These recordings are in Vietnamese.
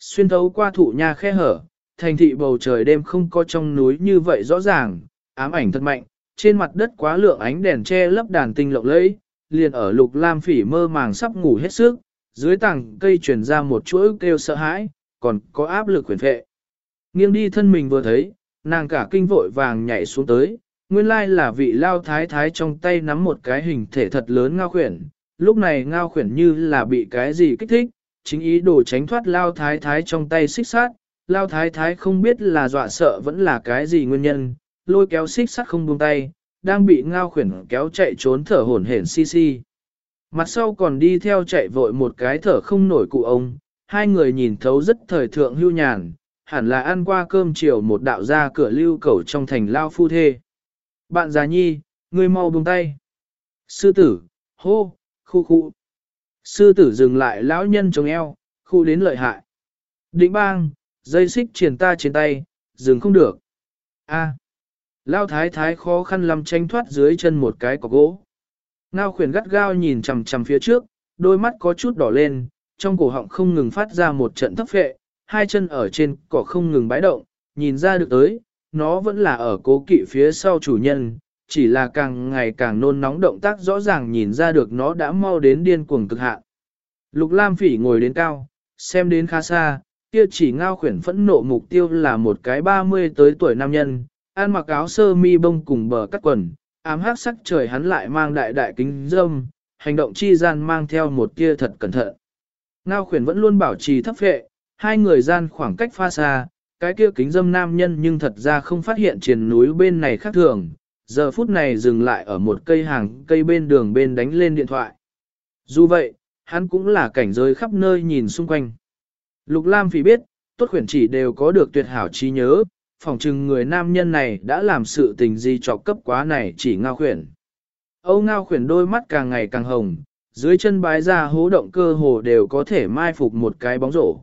Xuyên thấu qua thụ nha khe hở, thành thị bầu trời đêm không có trong núi như vậy rõ ràng, ám ảnh thật mạnh, trên mặt đất quá lượng ánh đèn che lấp đàn tinh lộng lẫy, liền ở lục lam phỉ mơ màng sắp ngủ hết sức, dưới tảng cây truyền ra một chuỗi kêu sợ hãi, còn có áp lực quyền phệ. Nghiêng đi thân mình vừa thấy, nàng cả kinh vội vàng nhảy xuống tới, nguyên lai là vị lao thái thái trong tay nắm một cái hình thể thật lớn ngao khuyển, lúc này ngao khuyển như là bị cái gì kích thích, chính ý đồ tránh thoát lao thái thái trong tay xích sát, lao thái thái không biết là dọa sợ vẫn là cái gì nguyên nhân, lôi kéo xích sắt không buông tay, đang bị ngao khuyển kéo chạy trốn thở hổn hển si si. Mặt sau còn đi theo chạy vội một cái thở không nổi cụ ông, hai người nhìn thấu rất thời thượng hưu nhàn, hẳn là ăn qua cơm chiều một đạo ra cửa lưu cầu trong thành lao phu thê. Bạn già nhi, ngươi mau buông tay. Sư tử, hô, khu khu. Sư tử dừng lại lão nhân chống eo, khu đến lợi hại. Định bang, dây xích triển ta trên tay, dừng không được. A. Lao thái thái khó khăn lắm tranh thoát dưới chân một cái cọc gỗ. Ngao khuyển gắt gao nhìn chằm chằm phía trước, đôi mắt có chút đỏ lên, trong cổ họng không ngừng phát ra một trận thấp phệ, hai chân ở trên cỏ không ngừng bãi động, nhìn ra được tới, nó vẫn là ở cố kỵ phía sau chủ nhân, chỉ là càng ngày càng nôn nóng động tác rõ ràng nhìn ra được nó đã mau đến điên cuồng cực hạn. Lục Lam Phỉ ngồi đến cao, xem đến khá xa, kia chỉ ngao khuyển phẫn nộ mục tiêu là một cái 30 tới tuổi nam nhân, ăn mặc áo sơ mi bông cùng bờ cắt quần, ám hắc sắc trời hắn lại mang đại đại kính dâm, hành động chi gian mang theo một tia thật cẩn thận. Ngao khuyển vẫn luôn bảo trì thấp vệ, hai người gian khoảng cách pha xa, cái kia kính dâm nam nhân nhưng thật ra không phát hiện triền núi bên này khác thường, giờ phút này dừng lại ở một cây hàng cây bên đường bên đánh lên điện thoại. Dù vậy, hắn cũng là cảnh giới khắp nơi nhìn xung quanh. Lục Lam Phỉ biết, tốt khuyển chỉ đều có được tuyệt hảo trí nhớ, phỏng chừng người nam nhân này đã làm sự tình gì trọc cấp quá này chỉ ngao khuyển. Âu ngao khuyển đôi mắt càng ngày càng hồng, dưới chân bái ra hố động cơ hồ đều có thể mai phục một cái bóng rổ.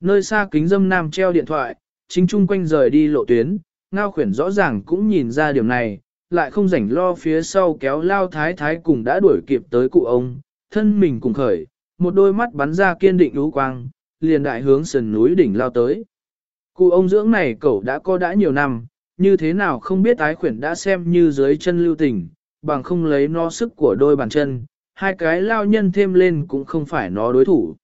Nơi xa kính dâm nam treo điện thoại, chính chung quanh rời đi lộ tuyến, ngao khuyển rõ ràng cũng nhìn ra điểm này, lại không rảnh lo phía sau kéo lao thái thái cùng đã đuổi kịp tới cụ ông, thân mình cùng khởi, một đôi mắt bắn ra kiên định lũ quang, liền đại hướng sườn núi đỉnh lao tới. Cụ ông dưỡng này cậu đã có đã nhiều năm, như thế nào không biết ái khuyển đã xem như dưới chân lưu tình, bằng không lấy no sức của đôi bàn chân, hai cái lao nhân thêm lên cũng không phải nó đối thủ.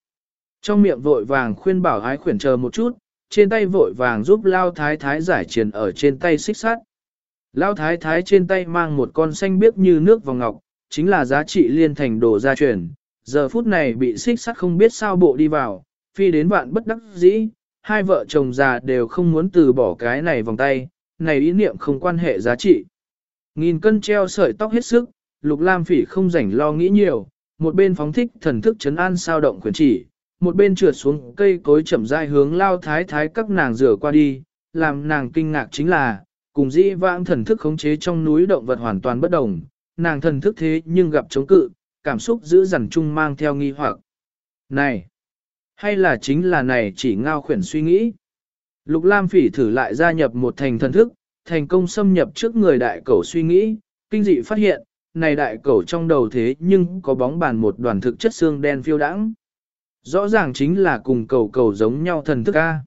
Trong miệng vội vàng khuyên bảo ái khuyển chờ một chút, trên tay vội vàng giúp lao thái thái giải triền ở trên tay xích sắt. Lao thái thái trên tay mang một con xanh biếc như nước vào ngọc, chính là giá trị liên thành đồ gia truyền. Giờ phút này bị xích sắt không biết sao bộ đi vào, phi đến vạn bất đắc dĩ, hai vợ chồng già đều không muốn từ bỏ cái này vòng tay, này ý niệm không quan hệ giá trị. Nghìn cân treo sợi tóc hết sức, Lục Lam Phỉ không rảnh lo nghĩ nhiều, một bên phóng thích thần thức chấn an sao động quyền chỉ, một bên trượt xuống cây cối chậm rãi hướng lao thái thái các nàng rửa qua đi, làm nàng kinh ngạc chính là, cùng dĩ vãng thần thức khống chế trong núi động vật hoàn toàn bất đồng, nàng thần thức thế nhưng gặp chống cự, cảm xúc giữ dằn chung mang theo nghi hoặc. Này! Hay là chính là này chỉ ngao khuyển suy nghĩ? Lục Lam Phỉ thử lại gia nhập một thành thần thức, thành công xâm nhập trước người đại cẩu suy nghĩ, kinh dị phát hiện, này đại cẩu trong đầu thế nhưng có bóng bàn một đoàn thực chất xương đen phiêu đãng. Rõ ràng chính là cùng cầu cầu giống nhau thần thức A.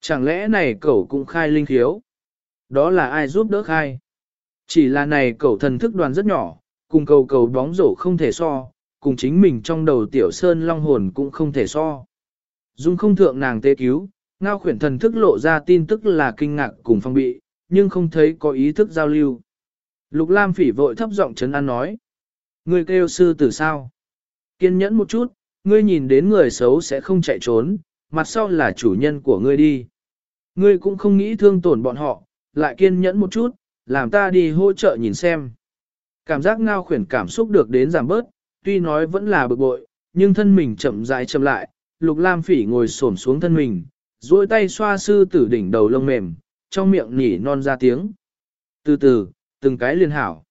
Chẳng lẽ này cầu cũng khai linh thiếu? Đó là ai giúp đỡ khai? Chỉ là này cầu thần thức đoàn rất nhỏ, cùng cầu cầu bóng rổ không thể so, cùng chính mình trong đầu tiểu sơn long hồn cũng không thể so. Dung không thượng nàng tế cứu, ngao khuyển thần thức lộ ra tin tức là kinh ngạc cùng phong bị, nhưng không thấy có ý thức giao lưu. Lục Lam phỉ vội thấp giọng chấn an nói. Người kêu sư tử sao? Kiên nhẫn một chút, ngươi nhìn đến người xấu sẽ không chạy trốn, mặt sau là chủ nhân của ngươi đi. Ngươi cũng không nghĩ thương tổn bọn họ, lại kiên nhẫn một chút, làm ta đi hỗ trợ nhìn xem. Cảm giác ngao khuyển cảm xúc được đến giảm bớt, tuy nói vẫn là bực bội, nhưng thân mình chậm rãi chậm lại, lục lam phỉ ngồi xổm xuống thân mình, duỗi tay xoa sư tử đỉnh đầu lông mềm, trong miệng nỉ non ra tiếng. Từ từ, từng cái liên hảo.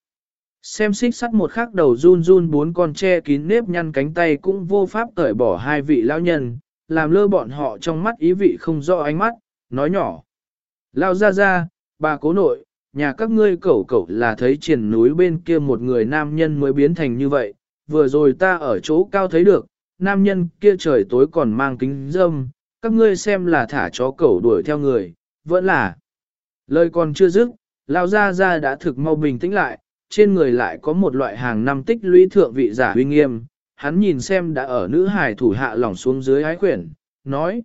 Xem xích sắt một khắc đầu run run bốn con che kín nếp nhăn cánh tay cũng vô pháp cởi bỏ hai vị lão nhân, làm lơ bọn họ trong mắt ý vị không rõ ánh mắt, nói nhỏ. Lao ra ra, bà cố nội, nhà các ngươi cẩu cẩu là thấy triển núi bên kia một người nam nhân mới biến thành như vậy, vừa rồi ta ở chỗ cao thấy được, nam nhân kia trời tối còn mang kính dâm, các ngươi xem là thả chó cẩu đuổi theo người, vẫn là. Lời còn chưa dứt, lao ra ra đã thực mau bình tĩnh lại, trên người lại có một loại hàng năm tích lũy thượng vị giả uy nghiêm, hắn nhìn xem đã ở nữ hài thủ hạ lỏng xuống dưới ái quyển, nói.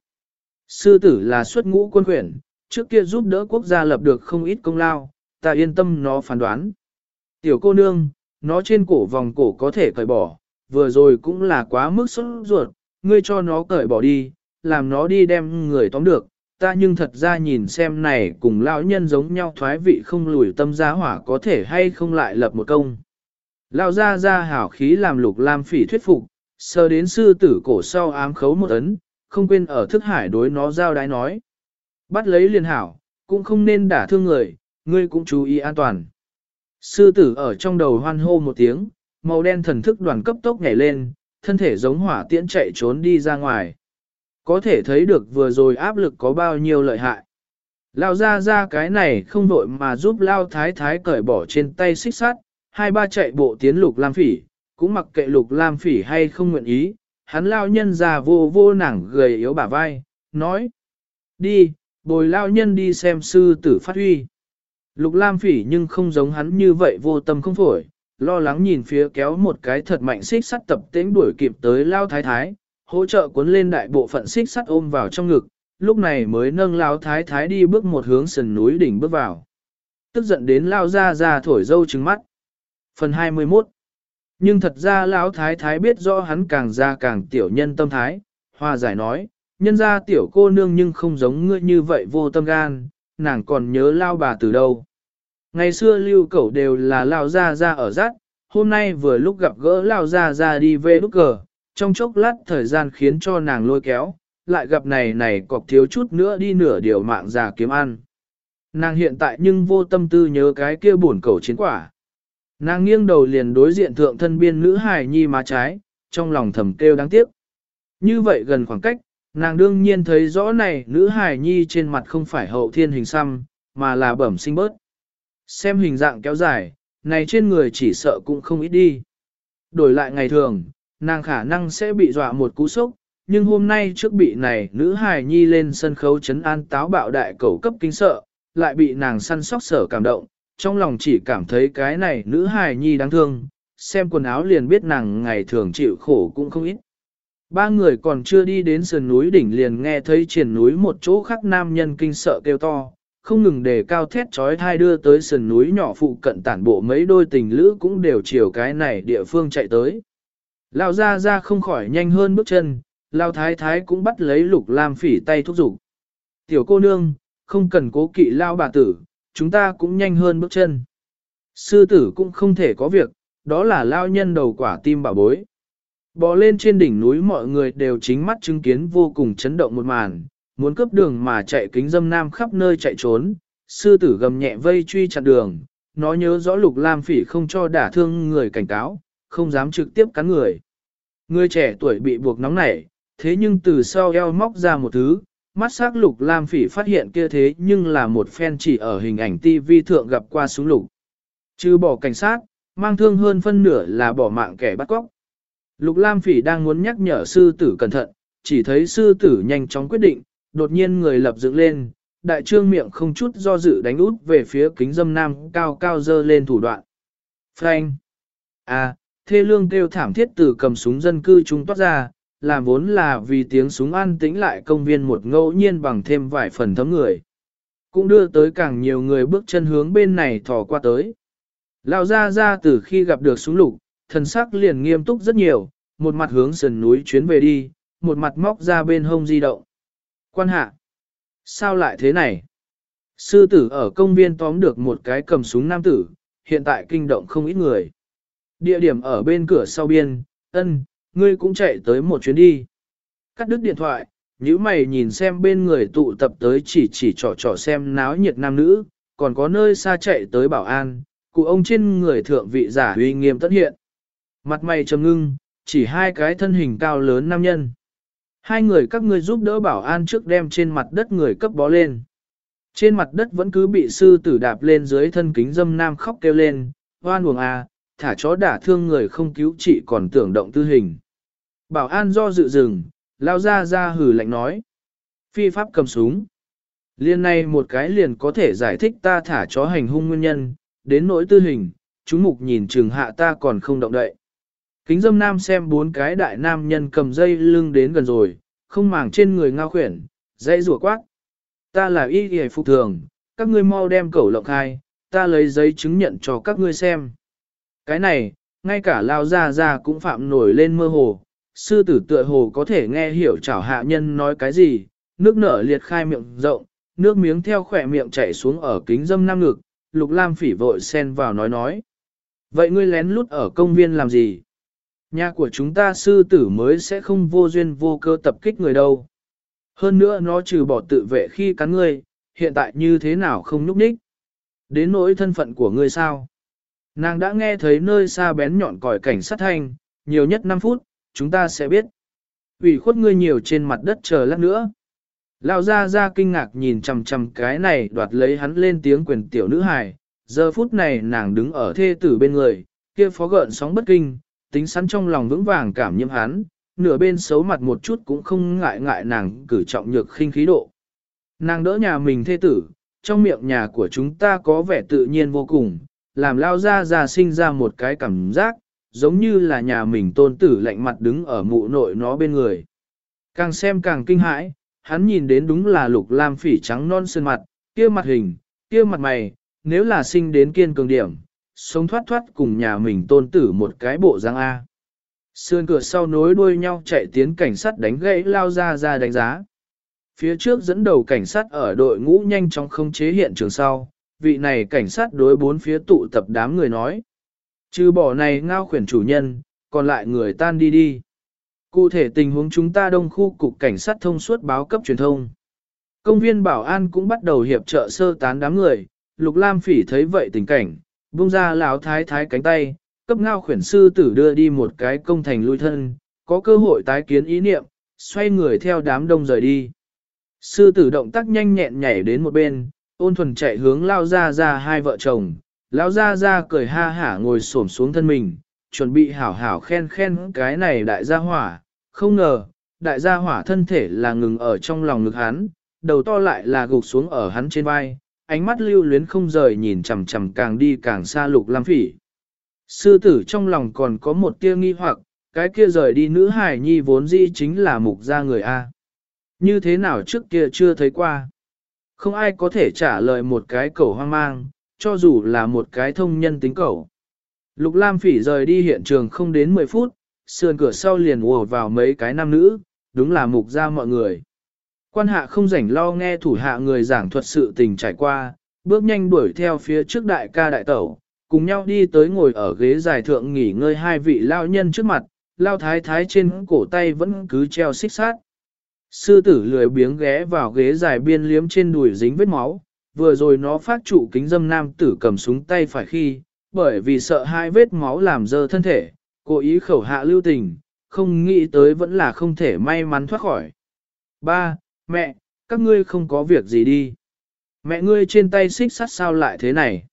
Sư tử là xuất ngũ quân quyển, trước kia giúp đỡ quốc gia lập được không ít công lao, ta yên tâm nó phán đoán. Tiểu cô nương, nó trên cổ vòng cổ có thể cởi bỏ, vừa rồi cũng là quá mức sốt ruột, ngươi cho nó cởi bỏ đi, làm nó đi đem người tóm được, ta nhưng thật ra nhìn xem này cùng lão nhân giống nhau thoái vị không lùi tâm giá hỏa có thể hay không lại lập một công. Lão ra ra hảo khí làm lục lam phỉ thuyết phục, sờ đến sư tử cổ sau ám khấu một ấn, không quên ở thức hải đối nó giao đái nói. Bắt lấy liền hảo, cũng không nên đả thương người, ngươi cũng chú ý an toàn. Sư tử ở trong đầu hoan hô một tiếng, màu đen thần thức đoàn cấp tốc nhảy lên, thân thể giống hỏa tiễn chạy trốn đi ra ngoài. Có thể thấy được vừa rồi áp lực có bao nhiêu lợi hại. Lao ra ra cái này không đội mà giúp Lao Thái Thái cởi bỏ trên tay xích sắt, hai ba chạy bộ tiến lục lam phỉ, cũng mặc kệ lục lam phỉ hay không nguyện ý, hắn Lao nhân già vô vô nảng gầy yếu bả vai, nói. Đi, bồi Lao nhân đi xem sư tử phát huy. Lục lam phỉ nhưng không giống hắn như vậy vô tâm không phổi, lo lắng nhìn phía kéo một cái thật mạnh xích sắt tập tễnh đuổi kịp tới Lao Thái Thái, hỗ trợ cuốn lên đại bộ phận xích sắt ôm vào trong ngực, lúc này mới nâng lao thái thái đi bước một hướng sườn núi đỉnh bước vào. Tức giận đến lao ra ra thổi dâu trừng mắt. Phần 21 Nhưng thật ra lão thái thái biết rõ hắn càng ra càng tiểu nhân tâm thái, hoa giải nói, nhân ra tiểu cô nương nhưng không giống ngươi như vậy vô tâm gan, nàng còn nhớ lao bà từ đâu. Ngày xưa lưu cẩu đều là lao ra ra ở rát, hôm nay vừa lúc gặp gỡ lao ra ra đi về lúc cờ, trong chốc lát thời gian khiến cho nàng lôi kéo, lại gặp này này cọc thiếu chút nữa đi nửa điều mạng già kiếm ăn. Nàng hiện tại nhưng vô tâm tư nhớ cái kia buồn cầu chiến quả. Nàng nghiêng đầu liền đối diện thượng thân biên nữ hài nhi má trái, trong lòng thầm kêu đáng tiếc. Như vậy gần khoảng cách, nàng đương nhiên thấy rõ này nữ hài nhi trên mặt không phải hậu thiên hình xăm, mà là bẩm sinh bớt. Xem hình dạng kéo dài, này trên người chỉ sợ cũng không ít đi. Đổi lại ngày thường, nàng khả năng sẽ bị dọa một cú sốc, nhưng hôm nay trước bị này nữ hài nhi lên sân khấu chấn an táo bạo đại cầu cấp kinh sợ, lại bị nàng săn sóc sở cảm động, trong lòng chỉ cảm thấy cái này nữ hài nhi đáng thương, xem quần áo liền biết nàng ngày thường chịu khổ cũng không ít. Ba người còn chưa đi đến sườn núi đỉnh liền nghe thấy triển núi một chỗ khác nam nhân kinh sợ kêu to, không ngừng đề cao thét trói thai đưa tới sườn núi nhỏ phụ cận tản bộ mấy đôi tình lữ cũng đều chiều cái này địa phương chạy tới. Lão ra ra không khỏi nhanh hơn bước chân, Lão thái thái cũng bắt lấy lục lam phỉ tay thúc giục. Tiểu cô nương, không cần cố kỵ lao bà tử, chúng ta cũng nhanh hơn bước chân. Sư tử cũng không thể có việc, đó là lao nhân đầu quả tim bảo bối. Bò lên trên đỉnh núi mọi người đều chính mắt chứng kiến vô cùng chấn động một màn, muốn cướp đường mà chạy kính dâm nam khắp nơi chạy trốn, sư tử gầm nhẹ vây truy chặn đường, nó nhớ rõ lục lam phỉ không cho đả thương người cảnh cáo, không dám trực tiếp cắn người. Người trẻ tuổi bị buộc nóng nảy, thế nhưng từ sau eo móc ra một thứ, mắt sắc lục lam phỉ phát hiện kia thế nhưng là một phen chỉ ở hình ảnh TV thượng gặp qua súng lục. Chứ bỏ cảnh sát, mang thương hơn phân nửa là bỏ mạng kẻ bắt cóc. Lục lam phỉ đang muốn nhắc nhở sư tử cẩn thận, chỉ thấy sư tử nhanh chóng quyết định, đột nhiên người lập dựng lên, đại trương miệng không chút do dự đánh út về phía kính dâm nam cao cao dơ lên thủ đoạn. Frank! À, thê lương kêu thảm thiết từ cầm súng dân cư chúng toát ra, làm vốn là vì tiếng súng an tĩnh lại công viên một ngẫu nhiên bằng thêm vài phần thấm người. Cũng đưa tới càng nhiều người bước chân hướng bên này thò qua tới. Lão ra ra từ khi gặp được súng lục, thần sắc liền nghiêm túc rất nhiều, một mặt hướng sườn núi chuyến về đi, một mặt móc ra bên hông di động. Quan hạ! Sao lại thế này? Sư tử ở công viên tóm được một cái cầm súng nam tử, hiện tại kinh động không ít người. Địa điểm ở bên cửa sau biên, ân, ngươi cũng chạy tới một chuyến đi. Cắt đứt điện thoại, nhíu mày nhìn xem bên người tụ tập tới chỉ chỉ trò trò xem náo nhiệt nam nữ, còn có nơi xa chạy tới bảo an, cụ ông trên người thượng vị giả uy nghiêm tất hiện. Mặt mày trầm ngưng, chỉ hai cái thân hình cao lớn nam nhân. Hai người các ngươi giúp đỡ bảo an trước đem trên mặt đất người cấp bó lên. Trên mặt đất vẫn cứ bị sư tử đạp lên dưới thân kính dâm nam khóc kêu lên, hoan buồng à, thả chó đả thương người không cứu trị còn tưởng động tư hình. Bảo an do dự dừng, lao ra ra hử lạnh nói. Phi pháp cầm súng. Liên này một cái liền có thể giải thích ta thả chó hành hung nguyên nhân, đến nỗi tư hình, chúng mục nhìn chừng hạ ta còn không động đậy. Kính dâm nam xem bốn cái đại nam nhân cầm dây lưng đến gần rồi, không màng trên người ngao khuyển, dây rùa quát. Ta là y y phục thường, các ngươi mau đem cẩu lộng khai, ta lấy giấy chứng nhận cho các ngươi xem. Cái này, ngay cả lao ra ra cũng phạm nổi lên mơ hồ, sư tử tựa hồ có thể nghe hiểu chảo hạ nhân nói cái gì, nước nở liệt khai miệng rộng, nước miếng theo khỏe miệng chảy xuống ở kính dâm nam ngực, lục lam phỉ vội xen vào nói nói. Vậy ngươi lén lút ở công viên làm gì? Nhà của chúng ta sư tử mới sẽ không vô duyên vô cơ tập kích người đâu. Hơn nữa nó trừ bỏ tự vệ khi cắn ngươi, hiện tại như thế nào không nhúc nhích. Đến nỗi thân phận của ngươi sao? Nàng đã nghe thấy nơi xa bén nhọn còi cảnh sát thanh, nhiều nhất 5 phút, chúng ta sẽ biết. ủy khuất ngươi nhiều trên mặt đất chờ lát nữa. Lão ra ra kinh ngạc nhìn chằm chằm cái này đoạt lấy hắn lên tiếng quyền tiểu nữ hài. Giờ phút này nàng đứng ở thê tử bên người, kia phó gợn sóng bất kinh, tính sẵn trong lòng vững vàng cảm nhiễm hắn, nửa bên xấu mặt một chút cũng không ngại ngại nàng cử trọng nhược khinh khí độ. Nàng đỡ nhà mình thê tử, trong miệng nhà của chúng ta có vẻ tự nhiên vô cùng, làm lao ra ra sinh ra một cái cảm giác, giống như là nhà mình tôn tử lạnh mặt đứng ở mụ nội nó bên người. Càng xem càng kinh hãi, hắn nhìn đến đúng là lục lam phỉ trắng non sơn mặt, kia mặt hình, kia mặt mày, nếu là sinh đến kiên cường điểm, sống thoát thoát cùng nhà mình tôn tử một cái bộ răng A. Sườn cửa sau nối đuôi nhau chạy tiến cảnh sát đánh gãy lao ra ra đánh giá. Phía trước dẫn đầu cảnh sát ở đội ngũ nhanh chóng không chế hiện trường sau, vị này cảnh sát đối bốn phía tụ tập đám người nói. Trừ bỏ này ngao khuyển chủ nhân, còn lại người tan đi đi. Cụ thể tình huống chúng ta đông khu cục cảnh sát thông suốt báo cấp truyền thông. Công viên bảo an cũng bắt đầu hiệp trợ sơ tán đám người, Lục Lam Phỉ thấy vậy tình cảnh, buông ra lão thái thái cánh tay, cấp ngao khuyển sư tử đưa đi một cái công thành lui thân, có cơ hội tái kiến ý niệm, xoay người theo đám đông rời đi. Sư tử động tác nhanh nhẹn nhảy đến một bên, ôn thuần chạy hướng lao ra ra hai vợ chồng, lao ra ra cười ha hả ngồi xổm xuống thân mình, chuẩn bị hảo hảo khen khen cái này đại gia hỏa, không ngờ, đại gia hỏa thân thể là ngừng ở trong lòng ngực hắn, đầu to lại là gục xuống ở hắn trên vai, ánh mắt lưu luyến không rời nhìn chằm chằm càng đi càng xa lục lam phỉ. Sư tử trong lòng còn có một tia nghi hoặc, cái kia rời đi nữ hải nhi vốn dĩ chính là mục gia người A. Như thế nào trước kia chưa thấy qua? Không ai có thể trả lời một cái cầu hoang mang, cho dù là một cái thông nhân tính cầu. Lục Lam Phỉ rời đi hiện trường không đến 10 phút, sườn cửa sau liền ùa vào mấy cái nam nữ, đúng là mục gia mọi người. Quan hạ không rảnh lo nghe thủ hạ người giảng thuật sự tình trải qua, bước nhanh đuổi theo phía trước đại ca đại tẩu, cùng nhau đi tới ngồi ở ghế dài thượng nghỉ ngơi hai vị lao nhân trước mặt, lao thái thái trên cổ tay vẫn cứ treo xích sát. Sư tử lười biếng ghé vào ghế dài biên liếm trên đùi dính vết máu, vừa rồi nó phát trụ kính dâm nam tử cầm súng tay phải khi, bởi vì sợ hai vết máu làm dơ thân thể, cố ý khẩu hạ lưu tình, không nghĩ tới vẫn là không thể may mắn thoát khỏi. Ba, mẹ, các ngươi không có việc gì đi. Mẹ ngươi trên tay xích sắt sao lại thế này?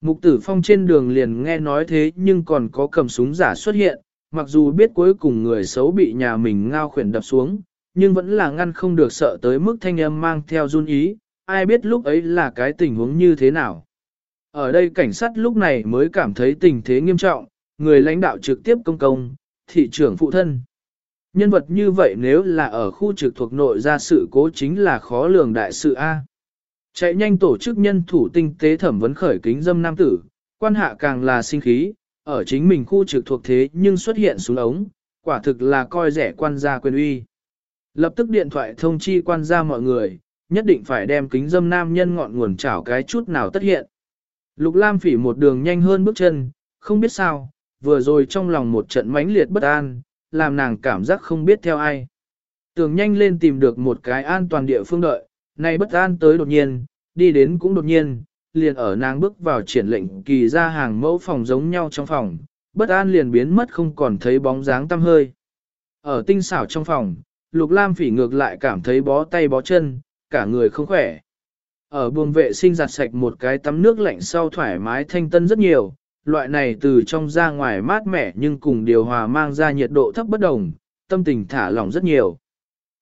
Mục tử phong trên đường liền nghe nói thế nhưng còn có cầm súng giả xuất hiện, mặc dù biết cuối cùng người xấu bị nhà mình ngao khuyển đập xuống, nhưng vẫn là ngăn không được sợ tới mức thanh âm mang theo run ý, ai biết lúc ấy là cái tình huống như thế nào. Ở đây cảnh sát lúc này mới cảm thấy tình thế nghiêm trọng, người lãnh đạo trực tiếp công công, thị trưởng phụ thân. Nhân vật như vậy nếu là ở khu trực thuộc nội ra sự cố chính là khó lường đại sự A. Chạy nhanh tổ chức nhân thủ tinh tế thẩm vấn khởi kính dâm nam tử, quan hạ càng là sinh khí, ở chính mình khu trực thuộc thế nhưng xuất hiện xuống ống, quả thực là coi rẻ quan gia quyền uy. Lập tức điện thoại thông chi quan gia mọi người, nhất định phải đem kính dâm nam nhân ngọn nguồn chảo cái chút nào tất hiện. Lục Lam phỉ một đường nhanh hơn bước chân, không biết sao, vừa rồi trong lòng một trận mãnh liệt bất an, làm nàng cảm giác không biết theo ai. Tường nhanh lên tìm được một cái an toàn địa phương đợi, nay bất an tới đột nhiên, đi đến cũng đột nhiên, liền ở nàng bước vào triển lệnh kỳ ra hàng mẫu phòng giống nhau trong phòng, bất an liền biến mất không còn thấy bóng dáng tăm hơi. Ở tinh xảo trong phòng, Lục Lam phỉ ngược lại cảm thấy bó tay bó chân, cả người không khỏe. Ở buồng vệ sinh giặt sạch một cái tắm nước lạnh sau thoải mái thanh tân rất nhiều, loại này từ trong ra ngoài mát mẻ nhưng cùng điều hòa mang ra nhiệt độ thấp bất đồng, tâm tình thả lỏng rất nhiều.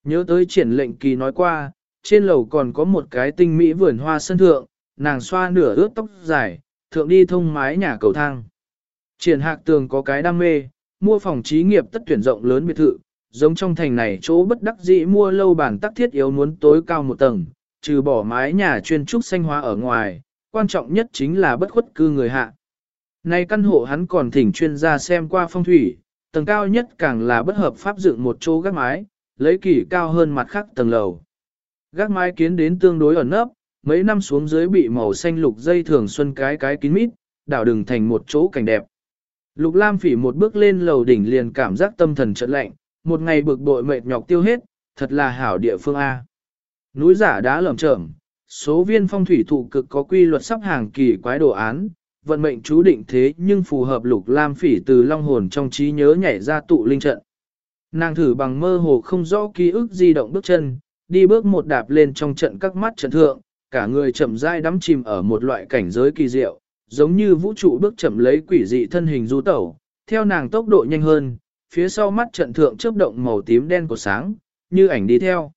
Nhớ tới triển lệnh kỳ nói qua, trên lầu còn có một cái tinh mỹ vườn hoa sân thượng, nàng xoa nửa ướt tóc dài, thượng đi thông mái nhà cầu thang. Triển hạc tường có cái đam mê, mua phòng trí nghiệp tất tuyển rộng lớn biệt thự, giống trong thành này chỗ bất đắc dĩ mua lâu bản tắc thiết yếu muốn tối cao một tầng, trừ bỏ mái nhà chuyên trúc xanh hóa ở ngoài, quan trọng nhất chính là bất khuất cư người hạ. Nay căn hộ hắn còn thỉnh chuyên gia xem qua phong thủy, tầng cao nhất càng là bất hợp pháp dựng một chỗ gác mái, lấy kỳ cao hơn mặt khác tầng lầu. Gác mái kiến đến tương đối ẩn nấp, mấy năm xuống dưới bị màu xanh lục dây thường xuân cái cái kín mít, đảo đừng thành một chỗ cảnh đẹp. Lục Lam phỉ một bước lên lầu đỉnh liền cảm giác tâm thần chợt lạnh, một ngày bực bội mệt nhọc tiêu hết, thật là hảo địa phương A. Núi giả đá lởm chởm, số viên phong thủy thụ cực có quy luật sắp hàng kỳ quái đồ án, vận mệnh chú định thế nhưng phù hợp lục lam phỉ từ long hồn trong trí nhớ nhảy ra tụ linh trận. Nàng thử bằng mơ hồ không rõ ký ức di động bước chân, đi bước một đạp lên trong trận các mắt trận thượng, cả người chậm rãi đắm chìm ở một loại cảnh giới kỳ diệu, giống như vũ trụ bước chậm lấy quỷ dị thân hình du tẩu, theo nàng tốc độ nhanh hơn, phía sau mắt trận thượng chớp động màu tím đen của sáng, như ảnh đi theo.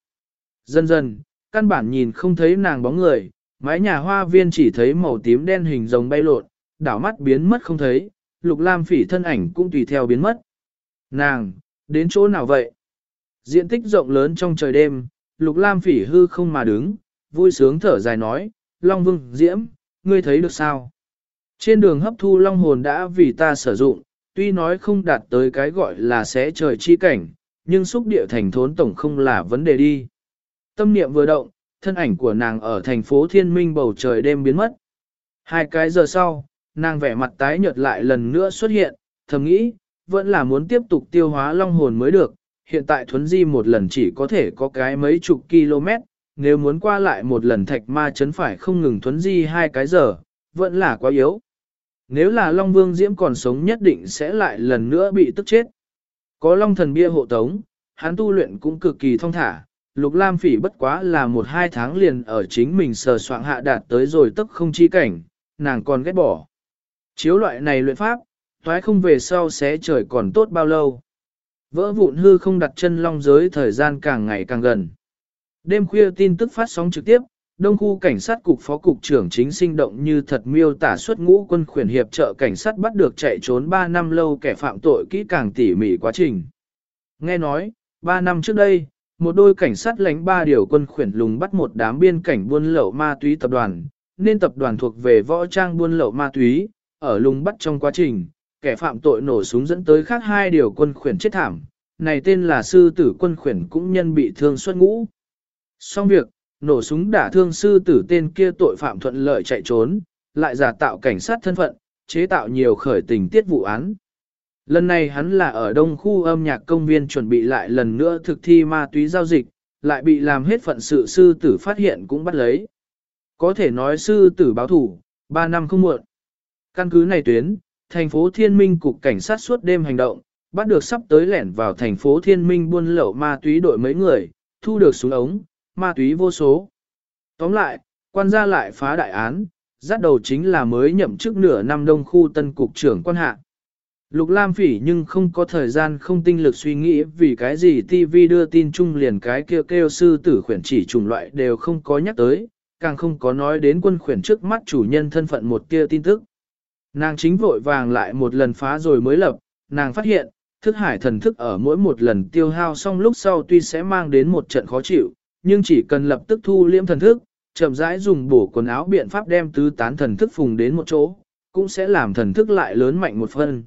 Dần dần, căn bản nhìn không thấy nàng bóng người, mái nhà hoa viên chỉ thấy màu tím đen hình rồng bay lộn, đảo mắt biến mất không thấy, lục lam phỉ thân ảnh cũng tùy theo biến mất. Nàng, đến chỗ nào vậy? Diện tích rộng lớn trong trời đêm, lục lam phỉ hư không mà đứng, vui sướng thở dài nói, Long Vương, Diễm, ngươi thấy được sao? Trên đường hấp thu Long hồn đã vì ta sử dụng, tuy nói không đạt tới cái gọi là xé trời chi cảnh, nhưng xúc địa thành thốn tổng không là vấn đề đi. Tâm niệm vừa động, thân ảnh của nàng ở thành phố thiên minh bầu trời đêm biến mất. Hai cái giờ sau, nàng vẻ mặt tái nhợt lại lần nữa xuất hiện, thầm nghĩ, vẫn là muốn tiếp tục tiêu hóa long hồn mới được. Hiện tại thuấn di một lần chỉ có thể có cái mấy chục km, nếu muốn qua lại một lần thạch ma chấn phải không ngừng thuấn di hai cái giờ, vẫn là quá yếu. Nếu là Long Vương Diễm còn sống nhất định sẽ lại lần nữa bị tức chết. Có Long thần bia hộ tống, hắn tu luyện cũng cực kỳ thông thả, Lục Lam Phỉ bất quá là một hai tháng liền ở chính mình sờ soạng hạ đạt tới rồi tức không chi cảnh, nàng còn ghét bỏ. Chiếu loại này luyện pháp, thoái không về sau sẽ trời còn tốt bao lâu. Vỡ vụn hư không đặt chân long giới thời gian càng ngày càng gần. Đêm khuya tin tức phát sóng trực tiếp, Đông khu cảnh sát cục phó cục trưởng chính sinh động như thật miêu tả xuất ngũ quân khuyển hiệp trợ cảnh sát bắt được chạy trốn 3 năm lâu kẻ phạm tội kỹ càng tỉ mỉ quá trình. Nghe nói, 3 năm trước đây, một đôi cảnh sát lánh ba điều quân khuyển lùng bắt một đám biên cảnh buôn lậu ma túy tập đoàn, nên tập đoàn thuộc về võ trang buôn lậu ma túy, ở lùng bắt trong quá trình, kẻ phạm tội nổ súng dẫn tới khác hai điều quân khuyển chết thảm, này tên là sư tử quân khuyển cũng nhân bị thương xuất ngũ. Xong việc, nổ súng đả thương sư tử tên kia tội phạm thuận lợi chạy trốn, lại giả tạo cảnh sát thân phận, chế tạo nhiều khởi tình tiết vụ án. Lần này hắn là ở đông khu âm nhạc công viên chuẩn bị lại lần nữa thực thi ma túy giao dịch, lại bị làm hết phận sự sư tử phát hiện cũng bắt lấy. Có thể nói sư tử báo thủ, 3 năm không muộn. Căn cứ này tuyến, thành phố Thiên Minh cục cảnh sát suốt đêm hành động, bắt được sắp tới lẻn vào thành phố Thiên Minh buôn lậu ma túy đội mấy người, thu được súng ống, ma túy vô số. Tóm lại, quan gia lại phá đại án, dắt đầu chính là mới nhậm chức nửa năm đông khu tân cục trưởng quan hạ. Lục Lam Phỉ nhưng không có thời gian không tinh lực suy nghĩ vì cái gì TV đưa tin chung liền cái kêu kêu sư tử khuyển chỉ chủng loại đều không có nhắc tới, càng không có nói đến quân khuyển trước mắt chủ nhân thân phận một kia tin tức. Nàng chính vội vàng lại một lần phá rồi mới lập, nàng phát hiện, thức hải thần thức ở mỗi một lần tiêu hao xong lúc sau tuy sẽ mang đến một trận khó chịu, nhưng chỉ cần lập tức thu liễm thần thức, chậm rãi dùng bổ quần áo biện pháp đem tứ tán thần thức phùng đến một chỗ, cũng sẽ làm thần thức lại lớn mạnh một phần.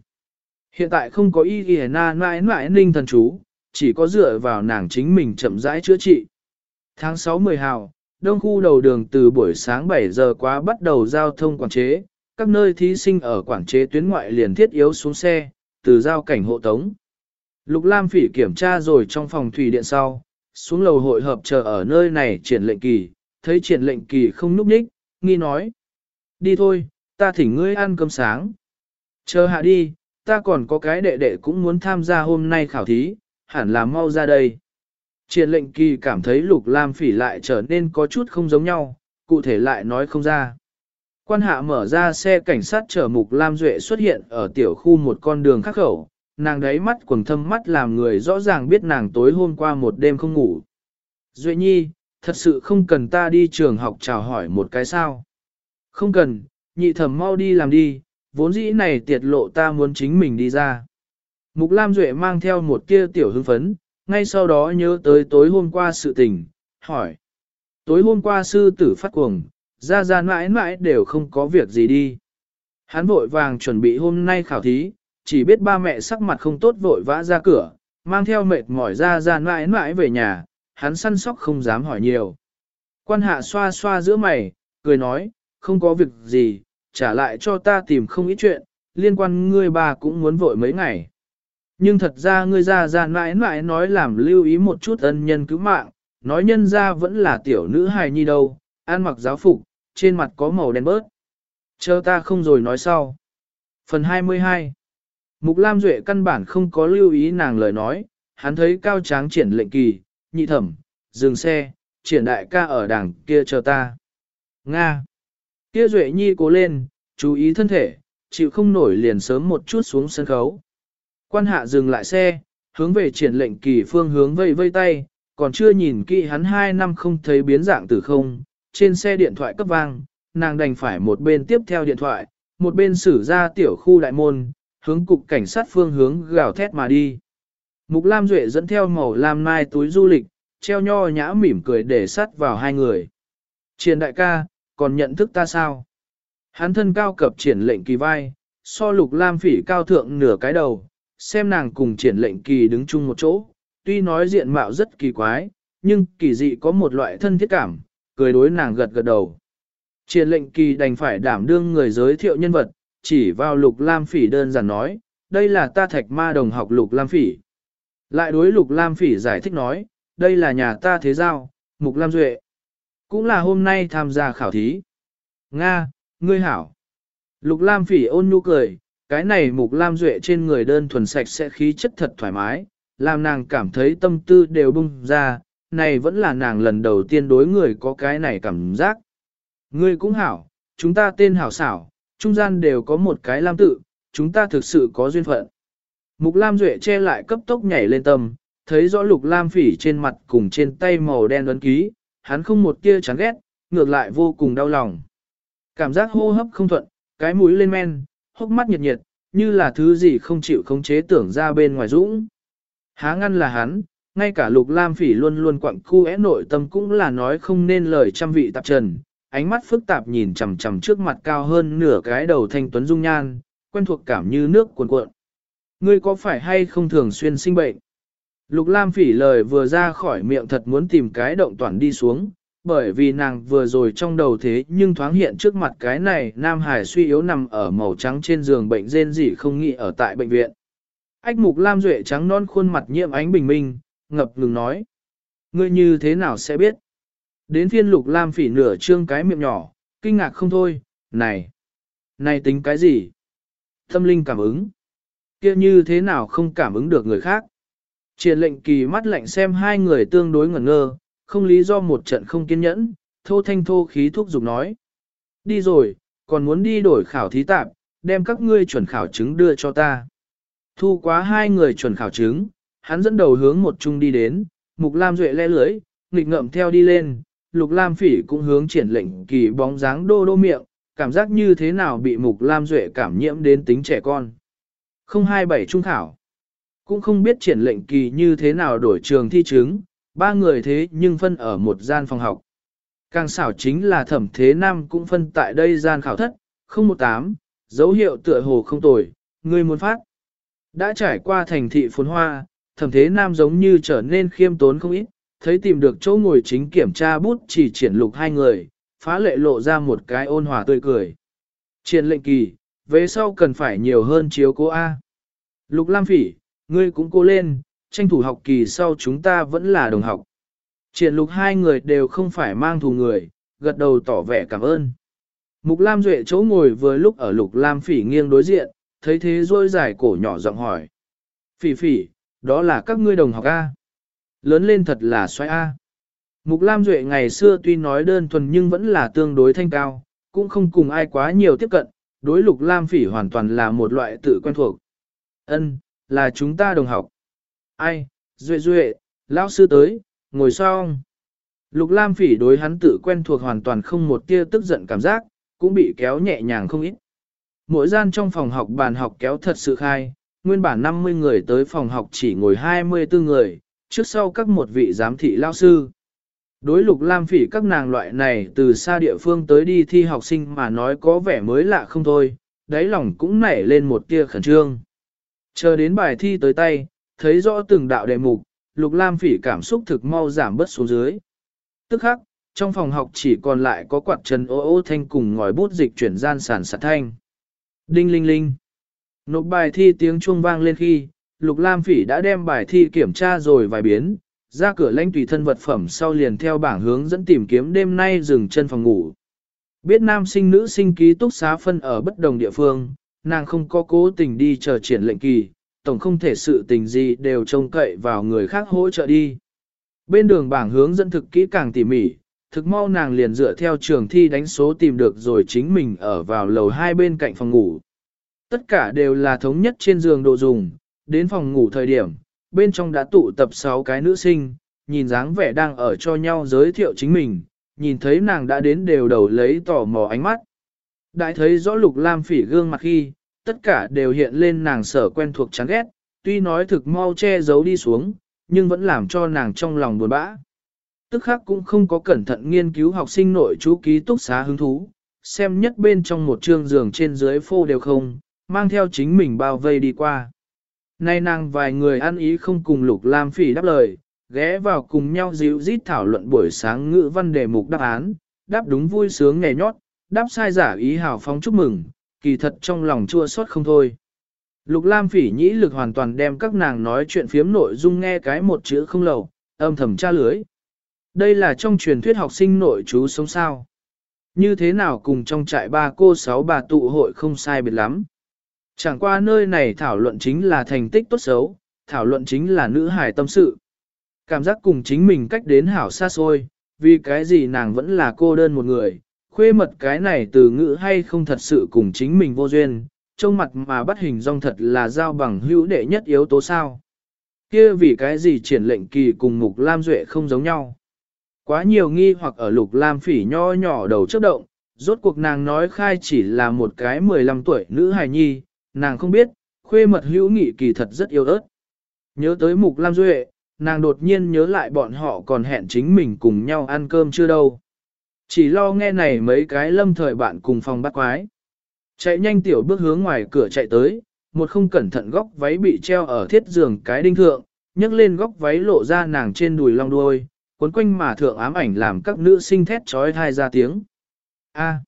Hiện tại không có y ghi na mãi mãi ninh thần chú, chỉ có dựa vào nàng chính mình chậm rãi chữa trị. Tháng 6 10 hào, đông khu đầu đường từ buổi sáng 7 giờ quá bắt đầu giao thông quản chế, các nơi thí sinh ở quản chế tuyến ngoại liền thiết yếu xuống xe, từ giao cảnh hộ tống. Lục Lam Phỉ kiểm tra rồi trong phòng thủy điện sau, xuống lầu hội hợp chờ ở nơi này triển lệnh kỳ, thấy triển lệnh kỳ không núp ních, nghi nói. Đi thôi, ta thỉnh ngươi ăn cơm sáng. Chờ hạ đi, ta còn có cái đệ đệ cũng muốn tham gia hôm nay khảo thí, hẳn là mau ra đây. Triển lệnh kỳ cảm thấy lục lam phỉ lại trở nên có chút không giống nhau, cụ thể lại nói không ra. Quan hạ mở ra xe cảnh sát chở mục lam duệ xuất hiện ở tiểu khu một con đường khắc khẩu, nàng đấy mắt quầng thâm mắt làm người rõ ràng biết nàng tối hôm qua một đêm không ngủ. Duệ Nhi, thật sự không cần ta đi trường học chào hỏi một cái sao. Không cần, nhị thẩm mau đi làm đi, vốn dĩ này tiệt lộ ta muốn chính mình đi ra. Mục Lam Duệ mang theo một kia tiểu hưng phấn, ngay sau đó nhớ tới tối hôm qua sự tình, hỏi. Tối hôm qua sư tử phát cuồng, ra ra mãi mãi đều không có việc gì đi. Hắn vội vàng chuẩn bị hôm nay khảo thí, chỉ biết ba mẹ sắc mặt không tốt vội vã ra cửa, mang theo mệt mỏi ra ra mãi mãi về nhà, hắn săn sóc không dám hỏi nhiều. Quan hạ xoa xoa giữa mày, cười nói, không có việc gì, trả lại cho ta tìm không ít chuyện, liên quan ngươi bà cũng muốn vội mấy ngày. Nhưng thật ra ngươi ra ra mãi mãi nói làm lưu ý một chút ân nhân cứu mạng, nói nhân ra vẫn là tiểu nữ hài nhi đâu, an mặc giáo phục, trên mặt có màu đen bớt. Chờ ta không rồi nói sau. Phần 22 Mục Lam Duệ căn bản không có lưu ý nàng lời nói, hắn thấy cao tráng triển lệnh kỳ, nhị thẩm, dừng xe, triển đại ca ở đằng kia chờ ta. Nga. Kia Duệ Nhi cố lên, chú ý thân thể, chịu không nổi liền sớm một chút xuống sân khấu. Quan hạ dừng lại xe, hướng về triển lệnh kỳ phương hướng vây vây tay, còn chưa nhìn kỹ hắn hai năm không thấy biến dạng từ không, trên xe điện thoại cấp vang, nàng đành phải một bên tiếp theo điện thoại, một bên xử ra tiểu khu đại môn, hướng cục cảnh sát phương hướng gào thét mà đi. Mục Lam Duệ dẫn theo màu lam nai túi du lịch, treo nho nhã mỉm cười để sắt vào hai người. Triển đại ca, còn nhận thức ta sao? Hắn thân cao cập triển lệnh kỳ vai, so lục lam phỉ cao thượng nửa cái đầu, xem nàng cùng triển lệnh kỳ đứng chung một chỗ, tuy nói diện mạo rất kỳ quái, nhưng kỳ dị có một loại thân thiết cảm, cười đối nàng gật gật đầu. Triển lệnh kỳ đành phải đảm đương người giới thiệu nhân vật, chỉ vào lục lam phỉ đơn giản nói, đây là ta thạch ma đồng học lục lam phỉ. Lại đối lục lam phỉ giải thích nói, đây là nhà ta thế giao, mục lam duệ. Cũng là hôm nay tham gia khảo thí. Nga, ngươi hảo. Lục lam phỉ ôn nhu cười, cái này mục lam duệ trên người đơn thuần sạch sẽ khí chất thật thoải mái, làm nàng cảm thấy tâm tư đều bung ra, này vẫn là nàng lần đầu tiên đối người có cái này cảm giác. Ngươi cũng hảo, chúng ta tên hảo xảo, trung gian đều có một cái lam tự, chúng ta thực sự có duyên phận. Mục lam duệ che lại cấp tốc nhảy lên tâm, thấy rõ lục lam phỉ trên mặt cùng trên tay màu đen ấn ký, hắn không một tia chán ghét, ngược lại vô cùng đau lòng. Cảm giác hô hấp không thuận, cái mũi lên men, hốc mắt nhiệt nhiệt, như là thứ gì không chịu khống chế tưởng ra bên ngoài dũng. Há ngăn là hắn, ngay cả lục lam phỉ luôn luôn quặng cu é nội tâm cũng là nói không nên lời trăm vị tạp trần, ánh mắt phức tạp nhìn chằm chằm trước mặt cao hơn nửa cái đầu thanh tuấn dung nhan, quen thuộc cảm như nước cuồn cuộn. Ngươi có phải hay không thường xuyên sinh bệnh? Lục Lam phỉ lời vừa ra khỏi miệng thật muốn tìm cái động toàn đi xuống, bởi vì nàng vừa rồi trong đầu thế nhưng thoáng hiện trước mặt cái này Nam Hải suy yếu nằm ở màu trắng trên giường bệnh rên rỉ không nghĩ ở tại bệnh viện. Ách mục Lam Duệ trắng non khuôn mặt nhiễm ánh bình minh, ngập ngừng nói. Ngươi như thế nào sẽ biết? Đến phiên lục Lam phỉ nửa trương cái miệng nhỏ, kinh ngạc không thôi, này, này tính cái gì? Tâm linh cảm ứng. kia như thế nào không cảm ứng được người khác? Triển lệnh kỳ mắt lạnh xem hai người tương đối ngẩn ngơ, không lý do một trận không kiên nhẫn, thô thanh thô khí thúc giục nói. Đi rồi, còn muốn đi đổi khảo thí tạm, đem các ngươi chuẩn khảo chứng đưa cho ta. Thu quá hai người chuẩn khảo chứng, hắn dẫn đầu hướng một chung đi đến, Mục Lam Duệ le lưới, nghịch ngậm theo đi lên, Lục Lam Phỉ cũng hướng triển lệnh kỳ bóng dáng đô đô miệng, cảm giác như thế nào bị Mục Lam Duệ cảm nhiễm đến tính trẻ con. 027 trung khảo. Cũng không biết triển lệnh kỳ như thế nào đổi trường thi chứng, ba người thế nhưng phân ở một gian phòng học. Càng xảo chính là thẩm thế nam cũng phân tại đây gian khảo thất, 018, dấu hiệu tựa hồ không tồi, người muốn phát. Đã trải qua thành thị phồn hoa, thẩm thế nam giống như trở nên khiêm tốn không ít, thấy tìm được chỗ ngồi chính kiểm tra bút chỉ triển lục hai người, phá lệ lộ ra một cái ôn hòa tươi cười. Triển lệnh kỳ, về sau cần phải nhiều hơn chiếu cố A. Lục Lam Phỉ, ngươi cũng cố lên, tranh thủ học kỳ sau chúng ta vẫn là đồng học. Triển lục hai người đều không phải mang thù người, gật đầu tỏ vẻ cảm ơn. Mục Lam Duệ chỗ ngồi vừa lúc ở Lục Lam Phỉ nghiêng đối diện, thấy thế rôi dài cổ nhỏ giọng hỏi. Phỉ phỉ, đó là các ngươi đồng học A. Lớn lên thật là xoay A. Mục Lam Duệ ngày xưa tuy nói đơn thuần nhưng vẫn là tương đối thanh cao, cũng không cùng ai quá nhiều tiếp cận, đối Lục Lam Phỉ hoàn toàn là một loại tự quen thuộc. Ân, là chúng ta đồng học. Ai, Duệ Duệ, lão sư tới, ngồi xong. Lục Lam Phỉ đối hắn tự quen thuộc hoàn toàn không một tia tức giận cảm giác, cũng bị kéo nhẹ nhàng không ít. Mỗi gian trong phòng học bàn học kéo thật sự khai, nguyên bản 50 người tới phòng học chỉ ngồi 24 người, trước sau các một vị giám thị lao sư. Đối lục lam phỉ các nàng loại này từ xa địa phương tới đi thi học sinh mà nói có vẻ mới lạ không thôi, đáy lòng cũng nảy lên một tia khẩn trương. Chờ đến bài thi tới tay, thấy rõ từng đạo đề mục, lục lam phỉ cảm xúc thực mau giảm bớt xuống dưới. Tức khắc, trong phòng học chỉ còn lại có quạt trần ô ô thanh cùng ngòi bút dịch chuyển gian sản sạt thanh. Đinh linh linh. Nộp bài thi tiếng chuông vang lên khi, Lục Lam Phỉ đã đem bài thi kiểm tra rồi vài biến, ra cửa lãnh tùy thân vật phẩm sau liền theo bảng hướng dẫn tìm kiếm đêm nay dừng chân phòng ngủ. Biết nam sinh nữ sinh ký túc xá phân ở bất đồng địa phương, nàng không có cố tình đi chờ triển lệnh kỳ, tổng không thể sự tình gì đều trông cậy vào người khác hỗ trợ đi. Bên đường bảng hướng dẫn thực kỹ càng tỉ mỉ, thực mau nàng liền dựa theo trường thi đánh số tìm được rồi chính mình ở vào lầu hai bên cạnh phòng ngủ. Tất cả đều là thống nhất trên giường đồ dùng, đến phòng ngủ thời điểm, bên trong đã tụ tập 6 cái nữ sinh, nhìn dáng vẻ đang ở cho nhau giới thiệu chính mình, nhìn thấy nàng đã đến đều đầu lấy tò mò ánh mắt. Đại thấy rõ lục lam phỉ gương mặt khi, tất cả đều hiện lên nàng sở quen thuộc chán ghét, tuy nói thực mau che giấu đi xuống, nhưng vẫn làm cho nàng trong lòng buồn bã. Tức khác cũng không có cẩn thận nghiên cứu học sinh nội chú ký túc xá hứng thú, xem nhất bên trong một trương giường trên dưới phô đều không, mang theo chính mình bao vây đi qua. Nay nàng vài người ăn ý không cùng lục lam phỉ đáp lời, ghé vào cùng nhau dịu rít thảo luận buổi sáng ngữ văn đề mục đáp án, đáp đúng vui sướng nhẹ nhót, đáp sai giả ý hào phóng chúc mừng, kỳ thật trong lòng chua xót không thôi. Lục Lam phỉ nhĩ lực hoàn toàn đem các nàng nói chuyện phiếm nội dung nghe cái một chữ không lầu, âm thầm tra lưới. Đây là trong truyền thuyết học sinh nội chú sống sao. Như thế nào cùng trong trại ba cô sáu bà tụ hội không sai biệt lắm. Chẳng qua nơi này thảo luận chính là thành tích tốt xấu, thảo luận chính là nữ hài tâm sự. Cảm giác cùng chính mình cách đến hảo xa xôi, vì cái gì nàng vẫn là cô đơn một người, khuê mật cái này từ ngữ hay không thật sự cùng chính mình vô duyên, trông mặt mà bắt hình dong thật là giao bằng hữu đệ nhất yếu tố sao. Kia vì cái gì triển lệnh kỳ cùng Mục Lam Duệ không giống nhau. Quá nhiều nghi hoặc ở Lục Lam phỉ nho nhỏ đầu chấp động, rốt cuộc nàng nói khai chỉ là một cái 15 tuổi nữ hài nhi, nàng không biết, khuê mật hữu nghị kỳ thật rất yêu ớt. Nhớ tới Mục Lam Duệ, nàng đột nhiên nhớ lại bọn họ còn hẹn chính mình cùng nhau ăn cơm chưa đâu. Chỉ lo nghe này mấy cái lâm thời bạn cùng phòng bắt quái. Chạy nhanh tiểu bước hướng ngoài cửa chạy tới, một không cẩn thận góc váy bị treo ở thiết giường cái đinh thượng, nhấc lên góc váy lộ ra nàng trên đùi long đuôi, cuốn quanh mà thượng ám ảnh làm các nữ sinh thét trói thai ra tiếng. A,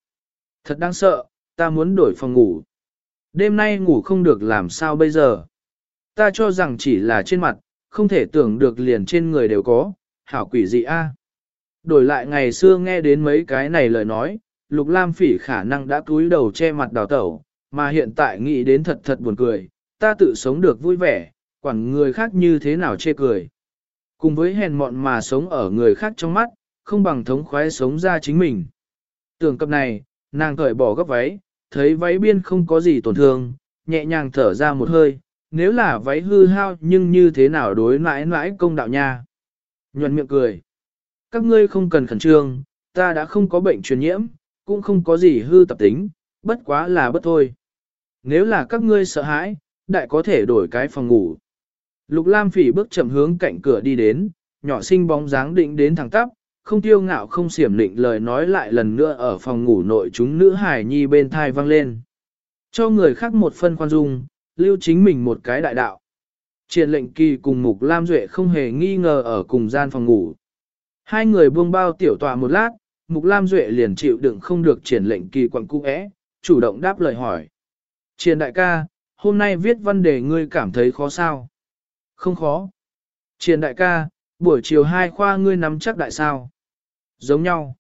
thật đáng sợ, ta muốn đổi phòng ngủ. Đêm nay ngủ không được làm sao bây giờ. Ta cho rằng chỉ là trên mặt, không thể tưởng được liền trên người đều có, hảo quỷ dị a. Đổi lại ngày xưa nghe đến mấy cái này lời nói, Lục Lam Phỉ khả năng đã cúi đầu che mặt đào tẩu, mà hiện tại nghĩ đến thật thật buồn cười, ta tự sống được vui vẻ, quản người khác như thế nào chê cười. Cùng với hèn mọn mà sống ở người khác trong mắt, không bằng thống khoái sống ra chính mình. Tưởng cập này, nàng cởi bỏ gấp váy, thấy váy biên không có gì tổn thương, nhẹ nhàng thở ra một hơi, nếu là váy hư hao nhưng như thế nào đối mãi mãi công đạo nha. Nhuận miệng cười. Các ngươi không cần khẩn trương, ta đã không có bệnh truyền nhiễm, cũng không có gì hư tập tính, bất quá là bất thôi. Nếu là các ngươi sợ hãi, đại có thể đổi cái phòng ngủ. Lục Lam Phỉ bước chậm hướng cạnh cửa đi đến, nhỏ xinh bóng dáng định đến thẳng tắp, không tiêu ngạo không xiểm định lời nói lại lần nữa ở phòng ngủ nội chúng nữ hài nhi bên thai vang lên. Cho người khác một phân khoan dung, lưu chính mình một cái đại đạo. Triển lệnh kỳ cùng Mục Lam Duệ không hề nghi ngờ ở cùng gian phòng ngủ. Hai người buông bao tiểu tọa một lát, Mục Lam Duệ liền chịu đựng không được triển lệnh kỳ quặng cung ẽ, chủ động đáp lời hỏi. Triển đại ca, hôm nay viết văn đề ngươi cảm thấy khó sao? Không khó. Triển đại ca, buổi chiều hai khoa ngươi nắm chắc đại sao? Giống nhau.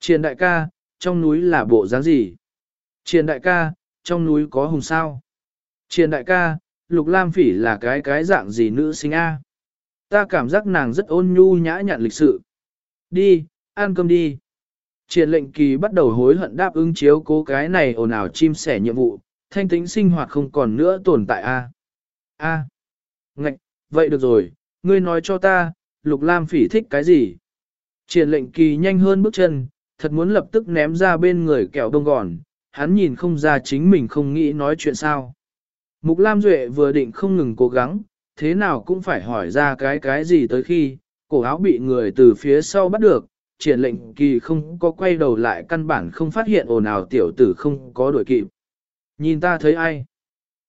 Triền đại ca, trong núi là bộ dáng gì? Triền đại ca, trong núi có hùng sao? Triền đại ca, Lục Lam Phỉ là cái cái dạng gì nữ sinh a? Ta cảm giác nàng rất ôn nhu nhã nhặn lịch sự. Đi, ăn cơm đi. Triển lệnh kỳ bắt đầu hối hận đáp ứng chiếu cố cái này ồn ào chim sẻ nhiệm vụ, thanh tính sinh hoạt không còn nữa tồn tại a. A. Ngạch, vậy được rồi, ngươi nói cho ta, Lục Lam Phỉ thích cái gì? Triển lệnh kỳ nhanh hơn bước chân, thật muốn lập tức ném ra bên người kẹo đông gòn, hắn nhìn không ra chính mình không nghĩ nói chuyện sao. Mục Lam Duệ vừa định không ngừng cố gắng, thế nào cũng phải hỏi ra cái cái gì tới khi, cổ áo bị người từ phía sau bắt được, triển lệnh kỳ không có quay đầu lại căn bản không phát hiện ồn ào tiểu tử không có đuổi kịp. Nhìn ta thấy ai?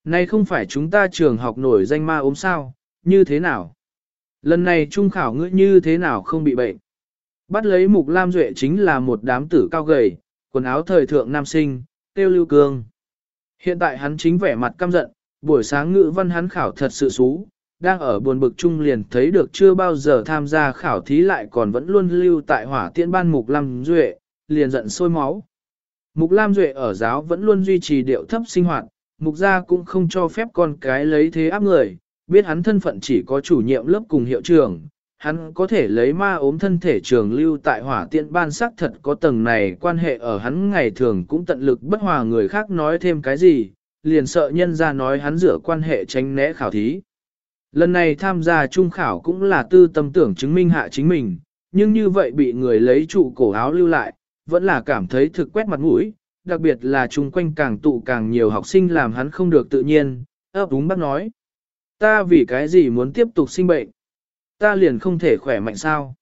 Nay không phải chúng ta trường học nổi danh ma ốm sao, như thế nào? Lần này trung khảo ngươi như thế nào không bị bệnh? Bắt lấy mục lam duệ chính là một đám tử cao gầy, quần áo thời thượng nam sinh, tiêu lưu cương. Hiện tại hắn chính vẻ mặt căm giận, buổi sáng ngữ văn hắn khảo thật sự xú, đang ở buồn bực chung liền thấy được chưa bao giờ tham gia khảo thí lại còn vẫn luôn lưu tại hỏa tiễn ban Mục Lam Duệ, liền giận sôi máu. Mục Lam Duệ ở giáo vẫn luôn duy trì điệu thấp sinh hoạt, Mục gia cũng không cho phép con cái lấy thế áp người, biết hắn thân phận chỉ có chủ nhiệm lớp cùng hiệu trưởng, hắn có thể lấy ma ốm thân thể trường lưu tại hỏa tiện ban sắc thật có tầng này quan hệ ở hắn ngày thường cũng tận lực bất hòa người khác nói thêm cái gì, liền sợ nhân ra nói hắn rửa quan hệ tránh né khảo thí. Lần này tham gia trung khảo cũng là tư tâm tưởng chứng minh hạ chính mình, nhưng như vậy bị người lấy trụ cổ áo lưu lại, vẫn là cảm thấy thực quét mặt mũi, đặc biệt là chung quanh càng tụ càng nhiều học sinh làm hắn không được tự nhiên, ấp úng bác nói. Ta vì cái gì muốn tiếp tục sinh bệnh? Ta liền không thể khỏe mạnh sao?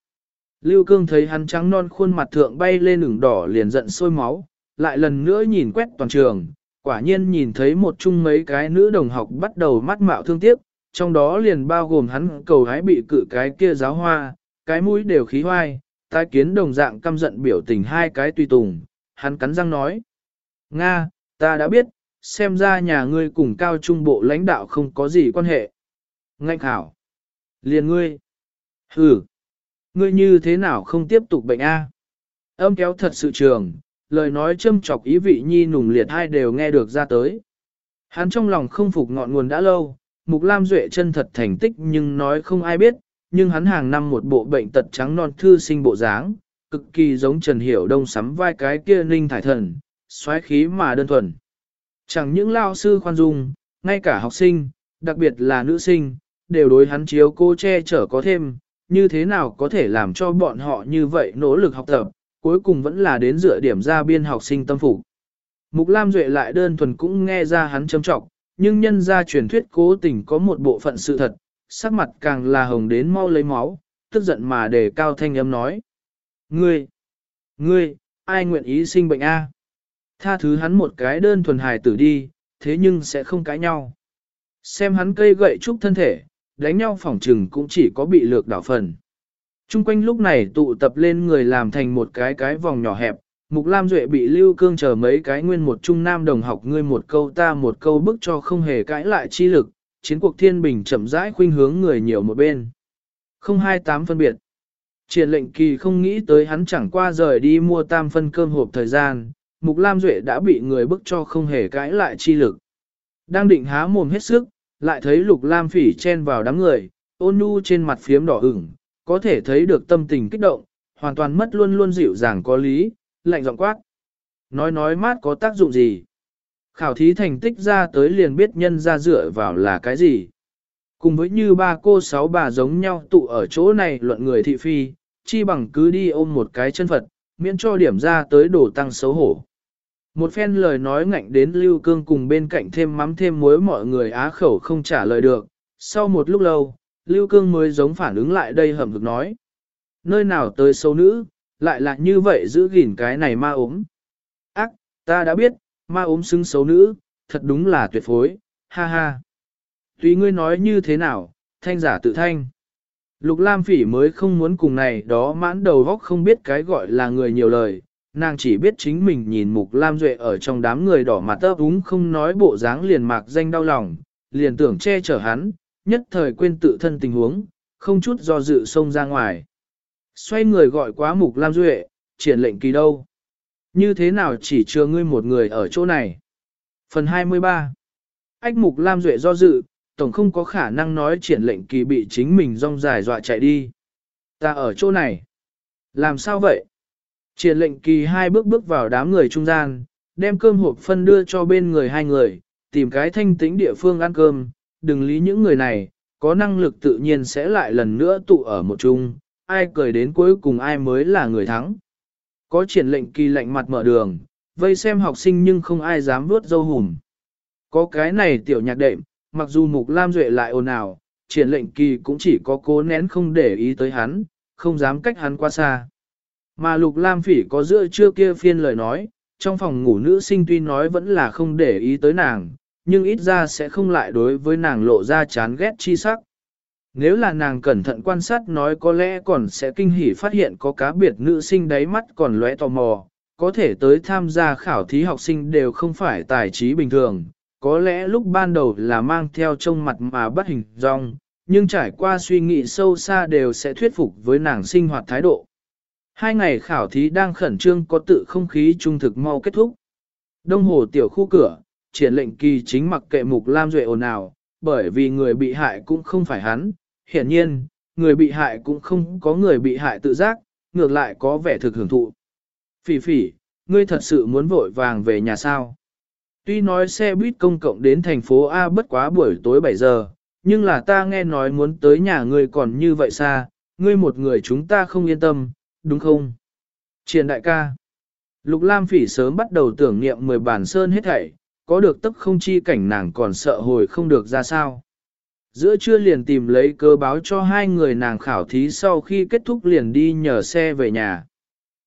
Lưu Cương thấy hắn trắng non khuôn mặt thượng bay lên ửng đỏ liền giận sôi máu, lại lần nữa nhìn quét toàn trường, quả nhiên nhìn thấy một chung mấy cái nữ đồng học bắt đầu mắt mạo thương tiếc, trong đó liền bao gồm hắn cầu hái bị cự cái kia giáo hoa, cái mũi đều khí hoai, tái kiến đồng dạng căm giận biểu tình hai cái tùy tùng, hắn cắn răng nói. Nga, ta đã biết, xem ra nhà ngươi cùng cao trung bộ lãnh đạo không có gì quan hệ. Ngạnh hảo. Liền ngươi. Ừ. Ngươi như thế nào không tiếp tục bệnh A? Âm kéo thật sự trường, lời nói châm chọc ý vị nhi nùng liệt hai đều nghe được ra tới. Hắn trong lòng không phục ngọn nguồn đã lâu, Mục Lam Duệ chân thật thành tích nhưng nói không ai biết, nhưng hắn hàng năm một bộ bệnh tật trắng non thư sinh bộ dáng, cực kỳ giống Trần Hiểu Đông sắm vai cái kia ninh thải thần, xoáy khí mà đơn thuần. Chẳng những lao sư khoan dung, ngay cả học sinh, đặc biệt là nữ sinh, đều đối hắn chiếu cô che chở có thêm, như thế nào có thể làm cho bọn họ như vậy nỗ lực học tập, cuối cùng vẫn là đến dựa điểm ra biên học sinh tâm phục. Mục Lam Duệ lại đơn thuần cũng nghe ra hắn châm trọng, nhưng nhân ra truyền thuyết cố tình có một bộ phận sự thật, sắc mặt càng là hồng đến mau lấy máu, tức giận mà đề cao thanh âm nói. Ngươi, ngươi, ai nguyện ý sinh bệnh A? Tha thứ hắn một cái đơn thuần hài tử đi, thế nhưng sẽ không cãi nhau. Xem hắn cây gậy trúc thân thể, đánh nhau phỏng trừng cũng chỉ có bị lược đảo phần. Trung quanh lúc này tụ tập lên người làm thành một cái cái vòng nhỏ hẹp, Mục Lam Duệ bị Lưu Cương chờ mấy cái nguyên một trung nam đồng học ngươi một câu ta một câu bức cho không hề cãi lại chi lực, chiến cuộc thiên bình chậm rãi khuynh hướng người nhiều một bên. Không hai tám phân biệt. Triển lệnh kỳ không nghĩ tới hắn chẳng qua rời đi mua tam phân cơm hộp thời gian, Mục Lam Duệ đã bị người bức cho không hề cãi lại chi lực. Đang định há mồm hết sức, lại thấy Lục Lam Phỉ chen vào đám người, ôn nhu trên mặt phiếm đỏ ửng, có thể thấy được tâm tình kích động, hoàn toàn mất luôn luôn dịu dàng có lý, lạnh giọng quát. Nói nói mát có tác dụng gì? Khảo thí thành tích ra tới liền biết nhân ra dựa vào là cái gì? Cùng với như ba cô sáu bà giống nhau tụ ở chỗ này luận người thị phi, chi bằng cứ đi ôm một cái chân Phật, miễn cho điểm ra tới đổ tăng xấu hổ. Một phen lời nói ngạnh đến Lưu Cương cùng bên cạnh thêm mắm thêm muối mọi người á khẩu không trả lời được. Sau một lúc lâu, Lưu Cương mới giống phản ứng lại đây hầm được nói. Nơi nào tới xấu nữ, lại là như vậy giữ gìn cái này ma ốm. Ác, ta đã biết, ma ốm xứng xấu nữ, thật đúng là tuyệt phối, ha ha. Tùy ngươi nói như thế nào, thanh giả tự thanh. Lục Lam Phỉ mới không muốn cùng này đó mãn đầu góc không biết cái gọi là người nhiều lời, nàng chỉ biết chính mình nhìn Mục Lam Duệ ở trong đám người đỏ mặt ấp úng không nói bộ dáng liền mạc danh đau lòng, liền tưởng che chở hắn, nhất thời quên tự thân tình huống, không chút do dự xông ra ngoài. Xoay người gọi quá Mục Lam Duệ, triển lệnh kỳ đâu? Như thế nào chỉ chừa ngươi một người ở chỗ này? Phần 23 Ách Mục Lam Duệ do dự, tổng không có khả năng nói triển lệnh kỳ bị chính mình rong dài dọa chạy đi. Ta ở chỗ này. Làm sao vậy? Triển lệnh kỳ hai bước bước vào đám người trung gian, đem cơm hộp phân đưa cho bên người hai người, tìm cái thanh tĩnh địa phương ăn cơm, đừng lý những người này, có năng lực tự nhiên sẽ lại lần nữa tụ ở một chung, ai cười đến cuối cùng ai mới là người thắng. Có triển lệnh kỳ lạnh mặt mở đường, vây xem học sinh nhưng không ai dám vuốt dâu hùm. Có cái này tiểu nhạc đệm, mặc dù Mục Lam Duệ lại ồn ào, triển lệnh kỳ cũng chỉ có cố nén không để ý tới hắn, không dám cách hắn qua xa. Mà Lục Lam Phỉ có giữa trưa kia phiên lời nói, trong phòng ngủ nữ sinh tuy nói vẫn là không để ý tới nàng, nhưng ít ra sẽ không lại đối với nàng lộ ra chán ghét chi sắc. Nếu là nàng cẩn thận quan sát nói có lẽ còn sẽ kinh hỉ phát hiện có cá biệt nữ sinh đáy mắt còn lóe tò mò, có thể tới tham gia khảo thí học sinh đều không phải tài trí bình thường, có lẽ lúc ban đầu là mang theo trông mặt mà bắt hình dong, nhưng trải qua suy nghĩ sâu xa đều sẽ thuyết phục với nàng sinh hoạt thái độ. Hai ngày khảo thí đang khẩn trương có tự không khí trung thực mau kết thúc. Đông hồ tiểu khu cửa, triển lệnh kỳ chính mặc kệ mục Lam Duệ ồn ào, bởi vì người bị hại cũng không phải hắn. Hiển nhiên, người bị hại cũng không có người bị hại tự giác, ngược lại có vẻ thực hưởng thụ. Phỉ phỉ, ngươi thật sự muốn vội vàng về nhà sao? Tuy nói xe buýt công cộng đến thành phố A bất quá buổi tối 7 giờ, nhưng là ta nghe nói muốn tới nhà ngươi còn như vậy xa, ngươi một người chúng ta không yên tâm, đúng không? Triển đại ca. Lục Lam Phỉ sớm bắt đầu tưởng niệm mười bản sơn hết thảy, có được tức không chi cảnh nàng còn sợ hồi không được ra sao. Giữa trưa liền tìm lấy cơ báo cho hai người nàng khảo thí sau khi kết thúc liền đi nhờ xe về nhà.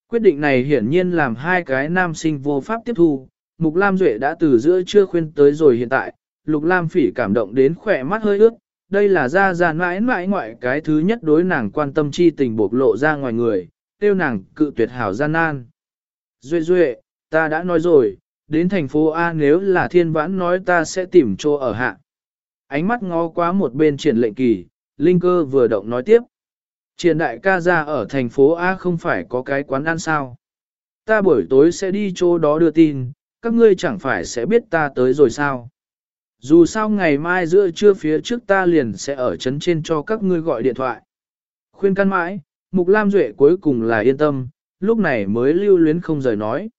Quyết định này hiển nhiên làm hai cái nam sinh vô pháp tiếp thu, Mục Lam Duệ đã từ giữa trưa khuyên tới rồi hiện tại, Lục Lam Phỉ cảm động đến khỏe mắt hơi ướt, đây là ra ra mãi mãi ngoại cái thứ nhất đối nàng quan tâm chi tình bộc lộ ra ngoài người, tiêu nàng cự tuyệt hảo gian nan. Duệ Duệ, ta đã nói rồi, đến thành phố A nếu là thiên vãn nói ta sẽ tìm chỗ ở hạ. Ánh mắt ngó quá một bên triển lệnh kỳ, Linh cơ vừa động nói tiếp. Triển đại ca ra ở thành phố A không phải có cái quán ăn sao. Ta buổi tối sẽ đi chỗ đó đưa tin, các ngươi chẳng phải sẽ biết ta tới rồi sao. Dù sao ngày mai giữa trưa phía trước ta liền sẽ ở chấn trên cho các ngươi gọi điện thoại. Khuyên căn mãi, Mục Lam Duệ cuối cùng là yên tâm, lúc này mới lưu luyến không rời nói.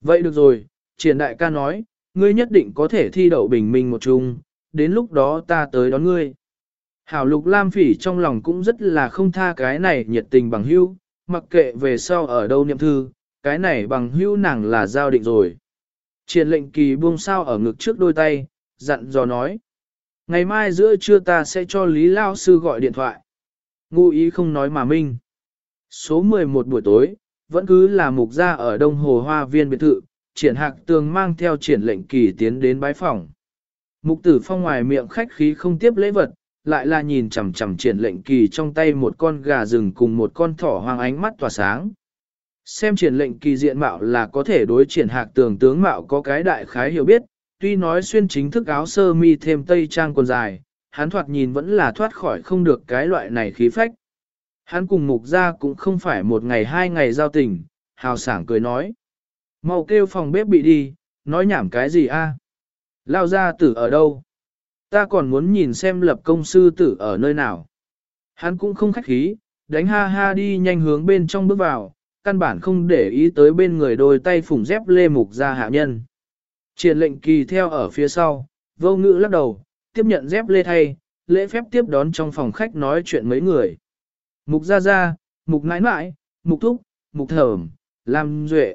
Vậy được rồi, triển đại ca nói, ngươi nhất định có thể thi đậu bình minh một chung, đến lúc đó ta tới đón ngươi. Hảo lục lam phỉ trong lòng cũng rất là không tha cái này nhiệt tình bằng hữu, mặc kệ về sau ở đâu niệm thư, cái này bằng hữu nàng là giao định rồi. Triển lệnh kỳ buông sao ở ngực trước đôi tay, dặn dò nói. Ngày mai giữa trưa ta sẽ cho Lý Lao Sư gọi điện thoại. Ngụ ý không nói mà minh. Số 11 buổi tối, vẫn cứ là mục gia ở Đông Hồ Hoa Viên biệt thự, triển hạc tường mang theo triển lệnh kỳ tiến đến bái phòng. Mục tử phong ngoài miệng khách khí không tiếp lễ vật, lại là nhìn chằm chằm triển lệnh kỳ trong tay một con gà rừng cùng một con thỏ hoang ánh mắt tỏa sáng. Xem triển lệnh kỳ diện mạo là có thể đối triển hạc tường tướng mạo có cái đại khái hiểu biết, tuy nói xuyên chính thức áo sơ mi thêm tây trang quần dài, hắn thoạt nhìn vẫn là thoát khỏi không được cái loại này khí phách. Hắn cùng mục ra cũng không phải một ngày hai ngày giao tình, hào sảng cười nói. Mau kêu phòng bếp bị đi, nói nhảm cái gì a? Lao ra tử ở đâu? Ta còn muốn nhìn xem lập công sư tử ở nơi nào. Hắn cũng không khách khí, đánh ha ha đi nhanh hướng bên trong bước vào, căn bản không để ý tới bên người đôi tay phủng dép lê mục ra hạ nhân. Triển lệnh kỳ theo ở phía sau, vô ngữ lắc đầu, tiếp nhận dép lê thay, lễ phép tiếp đón trong phòng khách nói chuyện mấy người. Mục gia gia, mục nãi nãi, mục thúc, mục thởm, lam duệ.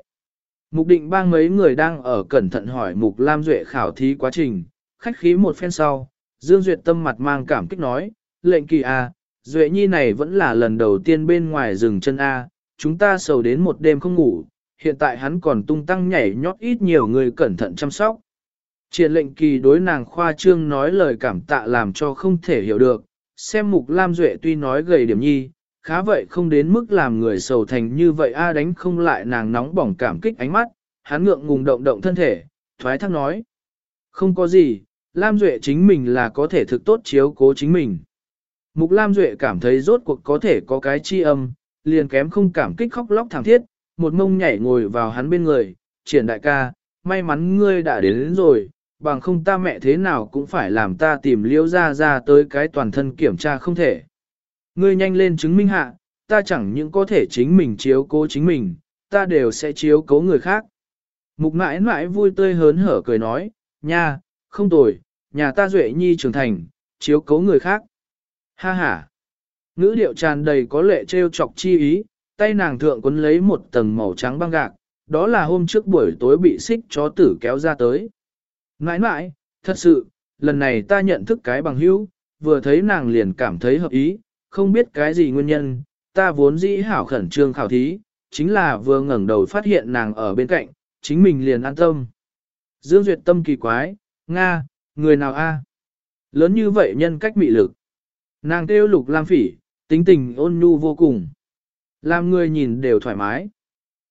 Mục định bang mấy người đang ở cẩn thận hỏi mục lam duệ khảo thí quá trình, khách khí một phen sau, Dương Duyệt tâm mặt mang cảm kích nói, lệnh kỳ A, Duệ Nhi này vẫn là lần đầu tiên bên ngoài rừng chân A, chúng ta sầu đến một đêm không ngủ, hiện tại hắn còn tung tăng nhảy nhót ít nhiều người cẩn thận chăm sóc. Triển lệnh kỳ đối nàng khoa trương nói lời cảm tạ làm cho không thể hiểu được, xem mục Lam Duệ tuy nói gầy điểm nhi, khá vậy không đến mức làm người sầu thành như vậy a đánh không lại nàng nóng bỏng cảm kích ánh mắt, hắn ngượng ngùng động động thân thể, thoái thác nói. Không có gì, Lam Duệ chính mình là có thể thực tốt chiếu cố chính mình. Mục Lam Duệ cảm thấy rốt cuộc có thể có cái chi âm, liền kém không cảm kích khóc lóc thảm thiết, một mông nhảy ngồi vào hắn bên người, triển đại ca, may mắn ngươi đã đến, đến rồi, bằng không ta mẹ thế nào cũng phải làm ta tìm liễu ra ra tới cái toàn thân kiểm tra không thể. Ngươi nhanh lên chứng minh hạ, ta chẳng những có thể chính mình chiếu cố chính mình, ta đều sẽ chiếu cố người khác. Mục mãi mãi vui tươi hớn hở cười nói, nha, không tồi, nhà ta duệ nhi trưởng thành, chiếu cố người khác. Ha ha. Ngữ điệu tràn đầy có lệ trêu chọc chi ý, tay nàng thượng quấn lấy một tầng màu trắng băng gạc, đó là hôm trước buổi tối bị xích chó tử kéo ra tới. Nãi nãi, thật sự, lần này ta nhận thức cái bằng hữu, vừa thấy nàng liền cảm thấy hợp ý, không biết cái gì nguyên nhân, ta vốn dĩ hảo khẩn trương khảo thí, chính là vừa ngẩng đầu phát hiện nàng ở bên cạnh, chính mình liền an tâm. Dương Duyệt tâm kỳ quái, Nga, người nào a? Lớn như vậy nhân cách mị lực. Nàng kêu lục lam phỉ, tính tình ôn nhu vô cùng. Làm người nhìn đều thoải mái.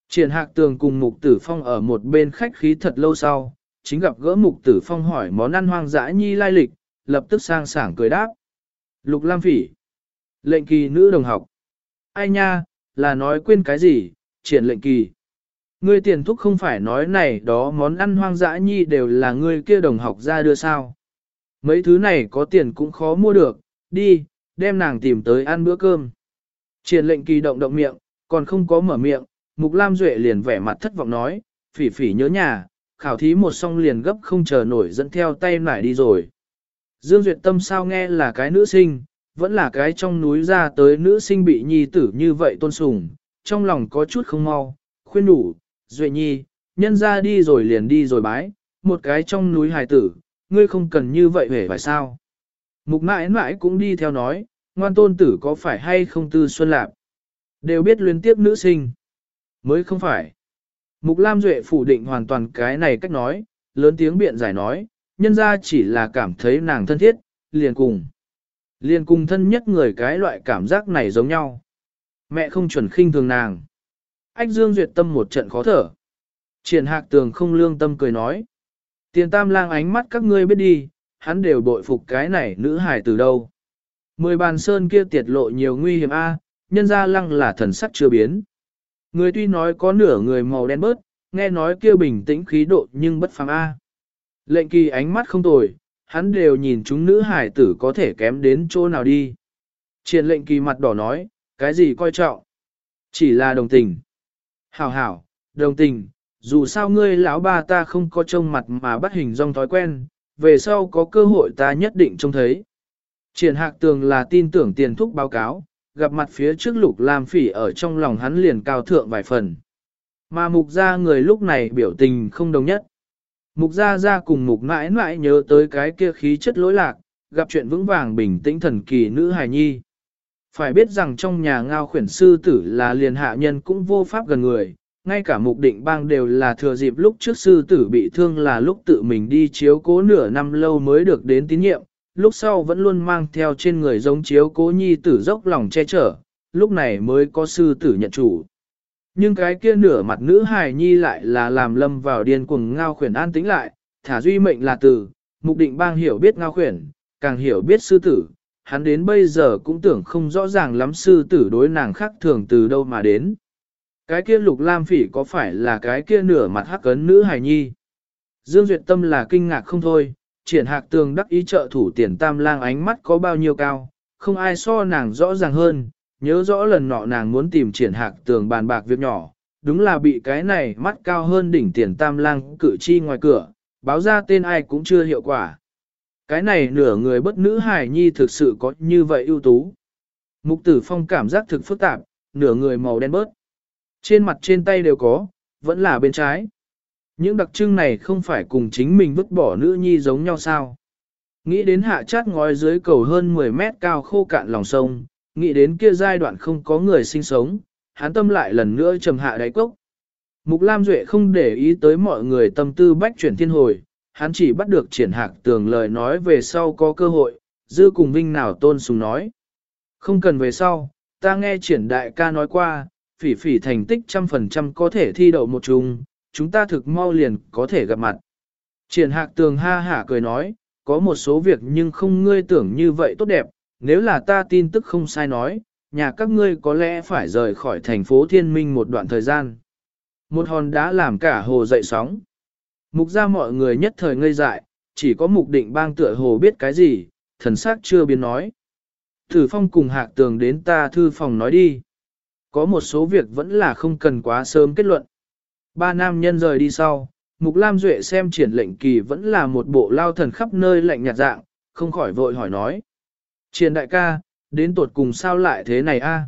Triển hạc tường cùng mục tử phong ở một bên khách khí thật lâu sau, chính gặp gỡ mục tử phong hỏi món ăn hoang dã nhi lai lịch, lập tức sang sảng cười đáp. Lục lam phỉ. Lệnh kỳ nữ đồng học. Ai nha, là nói quên cái gì, triển lệnh kỳ. Ngươi tiền thúc không phải nói này đó món ăn hoang dã nhi đều là ngươi kia đồng học ra đưa sao. Mấy thứ này có tiền cũng khó mua được, đi, đem nàng tìm tới ăn bữa cơm. Triển lệnh kỳ động động miệng, còn không có mở miệng, Mục Lam Duệ liền vẻ mặt thất vọng nói, phỉ phỉ nhớ nhà, khảo thí một xong liền gấp không chờ nổi dẫn theo tay nải đi rồi. Dương Duyệt tâm sao nghe là cái nữ sinh, vẫn là cái trong núi ra tới nữ sinh bị nhi tử như vậy tôn sùng, trong lòng có chút không mau, khuyên đủ, Duệ nhi, nhân ra đi rồi liền đi rồi bái, một cái trong núi hài tử, ngươi không cần như vậy hề phải sao. Mục mãi mãi cũng đi theo nói, ngoan tôn tử có phải hay không tư xuân lạc, đều biết liên tiếp nữ sinh. Mới không phải. Mục Lam Duệ phủ định hoàn toàn cái này cách nói, lớn tiếng biện giải nói, nhân ra chỉ là cảm thấy nàng thân thiết, liền cùng. Liền cùng thân nhất người cái loại cảm giác này giống nhau. Mẹ không chuẩn khinh thường nàng. Ách Dương Duyệt tâm một trận khó thở. Triển hạc tường không lương tâm cười nói. Tiền tam lang ánh mắt các ngươi biết đi, hắn đều bội phục cái này nữ hài từ đâu. Mười bàn sơn kia tiệt lộ nhiều nguy hiểm a, nhân ra lăng là thần sắc chưa biến. Người tuy nói có nửa người màu đen bớt, nghe nói kia bình tĩnh khí độ nhưng bất phàm A. Lệnh kỳ ánh mắt không tồi, hắn đều nhìn chúng nữ hải tử có thể kém đến chỗ nào đi. Triển lệnh kỳ mặt đỏ nói, cái gì coi trọng? Chỉ là đồng tình. Hảo hảo, đồng tình, dù sao ngươi lão ba ta không có trông mặt mà bắt hình dong thói quen, về sau có cơ hội ta nhất định trông thấy. Triển hạc tường là tin tưởng tiền thúc báo cáo, gặp mặt phía trước lục lam phỉ ở trong lòng hắn liền cao thượng vài phần. Mà mục gia người lúc này biểu tình không đồng nhất. Mục gia gia cùng mục mãi mãi nhớ tới cái kia khí chất lỗi lạc, gặp chuyện vững vàng bình tĩnh thần kỳ nữ hài nhi. Phải biết rằng trong nhà ngao khuyển sư tử là liền hạ nhân cũng vô pháp gần người, ngay cả mục định bang đều là thừa dịp lúc trước sư tử bị thương là lúc tự mình đi chiếu cố nửa năm lâu mới được đến tín nhiệm, lúc sau vẫn luôn mang theo trên người giống chiếu cố nhi tử dốc lòng che chở, lúc này mới có sư tử nhận chủ. Nhưng cái kia nửa mặt nữ hài nhi lại là làm lâm vào điên cuồng ngao khuyển an tĩnh lại, thả duy mệnh là từ, mục định bang hiểu biết ngao khuyển, càng hiểu biết sư tử, hắn đến bây giờ cũng tưởng không rõ ràng lắm sư tử đối nàng khác thường từ đâu mà đến. Cái kia lục lam phỉ có phải là cái kia nửa mặt hắc ấn nữ hài nhi? Dương Duyệt Tâm là kinh ngạc không thôi, triển hạc tường đắc ý trợ thủ tiền tam lang ánh mắt có bao nhiêu cao, không ai so nàng rõ ràng hơn, nhớ rõ lần nọ nàng muốn tìm triển hạc tường bàn bạc việc nhỏ, đúng là bị cái này mắt cao hơn đỉnh tiền tam lang cử chi ngoài cửa, báo ra tên ai cũng chưa hiệu quả. Cái này nửa người bất nữ hài nhi thực sự có như vậy ưu tú. Mục tử phong cảm giác thực phức tạp, nửa người màu đen bớt. Trên mặt trên tay đều có, vẫn là bên trái. Những đặc trưng này không phải cùng chính mình vứt bỏ nữ nhi giống nhau sao. Nghĩ đến hạ chát ngói dưới cầu hơn 10 mét cao khô cạn lòng sông, nghĩ đến kia giai đoạn không có người sinh sống, hắn tâm lại lần nữa trầm hạ đáy cốc. Mục Lam Duệ không để ý tới mọi người tâm tư bách chuyển thiên hồi, hắn chỉ bắt được triển hạc tường lời nói về sau có cơ hội, dư cùng vinh nào tôn sùng nói. Không cần về sau, ta nghe triển đại ca nói qua, phỉ phỉ thành tích trăm phần trăm có thể thi đậu một chung, chúng ta thực mau liền có thể gặp mặt. Triển hạc tường ha hả cười nói, có một số việc nhưng không ngươi tưởng như vậy tốt đẹp, nếu là ta tin tức không sai nói, nhà các ngươi có lẽ phải rời khỏi thành phố thiên minh một đoạn thời gian. Một hòn đá làm cả hồ dậy sóng. Mục ra mọi người nhất thời ngây dại, chỉ có mục định bang tựa hồ biết cái gì, thần sắc chưa biến nói. Thử phong cùng hạc tường đến ta thư phòng nói đi. Có một số việc vẫn là không cần quá sớm kết luận. Ba nam nhân rời đi sau, Mục Lam Duệ xem triển lệnh kỳ vẫn là một bộ lao thần khắp nơi lạnh nhạt dạng, không khỏi vội hỏi nói. Triển đại ca, đến tuột cùng sao lại thế này a?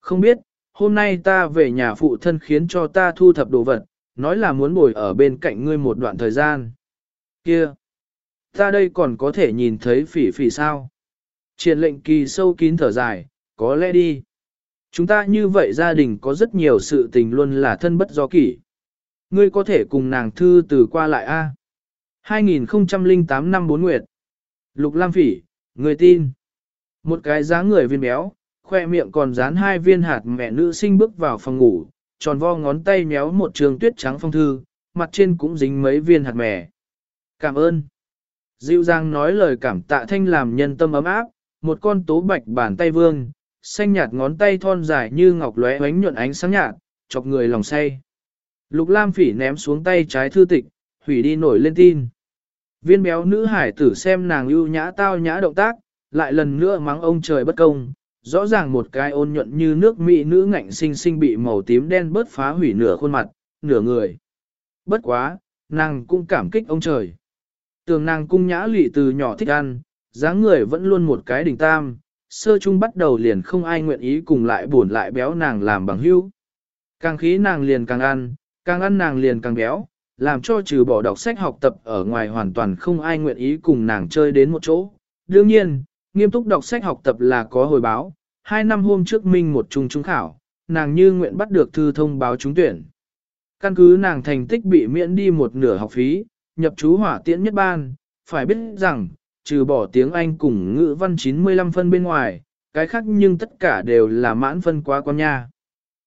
Không biết, hôm nay ta về nhà phụ thân khiến cho ta thu thập đồ vật, nói là muốn bồi ở bên cạnh ngươi một đoạn thời gian. Kia! Ta đây còn có thể nhìn thấy phỉ phỉ sao? Triển lệnh kỳ sâu kín thở dài, có lẽ đi. Chúng ta như vậy gia đình có rất nhiều sự tình luôn là thân bất do kỷ. Ngươi có thể cùng nàng thư từ qua lại A. 2008 năm 4 nguyệt. Lục Lam Phỉ, người tin. Một cái dáng người viên béo, khoe miệng còn dán hai viên hạt mẹ nữ sinh bước vào phòng ngủ, tròn vo ngón tay méo một trường tuyết trắng phong thư, mặt trên cũng dính mấy viên hạt mè. Cảm ơn. Dịu dàng nói lời cảm tạ thanh làm nhân tâm ấm áp, một con tố bạch bàn tay vương, xanh nhạt ngón tay thon dài như ngọc lóe ánh nhuận ánh sáng nhạt, chọc người lòng say. Lục Lam Phỉ ném xuống tay trái thư tịch, hủy đi nổi lên tin. Viên béo nữ hải tử xem nàng ưu nhã tao nhã động tác, lại lần nữa mắng ông trời bất công, rõ ràng một cái ôn nhuận như nước mỹ nữ ngạnh sinh sinh bị màu tím đen bớt phá hủy nửa khuôn mặt, nửa người. Bất quá, nàng cũng cảm kích ông trời. Tường nàng cung nhã lị từ nhỏ thích ăn, dáng người vẫn luôn một cái đỉnh tam, sơ chung bắt đầu liền không ai nguyện ý cùng lại buồn lại béo nàng làm bằng hữu. Càng khí nàng liền càng ăn, càng ăn nàng liền càng béo, làm cho trừ bỏ đọc sách học tập ở ngoài hoàn toàn không ai nguyện ý cùng nàng chơi đến một chỗ. Đương nhiên, nghiêm túc đọc sách học tập là có hồi báo, hai năm hôm trước minh một trung trung khảo, nàng như nguyện bắt được thư thông báo trúng tuyển. Căn cứ nàng thành tích bị miễn đi một nửa học phí, nhập chú hỏa tiễn nhất ban, phải biết rằng, trừ bỏ tiếng Anh cùng ngữ văn 95 phân bên ngoài, cái khác nhưng tất cả đều là mãn phân quá con nha.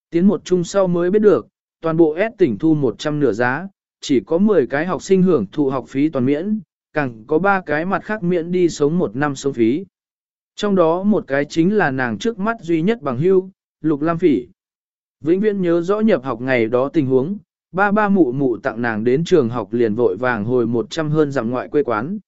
Tiến một chung sau mới biết được, toàn bộ S tỉnh thu 100 nửa giá, chỉ có 10 cái học sinh hưởng thụ học phí toàn miễn, càng có 3 cái mặt khác miễn đi sống một năm sống phí. Trong đó một cái chính là nàng trước mắt duy nhất bằng hưu, Lục Lam Phỉ. Vĩnh viễn nhớ rõ nhập học ngày đó tình huống, ba ba mụ mụ tặng nàng đến trường học liền vội vàng hồi 100 hơn dặm ngoại quê quán.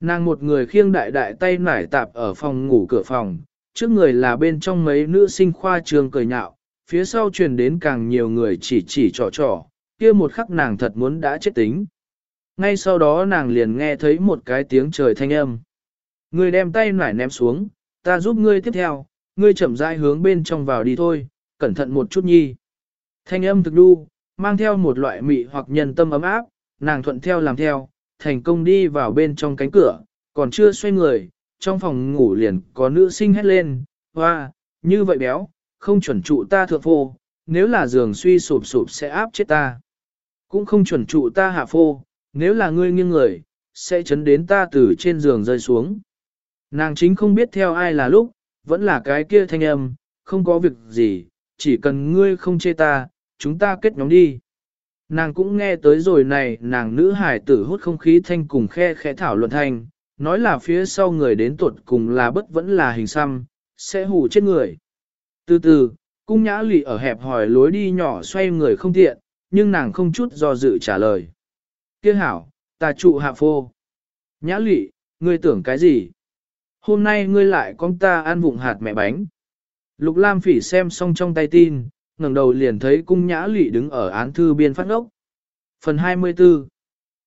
Nàng một người khiêng đại đại tay nải tạp ở phòng ngủ cửa phòng, trước người là bên trong mấy nữ sinh khoa trường cười nhạo, phía sau truyền đến càng nhiều người chỉ chỉ trò trò, kia một khắc nàng thật muốn đã chết tính. Ngay sau đó nàng liền nghe thấy một cái tiếng trời thanh âm. Ngươi đem tay nải ném xuống, ta giúp ngươi tiếp theo, ngươi chậm rãi hướng bên trong vào đi thôi, cẩn thận một chút nhi. Thanh âm thực đu, mang theo một loại mị hoặc nhân tâm ấm áp, nàng thuận theo làm theo, thành công đi vào bên trong cánh cửa, còn chưa xoay người, trong phòng ngủ liền có nữ sinh hét lên, hoa, như vậy béo, không chuẩn trụ ta thượng phô, nếu là giường suy sụp sụp sẽ áp chết ta. Cũng không chuẩn trụ ta hạ phô, nếu là ngươi nghiêng người, sẽ chấn đến ta từ trên giường rơi xuống. Nàng chính không biết theo ai là lúc, vẫn là cái kia thanh âm, không có việc gì, chỉ cần ngươi không chê ta, chúng ta kết nhóm đi. Nàng cũng nghe tới rồi này, nàng nữ hải tử hút không khí thanh cùng khe khẽ thảo luận thanh, nói là phía sau người đến tuột cùng là bất vẫn là hình xăm, sẽ hù chết người. Từ từ, cung nhã lị ở hẹp hỏi lối đi nhỏ xoay người không tiện, nhưng nàng không chút do dự trả lời. Kia hảo, ta trụ hạ phô. Nhã lị, ngươi tưởng cái gì? Hôm nay ngươi lại con ta ăn vụng hạt mẹ bánh. Lục Lam phỉ xem xong trong tay tin, ngẩng đầu liền thấy cung nhã lụy đứng ở án thư biên phát ngốc. Phần 24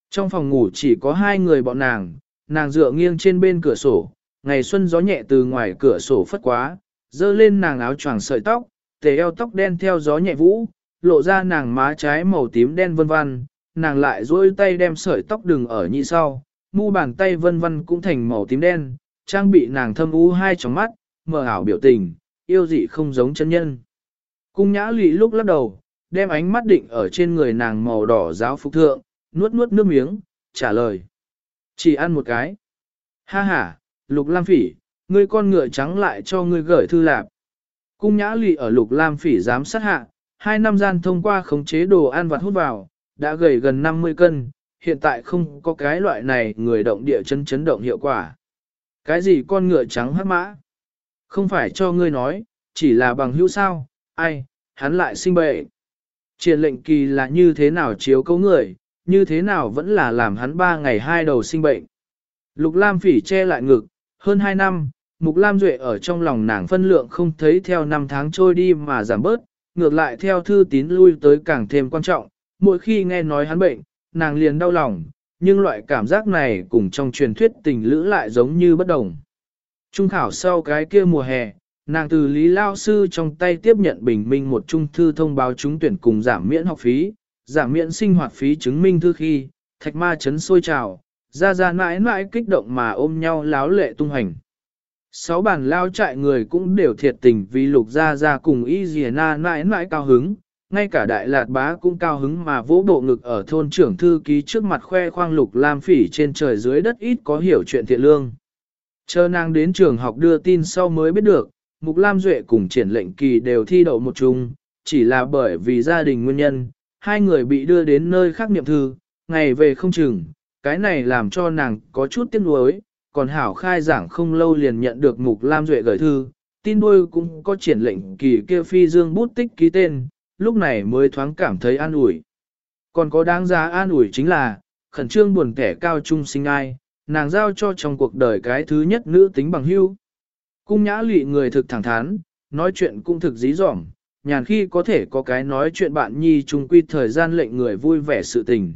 Trong phòng ngủ chỉ có hai người bọn nàng, nàng dựa nghiêng trên bên cửa sổ, ngày xuân gió nhẹ từ ngoài cửa sổ phất quá, dơ lên nàng áo choàng sợi tóc, tề eo tóc đen theo gió nhẹ vũ, lộ ra nàng má trái màu tím đen vân vân, nàng lại duỗi tay đem sợi tóc đừng ở nhị sau, mu bàn tay vân vân cũng thành màu tím đen, trang bị nàng thâm u hai tròng mắt, mờ ảo biểu tình, yêu dị không giống chân nhân. Cung nhã lụy lúc lắc đầu, đem ánh mắt định ở trên người nàng màu đỏ giáo phục thượng, nuốt nuốt nước miếng, trả lời. Chỉ ăn một cái. Ha ha, lục lam phỉ, ngươi con ngựa trắng lại cho ngươi gửi thư lạp. Cung nhã lụy ở lục lam phỉ giám sát hạ, hai năm gian thông qua khống chế đồ ăn vặt hút vào, đã gầy gần 50 cân, hiện tại không có cái loại này người động địa chân chấn động hiệu quả. Cái gì con ngựa trắng hắc mã? Không phải cho ngươi nói, chỉ là bằng hữu sao, ai, hắn lại sinh bệnh. Triển lệnh kỳ là như thế nào chiếu cấu người, như thế nào vẫn là làm hắn ba ngày hai đầu sinh bệnh. Lục Lam phỉ che lại ngực, hơn hai năm, Mục Lam Duệ ở trong lòng nàng phân lượng không thấy theo năm tháng trôi đi mà giảm bớt, ngược lại theo thư tín lui tới càng thêm quan trọng, mỗi khi nghe nói hắn bệnh, nàng liền đau lòng, nhưng loại cảm giác này cùng trong truyền thuyết tình lữ lại giống như bất đồng. Trung khảo sau cái kia mùa hè, nàng từ Lý Lao Sư trong tay tiếp nhận bình minh một trung thư thông báo trúng tuyển cùng giảm miễn học phí, giảm miễn sinh hoạt phí chứng minh thư khi, thạch ma chấn sôi trào, ra ra mãi mãi kích động mà ôm nhau láo lệ tung hành. Sáu bản lao trại người cũng đều thiệt tình vì lục ra ra cùng y dìa na mãi mãi cao hứng, ngay cả đại lạt bá cũng cao hứng mà vỗ bộ ngực ở thôn trưởng thư ký trước mặt khoe khoang lục lam phỉ trên trời dưới đất ít có hiểu chuyện thiện lương. Chờ nàng đến trường học đưa tin sau mới biết được, Mục Lam Duệ cùng triển lệnh kỳ đều thi đậu một chung, chỉ là bởi vì gia đình nguyên nhân, hai người bị đưa đến nơi khác niệm thư, ngày về không chừng, cái này làm cho nàng có chút tiếc nuối, còn Hảo khai giảng không lâu liền nhận được Mục Lam Duệ gửi thư, tin đuôi cũng có triển lệnh kỳ kia phi dương bút tích ký tên, lúc này mới thoáng cảm thấy an ủi. Còn có đáng giá an ủi chính là, khẩn trương buồn kẻ cao trung sinh ai, nàng giao cho trong cuộc đời cái thứ nhất nữ tính bằng hưu. Cung nhã lụy người thực thẳng thắn, nói chuyện cũng thực dí dỏm, nhàn khi có thể có cái nói chuyện bạn nhi chung quy thời gian lệnh người vui vẻ sự tình.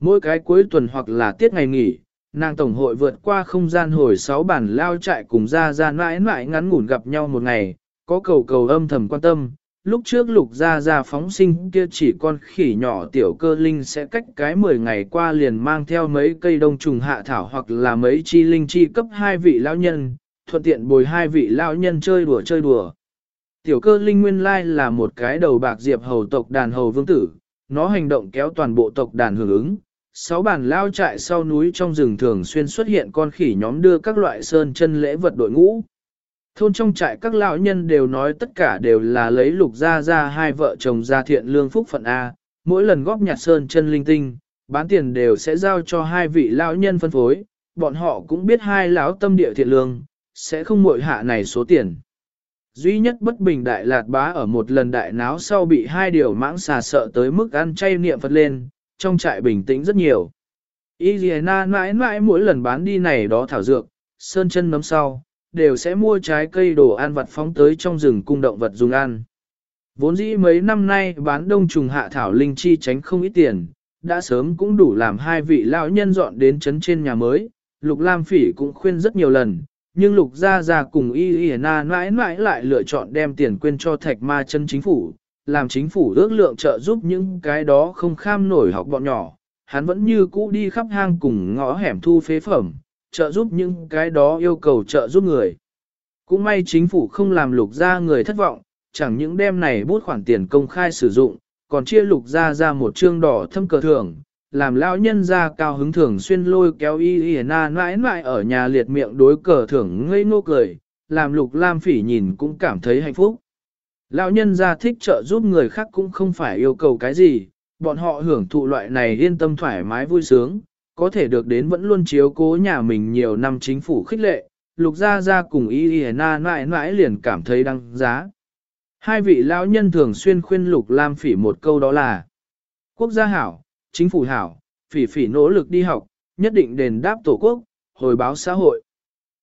Mỗi cái cuối tuần hoặc là tiết ngày nghỉ, nàng tổng hội vượt qua không gian hồi sáu bản lao chạy cùng ra ra mãi mãi ngắn ngủn gặp nhau một ngày, có cầu cầu âm thầm quan tâm. Lúc trước lục ra ra phóng sinh kia chỉ con khỉ nhỏ tiểu cơ linh sẽ cách cái 10 ngày qua liền mang theo mấy cây đông trùng hạ thảo hoặc là mấy chi linh chi cấp hai vị lão nhân, thuận tiện bồi hai vị lão nhân chơi đùa chơi đùa. Tiểu cơ linh nguyên lai là một cái đầu bạc diệp hầu tộc đàn hầu vương tử, nó hành động kéo toàn bộ tộc đàn hưởng ứng. Sáu bản lao trại sau núi trong rừng thường xuyên xuất hiện con khỉ nhóm đưa các loại sơn chân lễ vật đội ngũ. Thôn trong trại các lão nhân đều nói tất cả đều là lấy lục ra ra hai vợ chồng ra thiện lương phúc phận A, mỗi lần góp nhặt sơn chân linh tinh, bán tiền đều sẽ giao cho hai vị lão nhân phân phối, bọn họ cũng biết hai lão tâm địa thiện lương, sẽ không muội hạ này số tiền. Duy nhất bất bình đại lạt bá ở một lần đại náo sau bị hai điều mãng xà sợ tới mức ăn chay niệm Phật lên, trong trại bình tĩnh rất nhiều. Iliana mãi mãi mỗi lần bán đi này đó thảo dược, sơn chân nấm sau, đều sẽ mua trái cây đồ ăn vặt phóng tới trong rừng cung động vật dùng ăn. Vốn dĩ mấy năm nay bán đông trùng hạ thảo linh chi tránh không ít tiền, đã sớm cũng đủ làm hai vị lão nhân dọn đến trấn trên nhà mới, Lục Lam Phỉ cũng khuyên rất nhiều lần, nhưng Lục Gia Gia cùng Y Y Na mãi mãi lại lựa chọn đem tiền quên cho thạch ma chân chính phủ, làm chính phủ ước lượng trợ giúp những cái đó không kham nổi học bọn nhỏ. Hắn vẫn như cũ đi khắp hang cùng ngõ hẻm thu phế phẩm, trợ giúp những cái đó yêu cầu trợ giúp người. Cũng may chính phủ không làm lục ra người thất vọng, chẳng những đem này bút khoản tiền công khai sử dụng, còn chia lục ra ra một trương đỏ thâm cờ thưởng, làm lão nhân ra cao hứng thường xuyên lôi kéo y y na mãi mãi ở nhà liệt miệng đối cờ thưởng ngây ngô cười, làm lục lam phỉ nhìn cũng cảm thấy hạnh phúc. Lão nhân ra thích trợ giúp người khác cũng không phải yêu cầu cái gì, bọn họ hưởng thụ loại này yên tâm thoải mái vui sướng, có thể được đến vẫn luôn chiếu cố nhà mình nhiều năm chính phủ khích lệ, lục gia gia cùng y y na mãi mãi liền cảm thấy đăng giá. Hai vị lão nhân thường xuyên khuyên lục lam phỉ một câu đó là Quốc gia hảo, chính phủ hảo, phỉ phỉ nỗ lực đi học, nhất định đền đáp tổ quốc, hồi báo xã hội.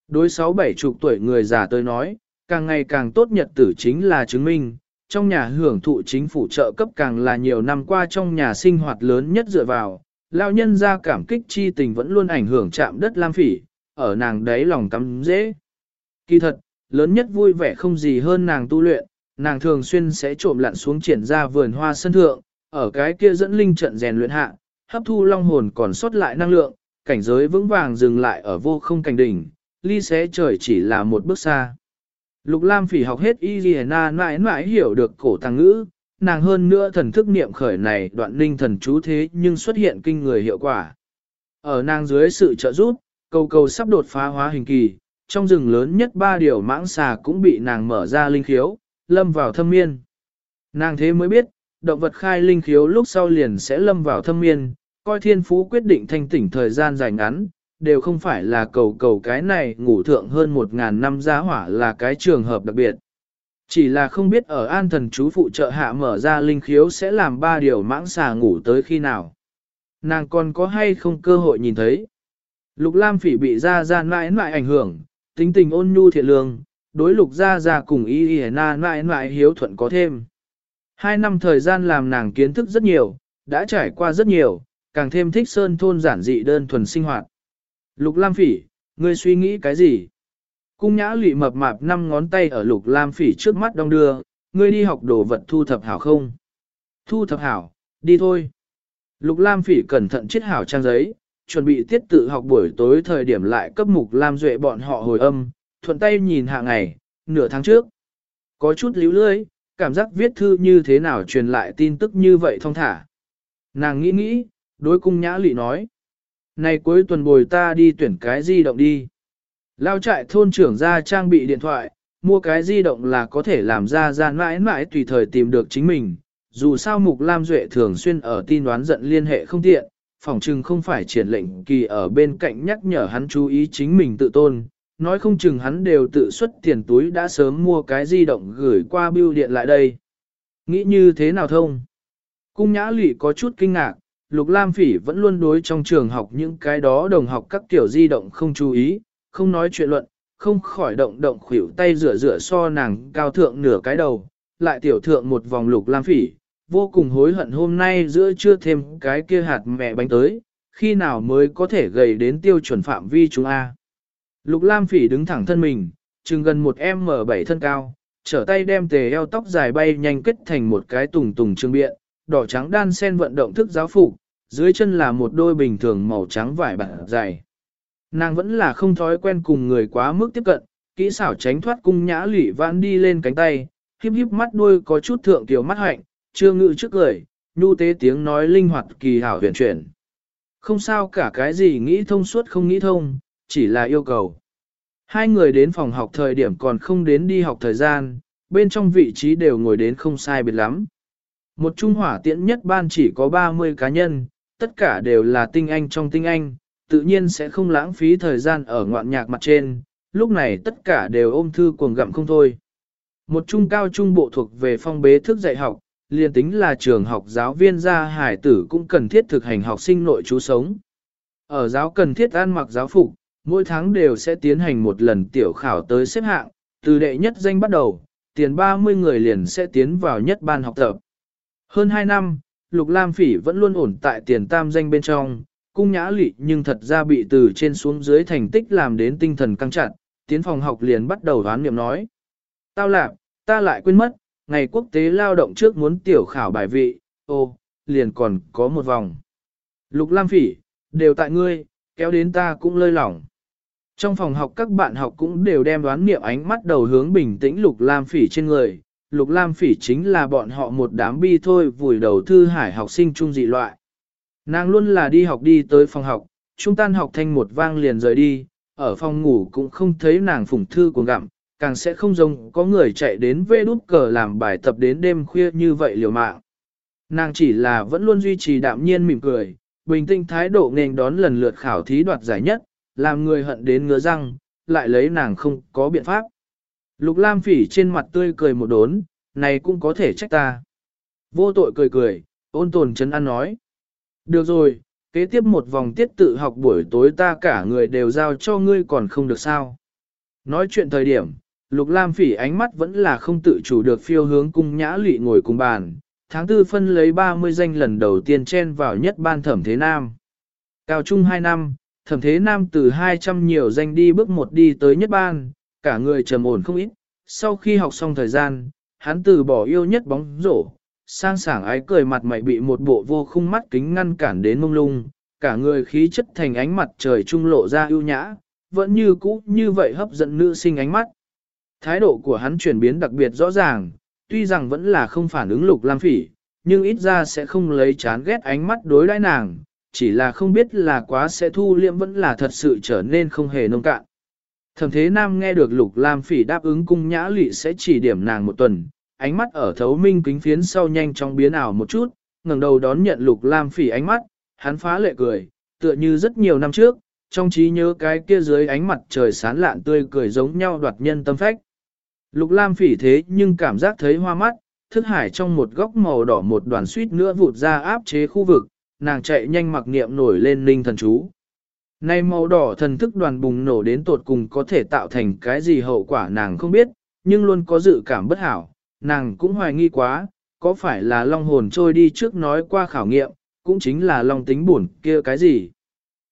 Đối sáu bảy chục tuổi người già tôi nói, càng ngày càng tốt nhật tử chính là chứng minh, trong nhà hưởng thụ chính phủ trợ cấp càng là nhiều năm qua trong nhà sinh hoạt lớn nhất dựa vào, lão nhân ra cảm kích chi tình vẫn luôn ảnh hưởng chạm đất lam phỉ, ở nàng đấy lòng cắm dễ. Kỳ thật, lớn nhất vui vẻ không gì hơn nàng tu luyện, nàng thường xuyên sẽ trộm lặn xuống triển ra vườn hoa sân thượng, ở cái kia dẫn linh trận rèn luyện hạ, hấp thu long hồn còn sót lại năng lượng, cảnh giới vững vàng dừng lại ở vô không cảnh đỉnh, ly xé trời chỉ là một bước xa. Lục Lam phỉ học hết y na mãi mãi hiểu được cổ tăng ngữ, nàng hơn nữa thần thức niệm khởi này đoạn linh thần chú thế nhưng xuất hiện kinh người hiệu quả. Ở nàng dưới sự trợ giúp, cầu cầu sắp đột phá hóa hình kỳ, trong rừng lớn nhất ba điều mãng xà cũng bị nàng mở ra linh khiếu, lâm vào thâm miên. Nàng thế mới biết, động vật khai linh khiếu lúc sau liền sẽ lâm vào thâm miên, coi thiên phú quyết định thanh tỉnh thời gian dài ngắn, đều không phải là cầu cầu cái này ngủ thượng hơn một ngàn năm giá hỏa là cái trường hợp đặc biệt. Chỉ là không biết ở an thần chú phụ trợ hạ mở ra linh khiếu sẽ làm ba điều mãng xà ngủ tới khi nào. Nàng còn có hay không cơ hội nhìn thấy. Lục Lam phỉ bị ra ra mãi mãi ảnh hưởng, tính tình ôn nhu thiện lương, đối lục ra ra cùng y y na mãi mãi hiếu thuận có thêm. Hai năm thời gian làm nàng kiến thức rất nhiều, đã trải qua rất nhiều, càng thêm thích sơn thôn giản dị đơn thuần sinh hoạt. Lục Lam Phỉ, ngươi suy nghĩ cái gì? Cung nhã lụy mập mạp năm ngón tay ở lục lam phỉ trước mắt đong đưa, ngươi đi học đồ vật thu thập hảo không? Thu thập hảo, đi thôi. Lục lam phỉ cẩn thận chiết hảo trang giấy, chuẩn bị tiết tự học buổi tối thời điểm lại cấp mục lam duệ bọn họ hồi âm, thuận tay nhìn hạ ngày, nửa tháng trước. Có chút líu lưới, cảm giác viết thư như thế nào truyền lại tin tức như vậy thông thả. Nàng nghĩ nghĩ, đối cung nhã lụy nói. Này cuối tuần bồi ta đi tuyển cái di động đi. Lao trại thôn trưởng ra trang bị điện thoại, mua cái di động là có thể làm ra ra mãi mãi tùy thời tìm được chính mình. Dù sao Mục Lam Duệ thường xuyên ở tin đoán giận liên hệ không tiện, phòng trừng không phải triển lệnh kỳ ở bên cạnh nhắc nhở hắn chú ý chính mình tự tôn. Nói không chừng hắn đều tự xuất tiền túi đã sớm mua cái di động gửi qua bưu điện lại đây. Nghĩ như thế nào thông? Cung nhã lụy có chút kinh ngạc, Lục Lam Phỉ vẫn luôn đối trong trường học những cái đó đồng học các tiểu di động không chú ý, không nói chuyện luận, không khỏi động động khuỷu tay rửa rửa so nàng cao thượng nửa cái đầu, lại tiểu thượng một vòng Lục Lam Phỉ, vô cùng hối hận hôm nay giữa trưa thêm cái kia hạt mẹ bánh tới, khi nào mới có thể gầy đến tiêu chuẩn phạm vi chúng a. Lục Lam Phỉ đứng thẳng thân mình, chừng gần một M7 thân cao, trở tay đem tề eo tóc dài bay nhanh kết thành một cái tùng tùng trương biện, đỏ trắng đan sen vận động thức giáo phục, dưới chân là một đôi bình thường màu trắng vải bản dày. Nàng vẫn là không thói quen cùng người quá mức tiếp cận, kỹ xảo tránh thoát cung nhã lụy vãn đi lên cánh tay, híp híp mắt đuôi có chút thượng tiểu mắt hạnh, chưa ngự trước cười, nhu tế tiếng nói linh hoạt kỳ hảo huyền chuyển. Không sao cả cái gì nghĩ thông suốt không nghĩ thông, chỉ là yêu cầu. Hai người đến phòng học thời điểm còn không đến đi học thời gian, bên trong vị trí đều ngồi đến không sai biệt lắm. Một trung hỏa tiễn nhất ban chỉ có 30 cá nhân, tất cả đều là tinh anh trong tinh anh, tự nhiên sẽ không lãng phí thời gian ở ngoạn nhạc mặt trên, lúc này tất cả đều ôm thư cuồng gặm không thôi. Một trung cao trung bộ thuộc về phong bế thức dạy học, liền tính là trường học giáo viên gia hải tử cũng cần thiết thực hành học sinh nội chú sống. Ở giáo cần thiết ăn mặc giáo phục, mỗi tháng đều sẽ tiến hành một lần tiểu khảo tới xếp hạng, từ đệ nhất danh bắt đầu, tiền 30 người liền sẽ tiến vào nhất ban học tập. Hơn 2 năm, Lục Lam Phỉ vẫn luôn ổn tại tiền tam danh bên trong, cung nhã lị nhưng thật ra bị từ trên xuống dưới thành tích làm đến tinh thần căng chặt, tiến phòng học liền bắt đầu đoán niệm nói. Tao lạc, ta lại quên mất, ngày quốc tế lao động trước muốn tiểu khảo bài vị, ô, liền còn có một vòng. Lục Lam Phỉ, đều tại ngươi, kéo đến ta cũng lơi lỏng. Trong phòng học các bạn học cũng đều đem đoán niệm ánh mắt đầu hướng bình tĩnh Lục Lam Phỉ trên người, Lục Lam Phỉ chính là bọn họ một đám bi thôi vùi đầu thư hải học sinh trung dị loại. Nàng luôn là đi học đi tới phòng học, trung tan học thanh một vang liền rời đi, ở phòng ngủ cũng không thấy nàng phụng thư cuồng gặm, càng sẽ không giống có người chạy đến vê đút cờ làm bài tập đến đêm khuya như vậy liều mạng. Nàng chỉ là vẫn luôn duy trì đạm nhiên mỉm cười, bình tĩnh thái độ nghênh đón lần lượt khảo thí đoạt giải nhất, làm người hận đến ngứa răng, lại lấy nàng không có biện pháp. Lục Lam Phỉ trên mặt tươi cười một đốn, này cũng có thể trách ta. Vô tội cười cười, ôn tồn chấn an nói. Được rồi, kế tiếp một vòng tiết tự học buổi tối ta cả người đều giao cho ngươi còn không được sao. Nói chuyện thời điểm, Lục Lam Phỉ ánh mắt vẫn là không tự chủ được phiêu hướng cung nhã lụy ngồi cùng bàn. Tháng tư phân lấy 30 danh lần đầu tiên chen vào nhất ban thẩm thế nam. Cao trung 2 năm, thẩm thế nam từ 200 nhiều danh đi bước một đi tới nhất ban, cả người trầm ổn không ít. Sau khi học xong thời gian, hắn từ bỏ yêu nhất bóng rổ, sang sảng ái cười mặt mày bị một bộ vô khung mắt kính ngăn cản đến mông lung, cả người khí chất thành ánh mặt trời trung lộ ra ưu nhã, vẫn như cũ như vậy hấp dẫn nữ sinh ánh mắt. Thái độ của hắn chuyển biến đặc biệt rõ ràng, tuy rằng vẫn là không phản ứng lục lam phỉ, nhưng ít ra sẽ không lấy chán ghét ánh mắt đối đãi nàng, chỉ là không biết là quá sẽ thu liệm vẫn là thật sự trở nên không hề nông cạn. Thẩm thế nam nghe được lục lam phỉ đáp ứng cung nhã lụy sẽ chỉ điểm nàng một tuần, ánh mắt ở thấu minh kính phiến sau nhanh chóng biến ảo một chút, ngẩng đầu đón nhận lục lam phỉ ánh mắt, hắn phá lệ cười, tựa như rất nhiều năm trước, trong trí nhớ cái kia dưới ánh mặt trời sán lạn tươi cười giống nhau đoạt nhân tâm phách. Lục lam phỉ thế nhưng cảm giác thấy hoa mắt, thức hải trong một góc màu đỏ một đoàn suýt nữa vụt ra áp chế khu vực, nàng chạy nhanh mặc niệm nổi lên linh thần chú. Nay màu đỏ thần thức đoàn bùng nổ đến tột cùng có thể tạo thành cái gì hậu quả nàng không biết, nhưng luôn có dự cảm bất hảo, nàng cũng hoài nghi quá, có phải là long hồn trôi đi trước nói qua khảo nghiệm, cũng chính là long tính buồn kia cái gì.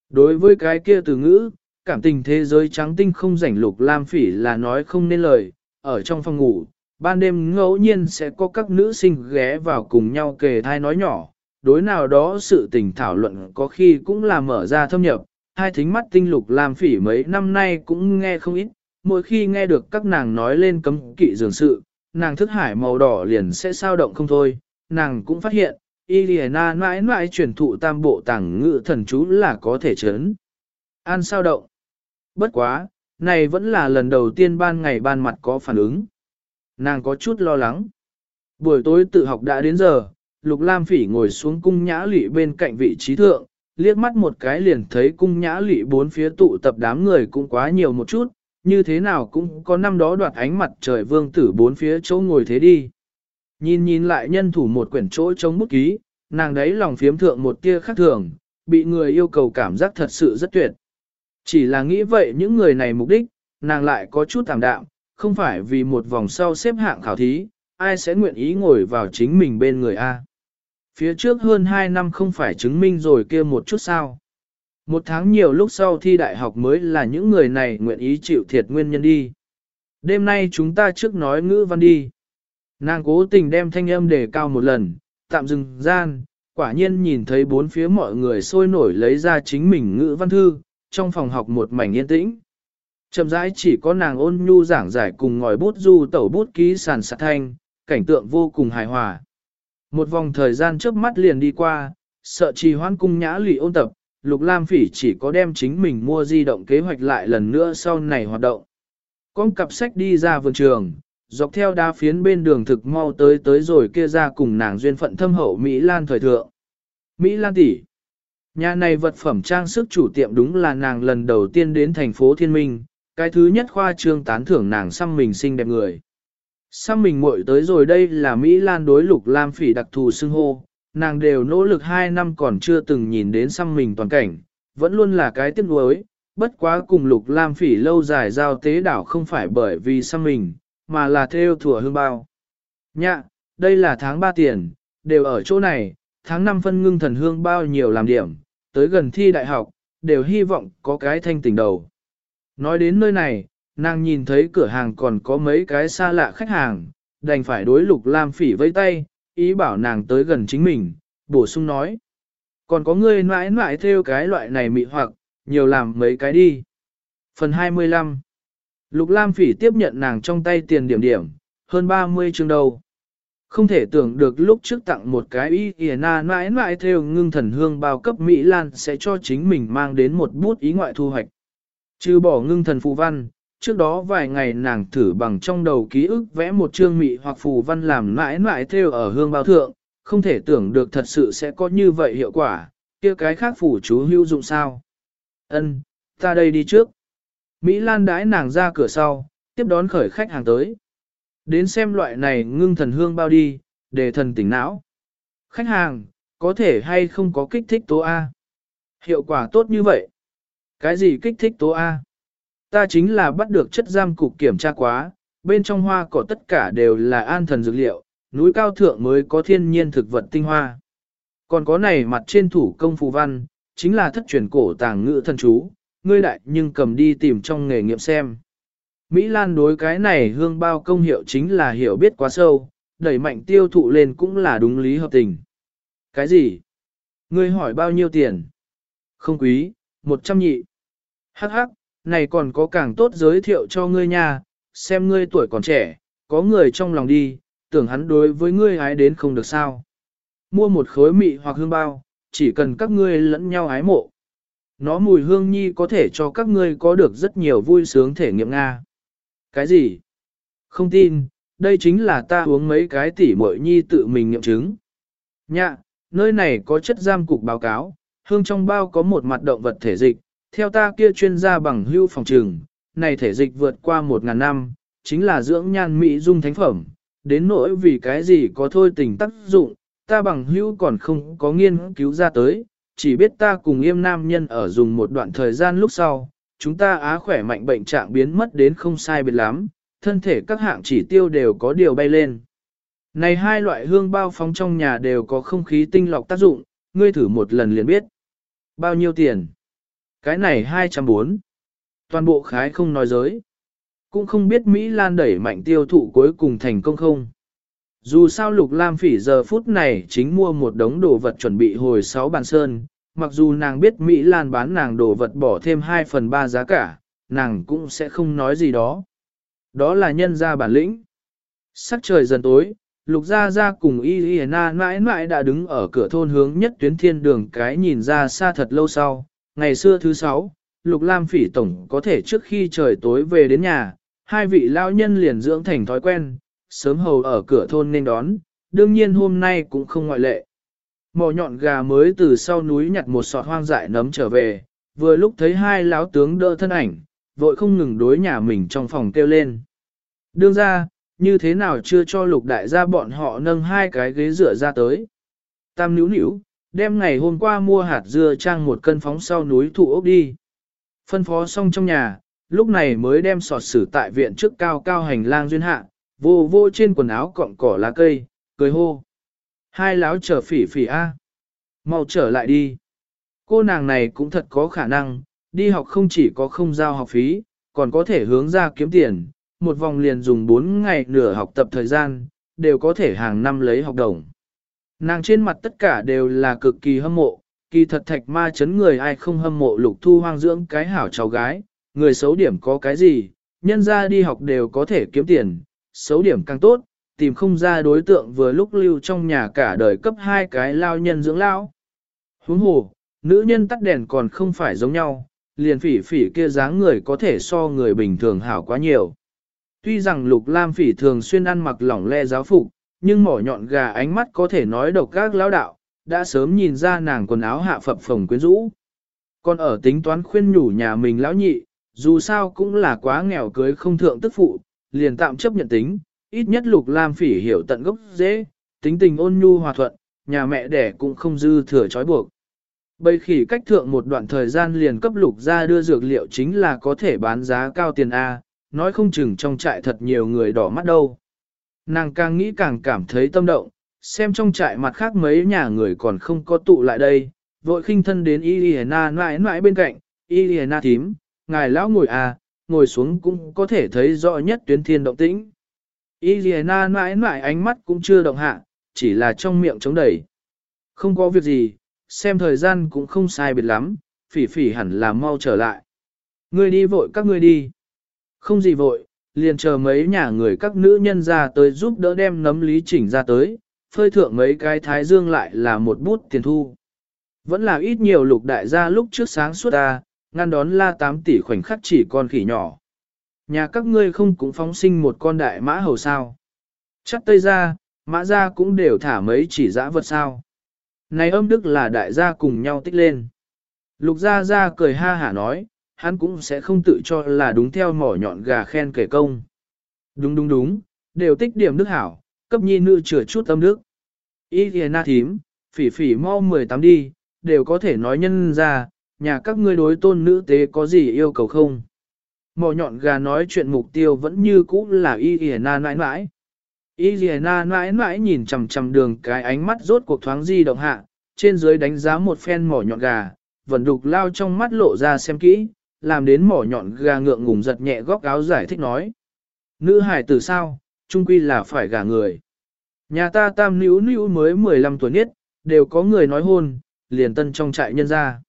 Đối với cái kia từ ngữ, cảm tình thế giới trắng tinh không rảnh lục lam phỉ là nói không nên lời, ở trong phòng ngủ, ban đêm ngẫu nhiên sẽ có các nữ sinh ghé vào cùng nhau kề thai nói nhỏ, đối nào đó sự tình thảo luận có khi cũng là mở ra thâm nhập, hai thính mắt tinh lục lam phỉ mấy năm nay cũng nghe không ít, mỗi khi nghe được các nàng nói lên cấm kỵ dường sự, nàng thức hải màu đỏ liền sẽ sao động không thôi, nàng cũng phát hiện, Iliana mãi mãi truyền thụ tam bộ tàng ngự thần chú là có thể chấn. An sao động. Bất quá, này vẫn là lần đầu tiên ban ngày ban mặt có phản ứng. Nàng có chút lo lắng. Buổi tối tự học đã đến giờ, Lục Lam Phỉ ngồi xuống cung nhã lụy bên cạnh vị trí thượng, liếc mắt một cái liền thấy cung nhã lụy bốn phía tụ tập đám người cũng quá nhiều một chút, như thế nào cũng có năm đó đoạt ánh mặt trời vương tử bốn phía chỗ ngồi thế đi. Nhìn nhìn lại nhân thủ một quyển chỗ chống bút ký, nàng đấy lòng phiếm thượng một tia khác thường, bị người yêu cầu cảm giác thật sự rất tuyệt. Chỉ là nghĩ vậy những người này mục đích, nàng lại có chút tạm đạm, không phải vì một vòng sau xếp hạng khảo thí, ai sẽ nguyện ý ngồi vào chính mình bên người A. Phía trước hơn 2 năm không phải chứng minh rồi kia một chút sao. Một tháng nhiều lúc sau thi đại học mới là những người này nguyện ý chịu thiệt nguyên nhân đi. Đêm nay chúng ta trước nói ngữ văn đi. Nàng cố tình đem thanh âm đề cao một lần, tạm dừng gian, quả nhiên nhìn thấy bốn phía mọi người sôi nổi lấy ra chính mình ngữ văn thư, trong phòng học một mảnh yên tĩnh. Chậm rãi chỉ có nàng ôn nhu giảng giải cùng ngòi bút du tẩu bút ký sàn sạt thanh, cảnh tượng vô cùng hài hòa. Một vòng thời gian trước mắt liền đi qua, sợ trì hoan cung nhã lụy ôn tập, Lục Lam Phỉ chỉ có đem chính mình mua di động kế hoạch lại lần nữa sau này hoạt động. Con cặp sách đi ra vườn trường, dọc theo đá phiến bên đường thực mau tới tới rồi kia ra cùng nàng duyên phận thâm hậu Mỹ Lan thời thượng. Mỹ Lan tỷ, nhà này vật phẩm trang sức chủ tiệm đúng là nàng lần đầu tiên đến thành phố Thiên Minh, cái thứ nhất khoa trương tán thưởng nàng xăm mình xinh đẹp người. Xăm mình muội tới rồi đây là Mỹ Lan đối Lục Lam Phỉ đặc thù xưng hô, nàng đều nỗ lực 2 năm còn chưa từng nhìn đến xăm mình toàn cảnh, vẫn luôn là cái tiếc nuối, bất quá cùng Lục Lam Phỉ lâu dài giao tế đảo không phải bởi vì xăm mình, mà là theo thủa hương bao. Nhạ, đây là tháng 3 tiền, đều ở chỗ này, tháng 5 phân ngưng thần hương bao nhiêu làm điểm, tới gần thi đại học, đều hy vọng có cái thanh tỉnh đầu. Nói đến nơi này, nàng nhìn thấy cửa hàng còn có mấy cái xa lạ khách hàng, đành phải đối lục lam phỉ vây tay, ý bảo nàng tới gần chính mình, bổ sung nói. Còn có người mãi mãi theo cái loại này mị hoặc, nhiều làm mấy cái đi. Phần 25 Lục Lam Phỉ tiếp nhận nàng trong tay tiền điểm điểm, hơn 30 chương đầu. Không thể tưởng được lúc trước tặng một cái y y na mãi mãi theo ngưng thần hương bao cấp Mỹ Lan sẽ cho chính mình mang đến một bút ý ngoại thu hoạch. Trừ bỏ ngưng thần phù văn, trước đó vài ngày nàng thử bằng trong đầu ký ức vẽ một chương mị hoặc phù văn làm mãi mãi theo ở hương bao thượng, không thể tưởng được thật sự sẽ có như vậy hiệu quả, kia cái khác phù chú hữu dụng sao. Ân, ta đây đi trước. Mỹ Lan đãi nàng ra cửa sau, tiếp đón khởi khách hàng tới. Đến xem loại này ngưng thần hương bao đi, để thần tỉnh não. Khách hàng, có thể hay không có kích thích tố A. Hiệu quả tốt như vậy. Cái gì kích thích tố A? Ta chính là bắt được chất giam cục kiểm tra quá, bên trong hoa cỏ tất cả đều là an thần dược liệu, núi cao thượng mới có thiên nhiên thực vật tinh hoa. Còn có này mặt trên thủ công phù văn, chính là thất truyền cổ tàng ngữ thần chú, ngươi đại nhưng cầm đi tìm trong nghề nghiệm xem. Mỹ Lan đối cái này hương bao công hiệu chính là hiểu biết quá sâu, đẩy mạnh tiêu thụ lên cũng là đúng lý hợp tình. Cái gì? Ngươi hỏi bao nhiêu tiền? Không quý, một trăm nhị. Hắc hắc, này còn có càng tốt giới thiệu cho ngươi nha, xem ngươi tuổi còn trẻ, có người trong lòng đi, tưởng hắn đối với ngươi ái đến không được sao. Mua một khối mị hoặc hương bao, chỉ cần các ngươi lẫn nhau ái mộ. Nó mùi hương nhi có thể cho các ngươi có được rất nhiều vui sướng thể nghiệm Nga. Cái gì? Không tin, đây chính là ta uống mấy cái tỉ mội nhi tự mình nghiệm chứng. Nhạ, nơi này có chất giam cục báo cáo, hương trong bao có một mặt động vật thể dịch, theo ta kia chuyên gia bằng hưu phòng trường, này thể dịch vượt qua một ngàn năm, chính là dưỡng nhan mỹ dung thánh phẩm, đến nỗi vì cái gì có thôi tình tác dụng, ta bằng hưu còn không có nghiên cứu ra tới, chỉ biết ta cùng yêm nam nhân ở dùng một đoạn thời gian lúc sau, chúng ta á khỏe mạnh bệnh trạng biến mất đến không sai biệt lắm, thân thể các hạng chỉ tiêu đều có điều bay lên. Này hai loại hương bao phóng trong nhà đều có không khí tinh lọc tác dụng, ngươi thử một lần liền biết. Bao nhiêu tiền? Cái này 240. toàn bộ khái không nói giới. Cũng không biết Mỹ Lan đẩy mạnh tiêu thụ cuối cùng thành công không. Dù sao Lục Lam Phỉ giờ phút này chính mua một đống đồ vật chuẩn bị hồi sáu bàn sơn, mặc dù nàng biết Mỹ Lan bán nàng đồ vật bỏ thêm 2 phần 3 giá cả, nàng cũng sẽ không nói gì đó. Đó là nhân gia bản lĩnh. Sắc trời dần tối, Lục Gia Gia cùng Y Y Na mãi mãi đã đứng ở cửa thôn hướng nhất tuyến thiên đường cái nhìn ra xa thật lâu sau. Ngày xưa thứ sáu, Lục Lam Phỉ Tổng có thể trước khi trời tối về đến nhà, hai vị lão nhân liền dưỡng thành thói quen, sớm hầu ở cửa thôn nên đón, đương nhiên hôm nay cũng không ngoại lệ. Mỏ nhọn gà mới từ sau núi nhặt một sọt hoang dại nấm trở về, vừa lúc thấy hai lão tướng đỡ thân ảnh, vội không ngừng đối nhà mình trong phòng kêu lên. Đương ra, như thế nào chưa cho lục đại gia bọn họ nâng hai cái ghế rửa ra tới. Tam níu níu, đem ngày hôm qua mua hạt dưa trang một cân phóng sau núi thụ ốc đi. Phân phó xong trong nhà, lúc này mới đem sọt sử tại viện trước cao cao hành lang duyên hạ, vô vô trên quần áo cọng cỏ lá cây, cười hô. Hai láo trở phỉ phỉ a, mau trở lại đi. Cô nàng này cũng thật có khả năng, đi học không chỉ có không giao học phí, còn có thể hướng ra kiếm tiền, một vòng liền dùng 4 ngày nửa học tập thời gian, đều có thể hàng năm lấy học đồng. Nàng trên mặt tất cả đều là cực kỳ hâm mộ, kỳ thật thạch ma chấn người ai không hâm mộ lục thu hoang dưỡng cái hảo cháu gái, người xấu điểm có cái gì, nhân ra đi học đều có thể kiếm tiền, xấu điểm càng tốt, tìm không ra đối tượng vừa lúc lưu trong nhà cả đời cấp hai cái lao nhân dưỡng lao. Huống hồ, nữ nhân tắt đèn còn không phải giống nhau, liền phỉ phỉ kia dáng người có thể so người bình thường hảo quá nhiều. Tuy rằng lục lam phỉ thường xuyên ăn mặc lỏng le giáo phục, nhưng mỏ nhọn gà ánh mắt có thể nói độc các lão đạo, đã sớm nhìn ra nàng quần áo hạ phập phồng quyến rũ. Còn ở tính toán khuyên nhủ nhà mình lão nhị, dù sao cũng là quá nghèo cưới không thượng tức phụ, liền tạm chấp nhận tính, ít nhất lục lam phỉ hiểu tận gốc dễ, tính tình ôn nhu hòa thuận, nhà mẹ đẻ cũng không dư thừa trói buộc. bây khỉ cách thượng một đoạn thời gian liền cấp lục ra đưa dược liệu chính là có thể bán giá cao tiền A, nói không chừng trong trại thật nhiều người đỏ mắt đâu. Nàng càng nghĩ càng cảm thấy tâm động, xem trong trại mặt khác mấy nhà người còn không có tụ lại đây, vội khinh thân đến Iliana mãi mãi bên cạnh, Iliana thím, ngài lão ngồi à, ngồi xuống cũng có thể thấy rõ nhất tuyến thiên động tĩnh. Iliana mãi mãi ánh mắt cũng chưa động hạ, chỉ là trong miệng chống đẩy. Không có việc gì, xem thời gian cũng không sai biệt lắm, phỉ phỉ hẳn là mau trở lại. Ngươi đi vội các ngươi đi. Không gì vội, liền chờ mấy nhà người các nữ nhân ra tới giúp đỡ đem nấm lý chỉnh ra tới, phơi thượng mấy cái thái dương lại là một bút tiền thu. Vẫn là ít nhiều lục đại gia lúc trước sáng suốt ta, ngăn đón la 8 tỷ khoảnh khắc chỉ con khỉ nhỏ. Nhà các ngươi không cũng phóng sinh một con đại mã hầu sao. Chắc tây ra, mã ra cũng đều thả mấy chỉ dã vật sao. Này âm đức là đại gia cùng nhau tích lên. Lục gia gia cười ha hả nói, hắn cũng sẽ không tự cho là đúng theo mỏ nhọn gà khen kể công. Đúng đúng đúng, đều tích điểm đức hảo, cấp nhi nữ chừa chút tâm đức. Ý thìa na thím, phỉ phỉ mau 18 đi, đều có thể nói nhân ra, nhà các ngươi đối tôn nữ tế có gì yêu cầu không. Mỏ nhọn gà nói chuyện mục tiêu vẫn như cũ là y thìa na nãi nãi. Y thìa na nãi nãi nhìn chầm chầm đường cái ánh mắt rốt cuộc thoáng di động hạ, trên dưới đánh giá một phen mỏ nhọn gà, vẫn đục lao trong mắt lộ ra xem kỹ, làm đến mỏ nhọn gà ngượng ngùng giật nhẹ góc áo giải thích nói. Nữ hải tử sao, trung quy là phải gả người. Nhà ta tam nữ nữ mới 15 tuổi nhất, đều có người nói hôn, liền tân trong trại nhân ra.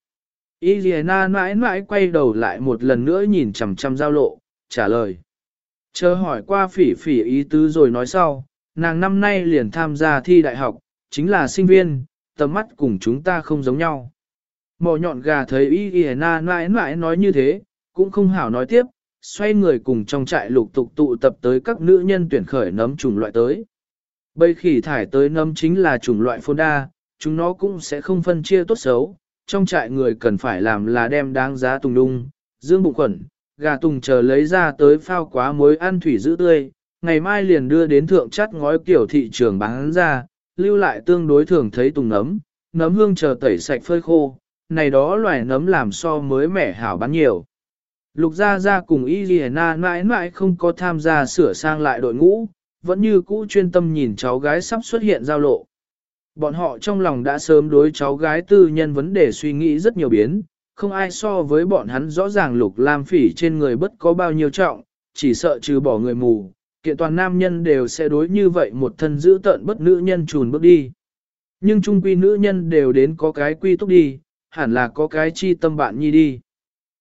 Iliana mãi mãi quay đầu lại một lần nữa nhìn chằm chằm giao lộ, trả lời. Chờ hỏi qua phỉ phỉ ý tứ rồi nói sau, nàng năm nay liền tham gia thi đại học, chính là sinh viên, tầm mắt cùng chúng ta không giống nhau. Mỏ nhọn gà thấy y y na mãi mãi nói như thế, cũng không hảo nói tiếp, xoay người cùng trong trại lục tục tụ tập tới các nữ nhân tuyển khởi nấm chủng loại tới. Bây khỉ thải tới nấm chính là chủng loại phôn đa, chúng nó cũng sẽ không phân chia tốt xấu, trong trại người cần phải làm là đem đáng giá tùng đung, dương bụng khuẩn, gà tùng chờ lấy ra tới phao quá muối ăn thủy giữ tươi, ngày mai liền đưa đến thượng chắt ngói kiểu thị trường bán ra, lưu lại tương đối thường thấy tùng nấm, nấm hương chờ tẩy sạch phơi khô, này đó loài nấm làm so mới mẻ hảo bán nhiều. Lục Gia Gia cùng Y Ghi Na mãi mãi không có tham gia sửa sang lại đội ngũ, vẫn như cũ chuyên tâm nhìn cháu gái sắp xuất hiện giao lộ. Bọn họ trong lòng đã sớm đối cháu gái tư nhân vấn đề suy nghĩ rất nhiều biến, không ai so với bọn hắn rõ ràng lục lam phỉ trên người bất có bao nhiêu trọng, chỉ sợ trừ bỏ người mù, kiện toàn nam nhân đều sẽ đối như vậy một thân giữ tận bất nữ nhân trùn bước đi. Nhưng trung quy nữ nhân đều đến có cái quy túc đi, hẳn là có cái chi tâm bạn nhi đi.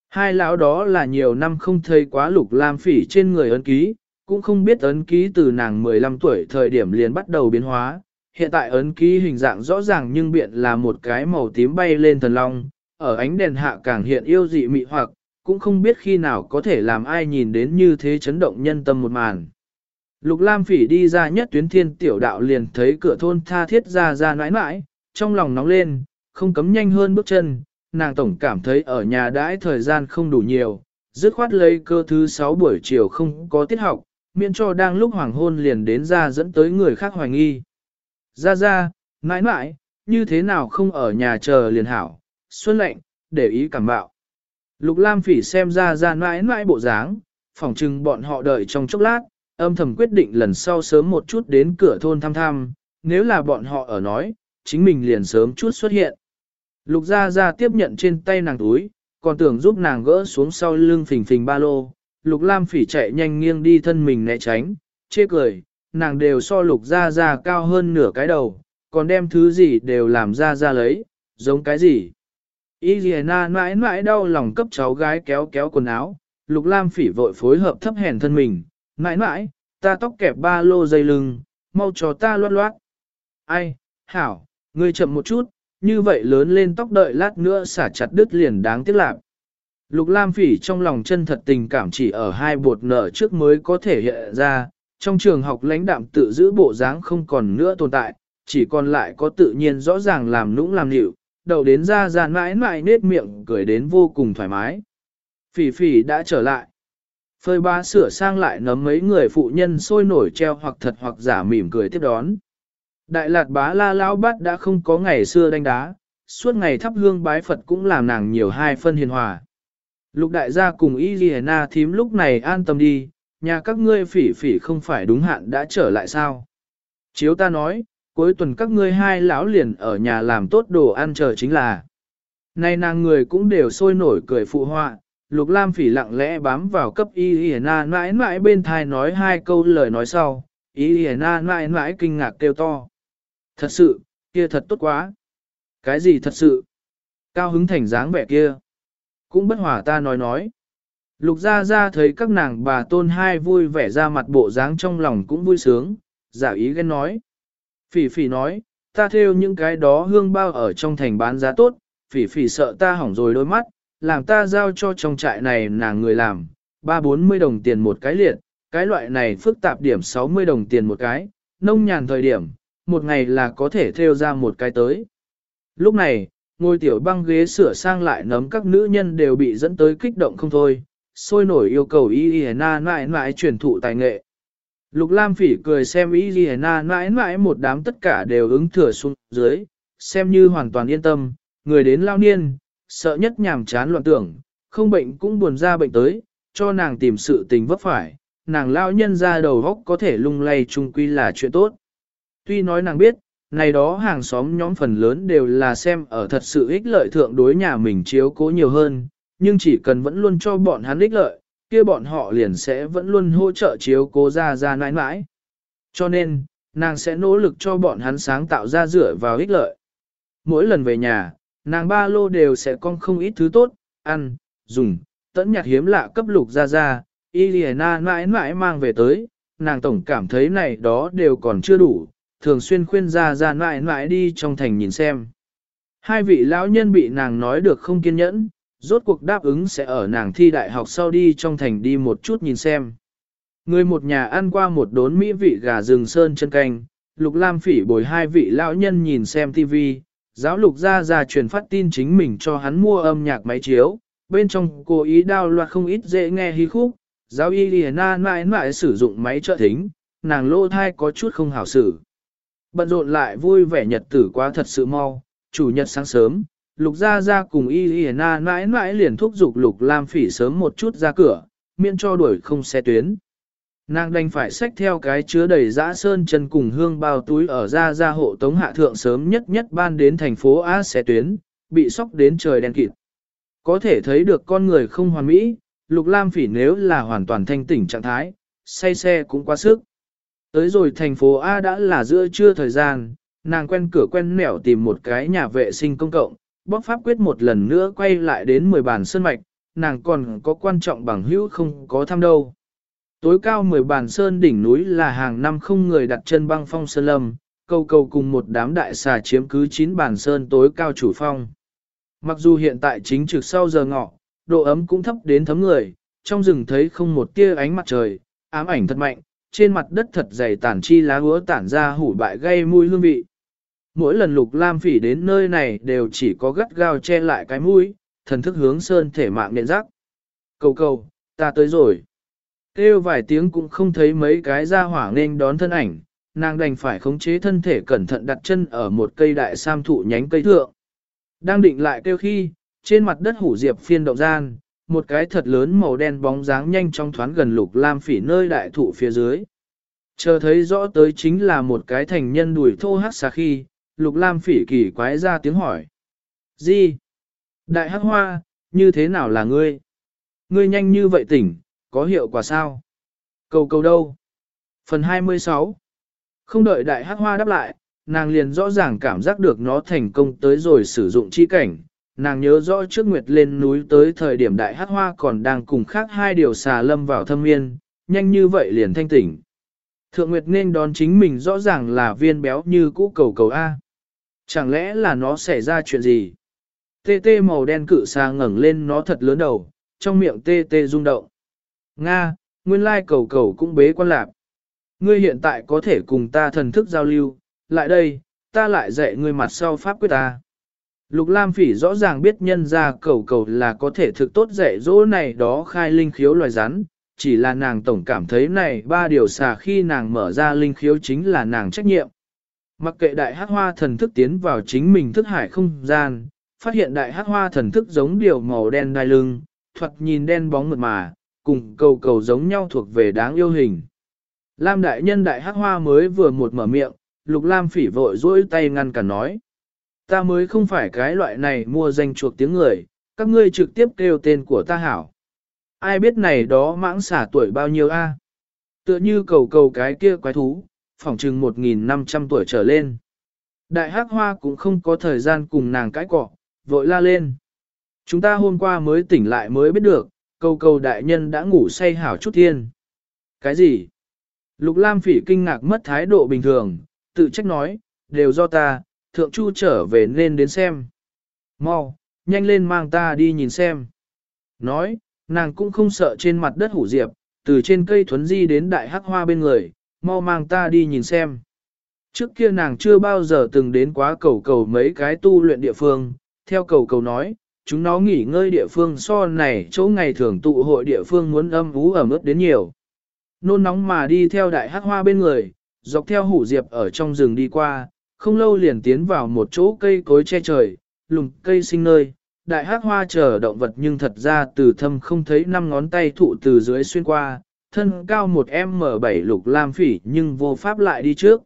Hai lão đó là nhiều năm không thấy quá lục lam phỉ trên người ấn ký, cũng không biết ấn ký từ nàng 15 tuổi thời điểm liền bắt đầu biến hóa. Hiện tại ấn ký hình dạng rõ ràng nhưng biện là một cái màu tím bay lên thần long, ở ánh đèn hạ càng hiện yêu dị mị hoặc, cũng không biết khi nào có thể làm ai nhìn đến như thế chấn động nhân tâm một màn. Lục Lam Phỉ đi ra nhất tuyến thiên tiểu đạo liền thấy cửa thôn tha thiết ra ra nãi nãi, trong lòng nóng lên, không cấm nhanh hơn bước chân, nàng tổng cảm thấy ở nhà đãi thời gian không đủ nhiều, dứt khoát lấy cơ thứ 6 buổi chiều không có tiết học, miễn cho đang lúc hoàng hôn liền đến ra dẫn tới người khác hoài nghi. Ra ra, mãi mãi như thế nào không ở nhà chờ liền hảo, xuân lệnh, để ý cảm bạo. Lục Lam Phỉ xem ra ra mãi mãi bộ dáng, phỏng chừng bọn họ đợi trong chốc lát, âm thầm quyết định lần sau sớm một chút đến cửa thôn thăm thăm, nếu là bọn họ ở nói, chính mình liền sớm chút xuất hiện. Lục Gia Gia tiếp nhận trên tay nàng túi, còn tưởng giúp nàng gỡ xuống sau lưng phình phình ba lô. Lục Lam phỉ chạy nhanh nghiêng đi thân mình né tránh, chê cười, nàng đều so Lục Gia Gia cao hơn nửa cái đầu, còn đem thứ gì đều làm ra ra lấy, giống cái gì. Iliana mãi mãi đau lòng cấp cháu gái kéo kéo quần áo, Lục Lam phỉ vội phối hợp thấp hèn thân mình, mãi mãi, ta tóc kẹp ba lô dây lưng, mau cho ta loát loát. Ai, hảo, ngươi chậm một chút, như vậy lớn lên tóc đợi lát nữa xả chặt đứt liền đáng tiếc lạc. Lục Lam Phỉ trong lòng chân thật tình cảm chỉ ở hai bột nở trước mới có thể hiện ra, trong trường học lãnh đạm tự giữ bộ dáng không còn nữa tồn tại, chỉ còn lại có tự nhiên rõ ràng làm nũng làm nịu, đầu đến ra giàn mãi mãi nết miệng cười đến vô cùng thoải mái. Phỉ phỉ đã trở lại. Phơi ba sửa sang lại nấm mấy người phụ nhân sôi nổi treo hoặc thật hoặc giả mỉm cười tiếp đón. Đại lạt bá la lão bát đã không có ngày xưa đánh đá, suốt ngày thắp hương bái Phật cũng làm nàng nhiều hai phân hiền hòa. Lục đại gia cùng y ghi na thím lúc này an tâm đi, nhà các ngươi phỉ phỉ không phải đúng hạn đã trở lại sao. Chiếu ta nói, cuối tuần các ngươi hai lão liền ở nhà làm tốt đồ ăn chờ chính là. Nay nàng người cũng đều sôi nổi cười phụ họa, Lục Lam phỉ lặng lẽ bám vào cấp y y na mãi mãi bên thai nói hai câu lời nói sau, y y na mãi mãi kinh ngạc kêu to. Thật sự, kia thật tốt quá. Cái gì thật sự? Cao hứng thành dáng vẻ kia. Cũng bất hòa ta nói nói. Lục gia gia thấy các nàng bà tôn hai vui vẻ ra mặt bộ dáng trong lòng cũng vui sướng, giả ý ghen nói. Phỉ phỉ nói, ta theo những cái đó hương bao ở trong thành bán giá tốt, phỉ phỉ sợ ta hỏng rồi đôi mắt, làm ta giao cho trong trại này nàng người làm, ba bốn mươi đồng tiền một cái liệt, cái loại này phức tạp điểm 60 đồng tiền một cái, nông nhàn thời điểm, một ngày là có thể theo ra một cái tới. Lúc này, ngôi tiểu băng ghế sửa sang lại nấm các nữ nhân đều bị dẫn tới kích động không thôi, sôi nổi yêu cầu y y na mãi mãi truyền thụ tài nghệ. Lục Lam phỉ cười xem y y na mãi mãi một đám tất cả đều ứng thừa xuống dưới, xem như hoàn toàn yên tâm, người đến lao niên, sợ nhất nhàm chán loạn tưởng, không bệnh cũng buồn ra bệnh tới, cho nàng tìm sự tình vấp phải, nàng lao nhân ra đầu góc có thể lung lay chung quy là chuyện tốt. Tuy nói nàng biết, này đó hàng xóm nhóm phần lớn đều là xem ở thật sự ích lợi thượng đối nhà mình chiếu cố nhiều hơn, nhưng chỉ cần vẫn luôn cho bọn hắn ích lợi, kia bọn họ liền sẽ vẫn luôn hỗ trợ chiếu cố ra ra nãi nãi. Cho nên, nàng sẽ nỗ lực cho bọn hắn sáng tạo ra dựa vào ích lợi. Mỗi lần về nhà, nàng ba lô đều sẽ con không ít thứ tốt, ăn, dùng, tẫn nhặt hiếm lạ cấp lục ra ra, Iliana mãi mãi mang về tới, nàng tổng cảm thấy này đó đều còn chưa đủ, thường xuyên khuyên ra ra mãi mãi đi trong thành nhìn xem. Hai vị lão nhân bị nàng nói được không kiên nhẫn, rốt cuộc đáp ứng sẽ ở nàng thi đại học sau đi trong thành đi một chút nhìn xem. Người một nhà ăn qua một đốn mỹ vị gà rừng sơn chân canh, Lục Lam Phỉ bồi hai vị lão nhân nhìn xem TV, giáo lục ra ra truyền phát tin chính mình cho hắn mua âm nhạc máy chiếu, bên trong cố ý đao loạt không ít dễ nghe hí khúc, giáo y Liana mãi mãi sử dụng máy trợ thính, nàng lô thai có chút không hảo xử. Bận rộn lại vui vẻ nhật tử quá thật sự mau, chủ nhật sáng sớm, Lục Gia Gia cùng Y Y Na mãi mãi liền thúc giục Lục Lam Phỉ sớm một chút ra cửa, miễn cho đuổi không xe tuyến. Nàng đành phải xách theo cái chứa đầy dã sơn chân cùng hương bao túi ở Gia Gia hộ tống hạ thượng sớm nhất nhất ban đến thành phố A xe tuyến, bị sóc đến trời đen kịt. Có thể thấy được con người không hoàn mỹ, Lục Lam Phỉ nếu là hoàn toàn thanh tỉnh trạng thái, say xe cũng quá sức. Tới rồi thành phố A đã là giữa trưa thời gian, nàng quen cửa quen nẻo tìm một cái nhà vệ sinh công cộng, bóc pháp quyết một lần nữa quay lại đến 10 bàn sơn mạch, nàng còn có quan trọng bằng hữu không có thăm đâu. Tối cao 10 bàn sơn đỉnh núi là hàng năm không người đặt chân băng phong sơn lâm, cầu cầu cùng một đám đại xà chiếm cứ 9 bàn sơn tối cao chủ phong. Mặc dù hiện tại chính trực sau giờ ngọ, độ ấm cũng thấp đến thấm người, trong rừng thấy không một tia ánh mặt trời, ám ảnh thật mạnh, trên mặt đất thật dày tản chi lá úa tản ra hủ bại gây mùi hương vị. Mỗi lần lục lam phỉ đến nơi này đều chỉ có gắt gao che lại cái mũi, thần thức hướng sơn thể mạng nện rắc. Cầu cầu, ta tới rồi. Kêu vài tiếng cũng không thấy mấy cái ra hỏa nên đón thân ảnh, nàng đành phải khống chế thân thể cẩn thận đặt chân ở một cây đại sam thụ nhánh cây thượng. Đang định lại kêu khi, trên mặt đất hủ diệp phiên động gian, một cái thật lớn màu đen bóng dáng nhanh trong thoáng gần lục lam phỉ nơi đại thụ phía dưới. Chờ thấy rõ tới chính là một cái thành nhân đuổi thô hát xà khi, lục lam phỉ kỳ quái ra tiếng hỏi. Gì? Đại hắc hoa, như thế nào là ngươi? Ngươi nhanh như vậy tỉnh, có hiệu quả sao? Cầu cầu đâu? Phần 26 Không đợi đại hắc hoa đáp lại, nàng liền rõ ràng cảm giác được nó thành công tới rồi sử dụng chi cảnh. Nàng nhớ rõ trước nguyệt lên núi tới thời điểm đại hát hoa còn đang cùng khác hai điều xà lâm vào thâm yên, nhanh như vậy liền thanh tỉnh. Thượng nguyệt nên đón chính mình rõ ràng là viên béo như cũ cầu cầu A. Chẳng lẽ là nó xảy ra chuyện gì? Tê tê màu đen cự xà ngẩng lên nó thật lớn đầu, trong miệng tê tê rung động. Nga, nguyên lai cầu cầu cũng bế quan lạc. Ngươi hiện tại có thể cùng ta thần thức giao lưu, lại đây, ta lại dạy ngươi mặt sau pháp quyết ta. Lục Lam Phỉ rõ ràng biết nhân ra cầu cầu là có thể thực tốt dạy dỗ này đó khai linh khiếu loài rắn, chỉ là nàng tổng cảm thấy này ba điều xà khi nàng mở ra linh khiếu chính là nàng trách nhiệm. Mặc kệ đại hắc hoa thần thức tiến vào chính mình thức hải không gian, phát hiện đại hắc hoa thần thức giống điều màu đen đai lưng, thuật nhìn đen bóng mượt mà, cùng cầu cầu giống nhau thuộc về đáng yêu hình. Lam đại nhân đại hắc hoa mới vừa một mở miệng, lục lam phỉ vội dỗi tay ngăn cản nói. Ta mới không phải cái loại này mua danh chuộc tiếng người, các ngươi trực tiếp kêu tên của ta hảo. Ai biết này đó mãng xả tuổi bao nhiêu a? Tựa như cầu cầu cái kia quái thú, phỏng chừng 1.500 tuổi trở lên. Đại hắc hoa cũng không có thời gian cùng nàng cãi cọ, vội la lên. Chúng ta hôm qua mới tỉnh lại mới biết được, cầu cầu đại nhân đã ngủ say hảo chút thiên. Cái gì? Lục Lam phỉ kinh ngạc mất thái độ bình thường, tự trách nói, đều do ta, thượng chu trở về nên đến xem. Mau, nhanh lên mang ta đi nhìn xem. Nói, nàng cũng không sợ trên mặt đất hủ diệp, từ trên cây thuấn di đến đại hắc hoa bên người, mau mang ta đi nhìn xem. Trước kia nàng chưa bao giờ từng đến quá cầu cầu mấy cái tu luyện địa phương, theo cầu cầu nói, chúng nó nghỉ ngơi địa phương so này chỗ ngày thường tụ hội địa phương muốn âm ú ẩm ướt đến nhiều. Nôn nóng mà đi theo đại hắc hoa bên người, dọc theo hủ diệp ở trong rừng đi qua, không lâu liền tiến vào một chỗ cây cối che trời, lùm cây sinh nơi. Đại hắc hoa chờ động vật nhưng thật ra từ thâm không thấy năm ngón tay thụ từ dưới xuyên qua, thân cao một M7 lục lam phỉ nhưng vô pháp lại đi trước.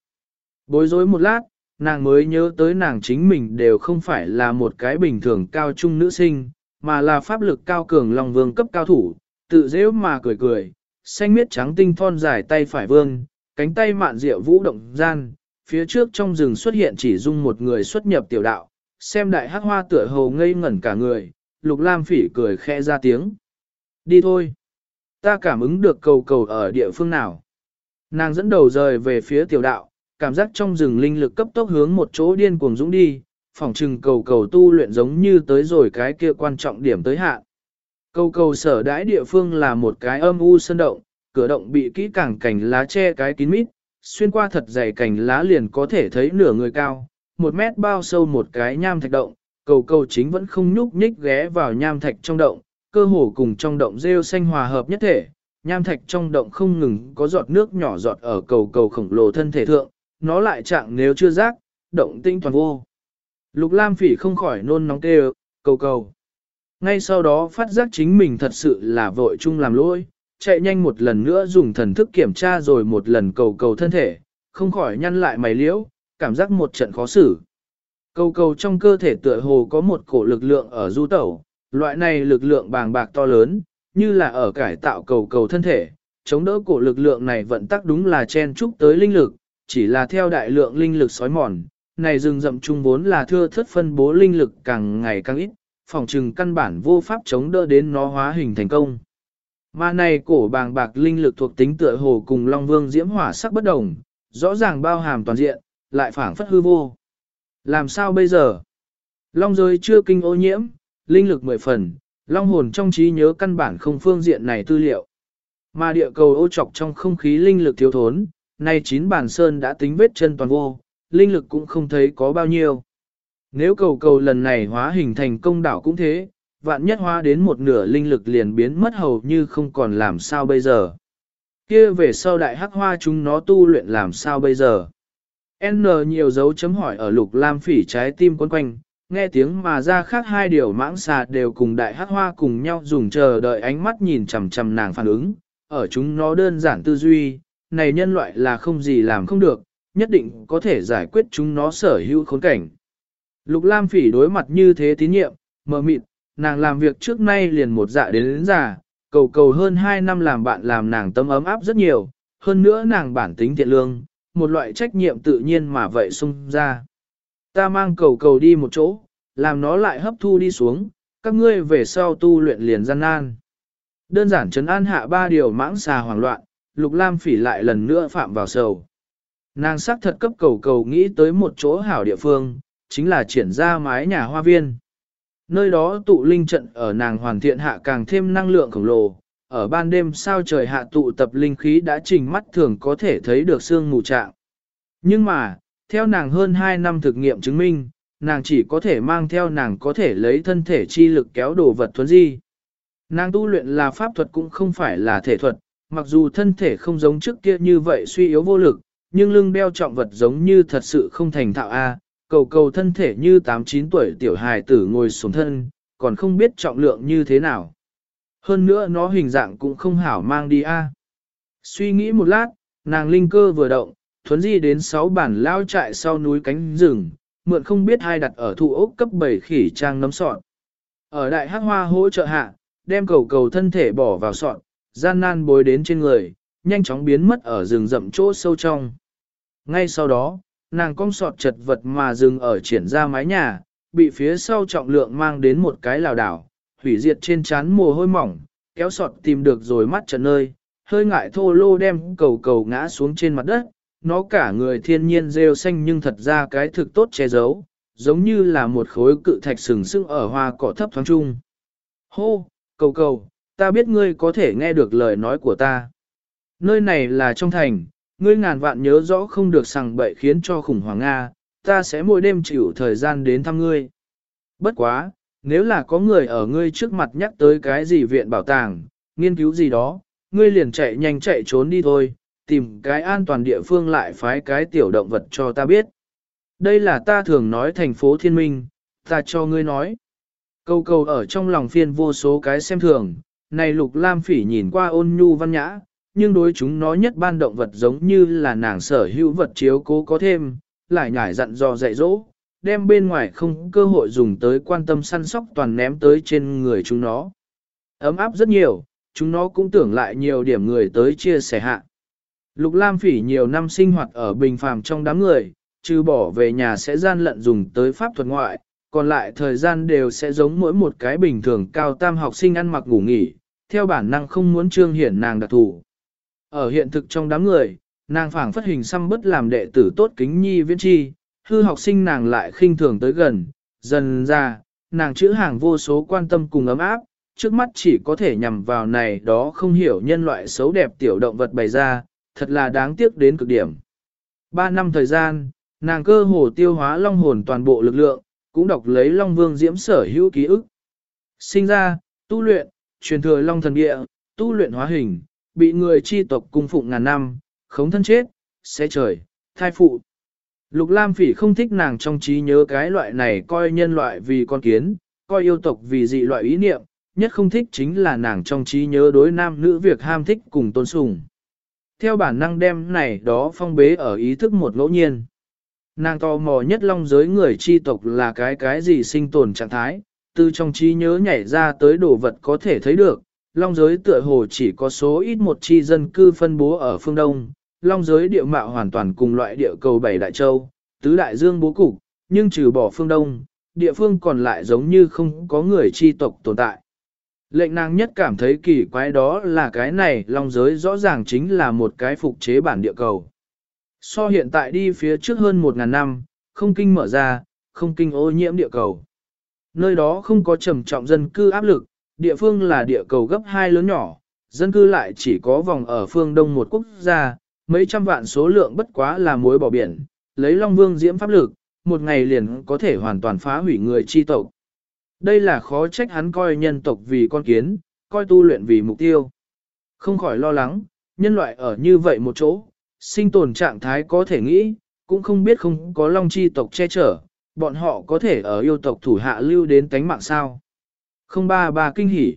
Bối rối một lát, nàng mới nhớ tới nàng chính mình đều không phải là một cái bình thường cao trung nữ sinh, mà là pháp lực cao cường lòng vương cấp cao thủ, tự dễ mà cười cười, xanh miết trắng tinh thon dài tay phải vương, cánh tay mạn diệu vũ động gian, phía trước trong rừng xuất hiện chỉ dung một người xuất nhập tiểu đạo, xem đại hắc hoa tựa hồ ngây ngẩn cả người, lục lam phỉ cười khẽ ra tiếng. Đi thôi. Ta cảm ứng được cầu cầu ở địa phương nào. Nàng dẫn đầu rời về phía tiểu đạo, cảm giác trong rừng linh lực cấp tốc hướng một chỗ điên cuồng dũng đi, phòng trừng cầu cầu tu luyện giống như tới rồi cái kia quan trọng điểm tới hạn. Cầu cầu sở đãi địa phương là một cái âm u sơn động, cửa động bị kỹ càng cảnh lá che cái kín mít, xuyên qua thật dày cành lá liền có thể thấy nửa người cao, một mét bao sâu một cái nham thạch động, cầu cầu chính vẫn không nhúc nhích ghé vào nham thạch trong động, cơ hồ cùng trong động rêu xanh hòa hợp nhất thể, nham thạch trong động không ngừng có giọt nước nhỏ giọt ở cầu cầu khổng lồ thân thể thượng, nó lại trạng nếu chưa rác, động tinh toàn vô. Lục Lam Phỉ không khỏi nôn nóng kêu, cầu cầu. Ngay sau đó phát giác chính mình thật sự là vội chung làm lỗi, chạy nhanh một lần nữa dùng thần thức kiểm tra rồi một lần cầu cầu thân thể, không khỏi nhăn lại mày liễu, cảm giác một trận khó xử. Cầu cầu trong cơ thể tựa hồ có một cổ lực lượng ở du tẩu, Loại này lực lượng bàng bạc to lớn, như là ở cải tạo cầu cầu thân thể, chống đỡ cổ lực lượng này vận tắc đúng là chen chúc tới linh lực, chỉ là theo đại lượng linh lực sói mòn, này rừng rậm trung vốn là thưa thất phân bố linh lực càng ngày càng ít, phòng trừng căn bản vô pháp chống đỡ đến nó hóa hình thành công. Mà này cổ bàng bạc linh lực thuộc tính tựa hồ cùng Long Vương diễm hỏa sắc bất đồng, rõ ràng bao hàm toàn diện, lại phản phất hư vô. Làm sao bây giờ? Long giới chưa kinh ô nhiễm, linh lực mười phần, long hồn trong trí nhớ căn bản không phương diện này tư liệu. Mà địa cầu ô trọc trong không khí linh lực thiếu thốn, nay chín bản sơn đã tính vết chân toàn vô, linh lực cũng không thấy có bao nhiêu. Nếu cầu cầu lần này hóa hình thành công đảo cũng thế, vạn nhất hóa đến một nửa linh lực liền biến mất hầu như không còn làm sao bây giờ. Kia về sau đại hắc hoa chúng nó tu luyện làm sao bây giờ. N nhiều dấu chấm hỏi ở lục lam phỉ trái tim quấn quanh, nghe tiếng mà ra khác hai điều mãng xà đều cùng đại hắc hoa cùng nhau dùng chờ đợi ánh mắt nhìn chằm chằm nàng phản ứng, ở chúng nó đơn giản tư duy, này nhân loại là không gì làm không được, nhất định có thể giải quyết chúng nó sở hữu khốn cảnh. Lục Lam Phỉ đối mặt như thế tín nhiệm, mờ mịt, nàng làm việc trước nay liền một dạ đến đến già, cầu cầu hơn 2 năm làm bạn làm nàng tâm ấm áp rất nhiều, hơn nữa nàng bản tính thiện lương, một loại trách nhiệm tự nhiên mà vậy sung ra. Ta mang cầu cầu đi một chỗ, làm nó lại hấp thu đi xuống, các ngươi về sau tu luyện liền gian nan. Đơn giản trấn an hạ ba điều mãng xà hoảng loạn, Lục Lam Phỉ lại lần nữa phạm vào sầu. Nàng sắc thật cấp cầu cầu nghĩ tới một chỗ hảo địa phương, chính là triển ra mái nhà hoa viên. Nơi đó tụ linh trận ở nàng hoàn thiện hạ càng thêm năng lượng khổng lồ, ở ban đêm sao trời hạ tụ tập linh khí đã trình mắt thường có thể thấy được xương mù trạng. Nhưng mà, theo nàng hơn 2 năm thực nghiệm chứng minh, nàng chỉ có thể mang theo nàng có thể lấy thân thể chi lực kéo đồ vật thuấn di. Nàng tu luyện là pháp thuật cũng không phải là thể thuật, mặc dù thân thể không giống trước kia như vậy suy yếu vô lực, nhưng lưng đeo trọng vật giống như thật sự không thành thạo A, cầu cầu thân thể như 8-9 tuổi tiểu hài tử ngồi xuống thân, còn không biết trọng lượng như thế nào. Hơn nữa nó hình dạng cũng không hảo mang đi A. Suy nghĩ một lát, nàng linh cơ vừa động, thuấn di đến 6 bản lao trại sau núi cánh rừng, mượn không biết ai đặt ở thụ ốc cấp 7 khỉ trang nấm sọn. Ở đại hắc hoa hỗ trợ hạ, đem cầu cầu thân thể bỏ vào sọn, gian nan bối đến trên người, nhanh chóng biến mất ở rừng rậm chỗ sâu trong. Ngay sau đó, nàng cong sọt chật vật mà dừng ở triển ra mái nhà, bị phía sau trọng lượng mang đến một cái lào đảo, hủy diệt trên chán mồ hôi mỏng, kéo sọt tìm được rồi mắt trận nơi, hơi ngại thô lô đem cầu cầu ngã xuống trên mặt đất, nó cả người thiên nhiên rêu xanh nhưng thật ra cái thực tốt che giấu, giống như là một khối cự thạch sừng sững ở hoa cỏ thấp thoáng trung. Hô, cầu cầu, ta biết ngươi có thể nghe được lời nói của ta. Nơi này là trong thành, ngươi ngàn vạn nhớ rõ không được sằng bậy khiến cho khủng hoảng Nga, ta sẽ mỗi đêm chịu thời gian đến thăm ngươi. Bất quá, nếu là có người ở ngươi trước mặt nhắc tới cái gì viện bảo tàng, nghiên cứu gì đó, ngươi liền chạy nhanh chạy trốn đi thôi, tìm cái an toàn địa phương lại phái cái tiểu động vật cho ta biết. Đây là ta thường nói thành phố thiên minh, ta cho ngươi nói. Câu câu ở trong lòng phiên vô số cái xem thường, này lục lam phỉ nhìn qua ôn nhu văn nhã, nhưng đối chúng nó nhất ban động vật giống như là nàng sở hữu vật chiếu cố có thêm, lại nhải dặn dò dạy dỗ, đem bên ngoài không cơ hội dùng tới quan tâm săn sóc toàn ném tới trên người chúng nó. Ấm áp rất nhiều, chúng nó cũng tưởng lại nhiều điểm người tới chia sẻ hạ. Lục Lam Phỉ nhiều năm sinh hoạt ở bình phàm trong đám người, trừ bỏ về nhà sẽ gian lận dùng tới pháp thuật ngoại, còn lại thời gian đều sẽ giống mỗi một cái bình thường cao tam học sinh ăn mặc ngủ nghỉ, theo bản năng không muốn trương hiển nàng đặc thủ. Ở hiện thực trong đám người, nàng phảng phất hình xăm bất làm đệ tử tốt kính nhi viễn chi, hư học sinh nàng lại khinh thường tới gần, dần ra, nàng chữ hàng vô số quan tâm cùng ấm áp, trước mắt chỉ có thể nhằm vào này đó không hiểu nhân loại xấu đẹp tiểu động vật bày ra, thật là đáng tiếc đến cực điểm. Ba năm thời gian, nàng cơ hồ tiêu hóa long hồn toàn bộ lực lượng, cũng đọc lấy long vương diễm sở hữu ký ức. Sinh ra, tu luyện, truyền thừa long thần địa, tu luyện hóa hình, bị người chi tộc cung phụng ngàn năm, khống thân chết, sẽ trời, thai phụ. Lục Lam Phỉ không thích nàng trong trí nhớ cái loại này coi nhân loại vì con kiến, coi yêu tộc vì dị loại ý niệm, nhất không thích chính là nàng trong trí nhớ đối nam nữ việc ham thích cùng tôn sùng. Theo bản năng đem này đó phong bế ở ý thức một ngẫu nhiên. Nàng tò mò nhất long giới người chi tộc là cái cái gì sinh tồn trạng thái, từ trong trí nhớ nhảy ra tới đồ vật có thể thấy được, long giới tựa hồ chỉ có số ít một chi dân cư phân bố ở phương Đông, long giới địa mạo hoàn toàn cùng loại địa cầu bảy đại châu, tứ đại dương bố cục, nhưng trừ bỏ phương Đông, địa phương còn lại giống như không có người chi tộc tồn tại. Lệnh nàng nhất cảm thấy kỳ quái đó là cái này long giới rõ ràng chính là một cái phục chế bản địa cầu. So hiện tại đi phía trước hơn 1.000 năm, không kinh mở ra, không kinh ô nhiễm địa cầu. Nơi đó không có trầm trọng dân cư áp lực, địa phương là địa cầu gấp hai lớn nhỏ, dân cư lại chỉ có vòng ở phương đông một quốc gia, mấy trăm vạn số lượng bất quá là muối bỏ biển, lấy Long Vương diễm pháp lực, một ngày liền có thể hoàn toàn phá hủy người chi tộc. Đây là khó trách hắn coi nhân tộc vì con kiến, coi tu luyện vì mục tiêu. Không khỏi lo lắng, nhân loại ở như vậy một chỗ, sinh tồn trạng thái có thể nghĩ, cũng không biết không có long chi tộc che chở, bọn họ có thể ở yêu tộc thủ hạ lưu đến tánh mạng sao. Không ba ba kinh hỉ.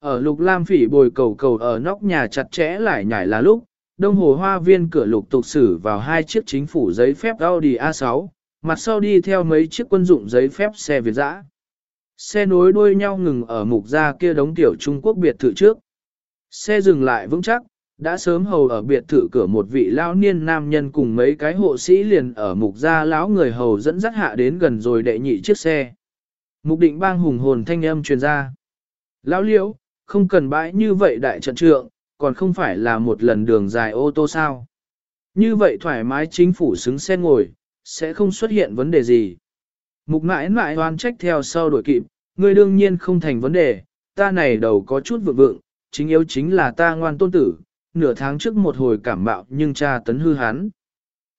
Ở lục lam phỉ bồi cầu cầu ở nóc nhà chặt chẽ lại nhảy là lúc, đông hồ hoa viên cửa lục tục xử vào hai chiếc chính phủ giấy phép Audi A6, mặt sau đi theo mấy chiếc quân dụng giấy phép xe Việt dã. Xe nối đuôi nhau ngừng ở mục gia kia đống tiểu Trung Quốc biệt thự trước. Xe dừng lại vững chắc, đã sớm hầu ở biệt thự cửa một vị lão niên nam nhân cùng mấy cái hộ sĩ liền ở mục gia lão người hầu dẫn dắt hạ đến gần rồi đệ nhị chiếc xe. Mục định bang hùng hồn thanh âm truyền ra. Lão liễu, không cần bãi như vậy đại trận trượng, còn không phải là một lần đường dài ô tô sao. Như vậy thoải mái chính phủ xứng xe ngồi, sẽ không xuất hiện vấn đề gì. Mục mãi mãi hoan trách theo sau đổi kịp, ngươi đương nhiên không thành vấn đề, ta này đầu có chút vượng vượng, chính yếu chính là ta ngoan tôn tử, nửa tháng trước một hồi cảm bạo nhưng cha tấn hư hắn.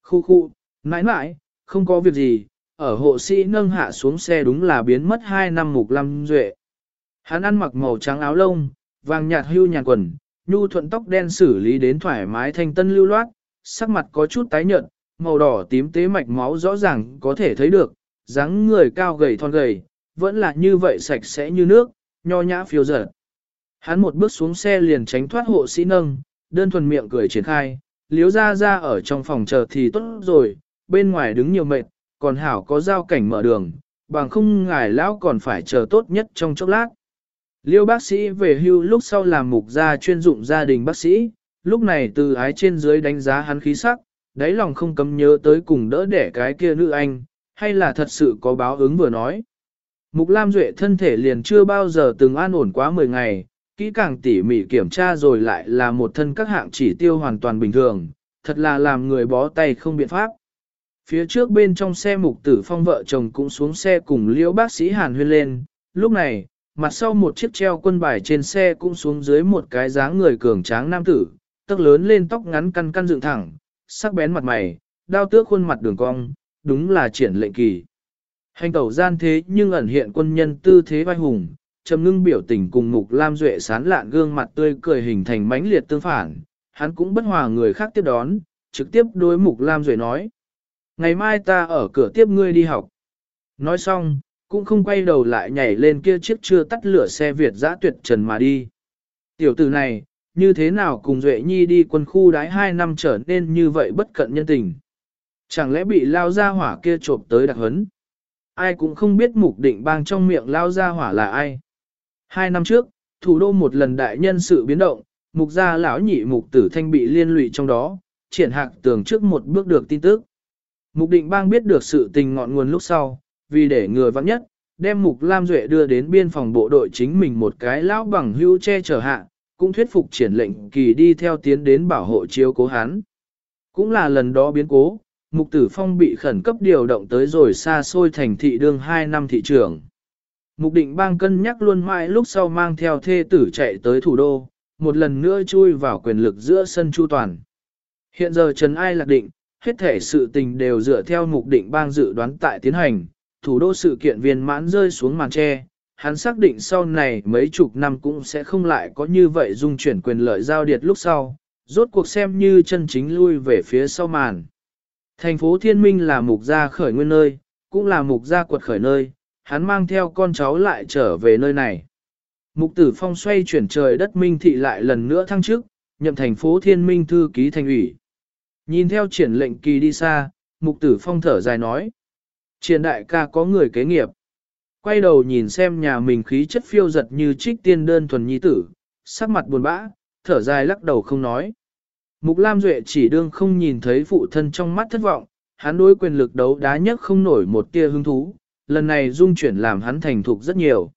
Khu khu, mãi mãi, không có việc gì, ở hộ sĩ nâng hạ xuống xe đúng là biến mất hai năm mục lâm duệ. Hắn ăn mặc màu trắng áo lông, vàng nhạt hưu nhàn quần, nhu thuận tóc đen xử lý đến thoải mái thanh tân lưu loát, sắc mặt có chút tái nhợt, màu đỏ tím tế mạch máu rõ ràng có thể thấy được, dáng người cao gầy thon gầy, vẫn là như vậy sạch sẽ như nước, nho nhã phiêu dở. Hắn một bước xuống xe liền tránh thoát hộ sĩ nâng, đơn thuần miệng cười triển khai, liếu ra ra ở trong phòng chờ thì tốt rồi, bên ngoài đứng nhiều mệt, còn hảo có giao cảnh mở đường, bằng không ngài lão còn phải chờ tốt nhất trong chốc lát. Liêu bác sĩ về hưu lúc sau làm mục gia chuyên dụng gia đình bác sĩ, lúc này từ ái trên dưới đánh giá hắn khí sắc, đáy lòng không cấm nhớ tới cùng đỡ đẻ cái kia nữ anh, hay là thật sự có báo ứng vừa nói. Mục Lam Duệ thân thể liền chưa bao giờ từng an ổn quá 10 ngày, kỹ càng tỉ mỉ kiểm tra rồi lại là một thân các hạng chỉ tiêu hoàn toàn bình thường, thật là làm người bó tay không biện pháp. Phía trước bên trong xe mục tử phong vợ chồng cũng xuống xe cùng liễu bác sĩ Hàn huyên lên, lúc này, mặt sau một chiếc treo quân bài trên xe cũng xuống dưới một cái dáng người cường tráng nam tử, tóc lớn lên tóc ngắn căn căn dựng thẳng, sắc bén mặt mày, đao tước khuôn mặt đường cong, đúng là triển lệnh kỳ. Hành tẩu gian thế nhưng ẩn hiện quân nhân tư thế vai hùng, trầm ngưng biểu tình cùng mục lam duệ sán lạn gương mặt tươi cười hình thành mãnh liệt tương phản, hắn cũng bất hòa người khác tiếp đón, trực tiếp đối mục lam duệ nói. Ngày mai ta ở cửa tiếp ngươi đi học. Nói xong, cũng không quay đầu lại nhảy lên kia chiếc chưa tắt lửa xe Việt giã tuyệt trần mà đi. Tiểu tử này, như thế nào cùng Duệ Nhi đi quân khu đái hai năm trở nên như vậy bất cận nhân tình. Chẳng lẽ bị lao ra hỏa kia trộm tới đặc hấn? Ai cũng không biết mục định bang trong miệng lao ra hỏa là ai. Hai năm trước, thủ đô một lần đại nhân sự biến động, mục gia lão nhị mục tử thanh bị liên lụy trong đó, triển hạc tường trước một bước được tin tức. Mục định bang biết được sự tình ngọn nguồn lúc sau, vì để người vắng nhất, đem mục Lam Duệ đưa đến biên phòng bộ đội chính mình một cái lão bằng hưu che chở hạ, cũng thuyết phục triển lệnh kỳ đi theo tiến đến bảo hộ chiếu cố hắn. Cũng là lần đó biến cố, Mục Tử Phong bị khẩn cấp điều động tới rồi xa xôi thành thị đương 2 năm thị trưởng. Mục định bang cân nhắc luôn mãi lúc sau mang theo thê tử chạy tới thủ đô, một lần nữa chui vào quyền lực giữa sân chu toàn. Hiện giờ Trần Ai lạc định, hết thể sự tình đều dựa theo mục định bang dự đoán tại tiến hành, thủ đô sự kiện viên mãn rơi xuống màn tre. Hắn xác định sau này mấy chục năm cũng sẽ không lại có như vậy dung chuyển quyền lợi giao điệt lúc sau, rốt cuộc xem như chân chính lui về phía sau màn. Thành phố Thiên Minh là mục gia khởi nguyên nơi, cũng là mục gia quật khởi nơi, hắn mang theo con cháu lại trở về nơi này. Mục tử phong xoay chuyển trời đất minh thị lại lần nữa thăng chức, nhậm thành phố Thiên Minh thư ký thành ủy. Nhìn theo triển lệnh kỳ đi xa, mục tử phong thở dài nói. Triển đại ca có người kế nghiệp. Quay đầu nhìn xem nhà mình khí chất phiêu giật như trích tiên đơn thuần nhi tử, sắc mặt buồn bã, thở dài lắc đầu không nói. Mục Lam Duệ chỉ đương không nhìn thấy phụ thân trong mắt thất vọng, hắn đối quyền lực đấu đá nhất không nổi một tia hứng thú, lần này dung chuyển làm hắn thành thục rất nhiều.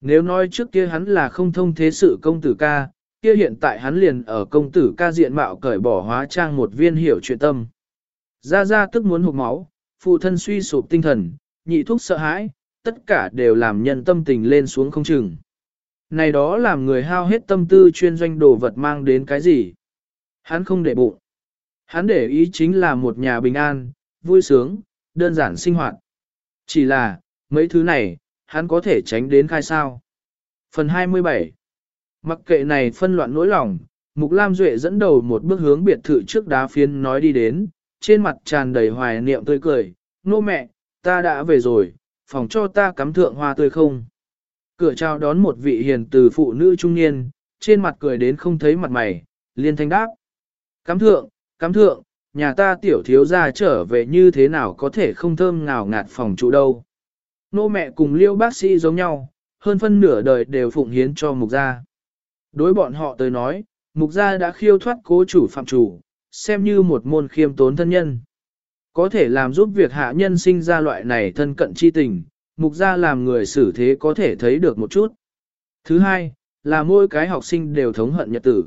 Nếu nói trước kia hắn là không thông thế sự công tử ca, kia hiện tại hắn liền ở công tử ca diện mạo cởi bỏ hóa trang một viên hiểu chuyện tâm. Ra ra tức muốn hụt máu, phụ thân suy sụp tinh thần, nhị thuốc sợ hãi, tất cả đều làm nhân tâm tình lên xuống không chừng. Này đó làm người hao hết tâm tư chuyên doanh đồ vật mang đến cái gì? Hắn không để bụng. Hắn để ý chính là một nhà bình an, vui sướng, đơn giản sinh hoạt. Chỉ là, mấy thứ này, hắn có thể tránh đến khai sao. Phần 27 Mặc kệ này phân loạn nỗi lòng, Mục Lam Duệ dẫn đầu một bước hướng biệt thự trước đá phiến nói đi đến, trên mặt tràn đầy hoài niệm tươi cười, nô mẹ, ta đã về rồi, phòng cho ta cắm thượng hoa tươi không. Cửa chào đón một vị hiền từ phụ nữ trung niên, trên mặt cười đến không thấy mặt mày, liên thanh đáp. Cắm thượng, cắm thượng, nhà ta tiểu thiếu gia trở về như thế nào có thể không thơm ngào ngạt phòng trụ đâu. Nô mẹ cùng liêu bác sĩ giống nhau, hơn phân nửa đời đều phụng hiến cho mục gia. Đối bọn họ tới nói, mục gia đã khiêu thoát cố chủ phạm chủ, xem như một môn khiêm tốn thân nhân. Có thể làm giúp việc hạ nhân sinh ra loại này thân cận chi tình, mục gia làm người xử thế có thể thấy được một chút. Thứ hai, là mỗi cái học sinh đều thống hận nhật tử.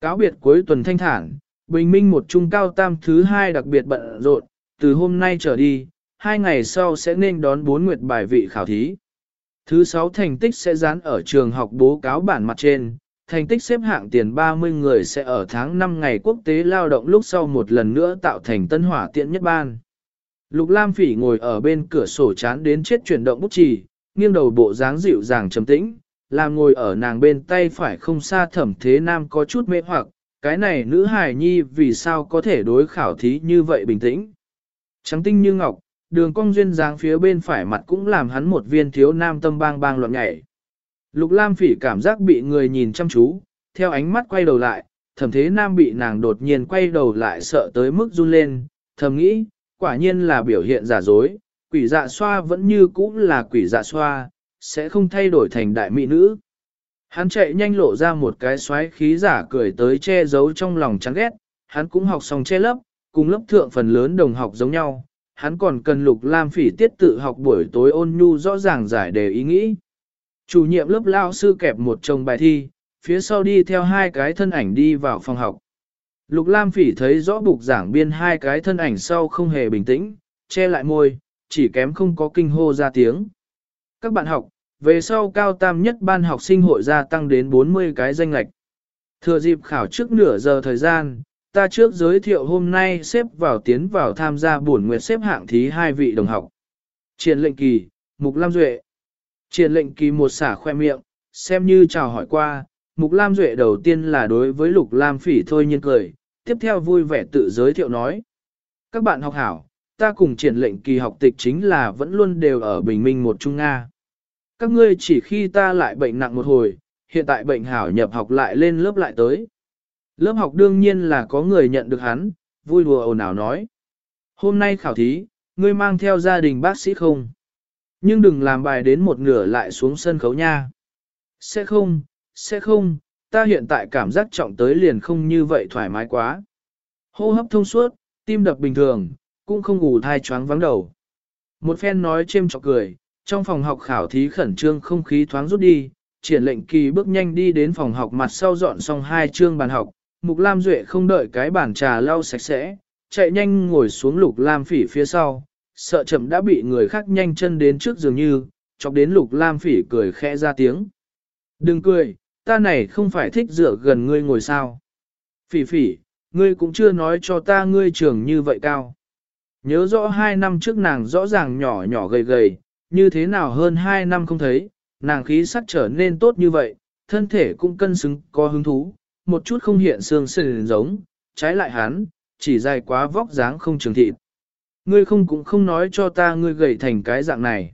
Cáo biệt cuối tuần thanh thản, bình minh một trung cao tam thứ hai đặc biệt bận rộn, từ hôm nay trở đi, hai ngày sau sẽ nên đón bốn nguyệt bài vị khảo thí. Thứ sáu thành tích sẽ dán ở trường học bố cáo bản mặt trên, thành tích xếp hạng tiền 30 người sẽ ở tháng 5 ngày quốc tế lao động lúc sau một lần nữa tạo thành tân hỏa tiện nhất ban. Lục Lam Phỉ ngồi ở bên cửa sổ chán đến chết chuyển động bút chì, nghiêng đầu bộ dáng dịu dàng trầm tĩnh, làm ngồi ở nàng bên tay phải không xa Thẩm Thế Nam có chút mê hoặc, cái này nữ hài nhi vì sao có thể đối khảo thí như vậy bình tĩnh. Trắng tinh như ngọc, đường cong duyên dáng phía bên phải mặt cũng làm hắn một viên thiếu nam tâm bang bang loạn nhảy. Lục Lam Phỉ cảm giác bị người nhìn chăm chú, theo ánh mắt quay đầu lại, thẩm thế nam bị nàng đột nhiên quay đầu lại sợ tới mức run lên, thầm nghĩ, quả nhiên là biểu hiện giả dối, quỷ dạ xoa vẫn như cũ là quỷ dạ xoa, sẽ không thay đổi thành đại mỹ nữ. Hắn chạy nhanh lộ ra một cái xoáy khí giả cười tới che giấu trong lòng chán ghét, hắn cũng học xong che lấp, cùng lớp thượng phần lớn đồng học giống nhau, hắn còn cần lục lam phỉ tiết tự học buổi tối ôn nhu rõ ràng giải đề ý nghĩ. Chủ nhiệm lớp lao sư kẹp một chồng bài thi, phía sau đi theo hai cái thân ảnh đi vào phòng học. Lục Lam Phỉ thấy rõ bục giảng biên hai cái thân ảnh sau không hề bình tĩnh, che lại môi, chỉ kém không có kinh hô ra tiếng. Các bạn học, về sau cao tam nhất ban học sinh hội gia tăng đến 40 cái danh lệch. Thừa dịp khảo trước nửa giờ thời gian, ta trước giới thiệu hôm nay xếp vào tiến vào tham gia buổi nguyệt xếp hạng thí hai vị đồng học. Triển lệnh kỳ, Mục Lam Duệ. Triển lệnh kỳ một xả khoe miệng, xem như chào hỏi qua, Mục Lam Duệ đầu tiên là đối với Lục Lam Phỉ thôi nhiên cười, tiếp theo vui vẻ tự giới thiệu nói. Các bạn học hảo, ta cùng triển lệnh kỳ học tịch chính là vẫn luôn đều ở Bình Minh một Trung Nga. Các ngươi chỉ khi ta lại bệnh nặng một hồi, hiện tại bệnh hảo nhập học lại lên lớp lại tới. Lớp học đương nhiên là có người nhận được hắn, vui đùa ồn ào nói. Hôm nay khảo thí, ngươi mang theo gia đình bác sĩ không? Nhưng đừng làm bài đến một nửa lại xuống sân khấu nha. Sẽ không, sẽ không, ta hiện tại cảm giác trọng tới liền không như vậy thoải mái quá. Hô hấp thông suốt, tim đập bình thường, cũng không ngủ thai choáng vắng đầu. Một phen nói chêm chọc cười, trong phòng học khảo thí khẩn trương không khí thoáng rút đi, triển lệnh kỳ bước nhanh đi đến phòng học mặt sau dọn xong hai chương bàn học, Mục Lam Duệ không đợi cái bàn trà lau sạch sẽ, chạy nhanh ngồi xuống Lục Lam Phỉ phía sau, sợ chậm đã bị người khác nhanh chân đến trước dường như, chọc đến Lục Lam Phỉ cười khẽ ra tiếng. Đừng cười, ta này không phải thích dựa gần ngươi ngồi sao. Phỉ phỉ, ngươi cũng chưa nói cho ta ngươi trưởng như vậy cao. Nhớ rõ hai năm trước nàng rõ ràng nhỏ nhỏ gầy gầy, như thế nào hơn hai năm không thấy, nàng khí sắc trở nên tốt như vậy, thân thể cũng cân xứng có hứng thú, một chút không hiện xương sườn giống, trái lại hắn, chỉ dài quá vóc dáng không trường thịt. Ngươi không cũng không nói cho ta ngươi gầy thành cái dạng này.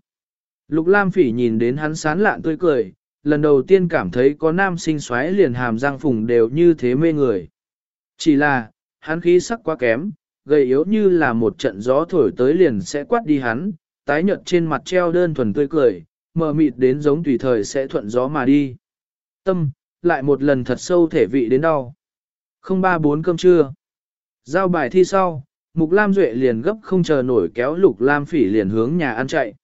Lục Lam Phỉ nhìn đến hắn sán lạn tươi cười, lần đầu tiên cảm thấy có nam sinh xoáy liền hàm răng phùng đều như thế mê người. Chỉ là, hắn khí sắc quá kém, gầy yếu như là một trận gió thổi tới liền sẽ quát đi hắn, tái nhợt trên mặt treo đơn thuần tươi cười, mờ mịt đến giống tùy thời sẽ thuận gió mà đi. Tâm, lại một lần thật sâu thể vị đến đau. Không ba bốn cơm trưa. Giao bài thi sau, Mục Lam Duệ liền gấp không chờ nổi kéo Lục Lam Phỉ liền hướng nhà ăn chạy.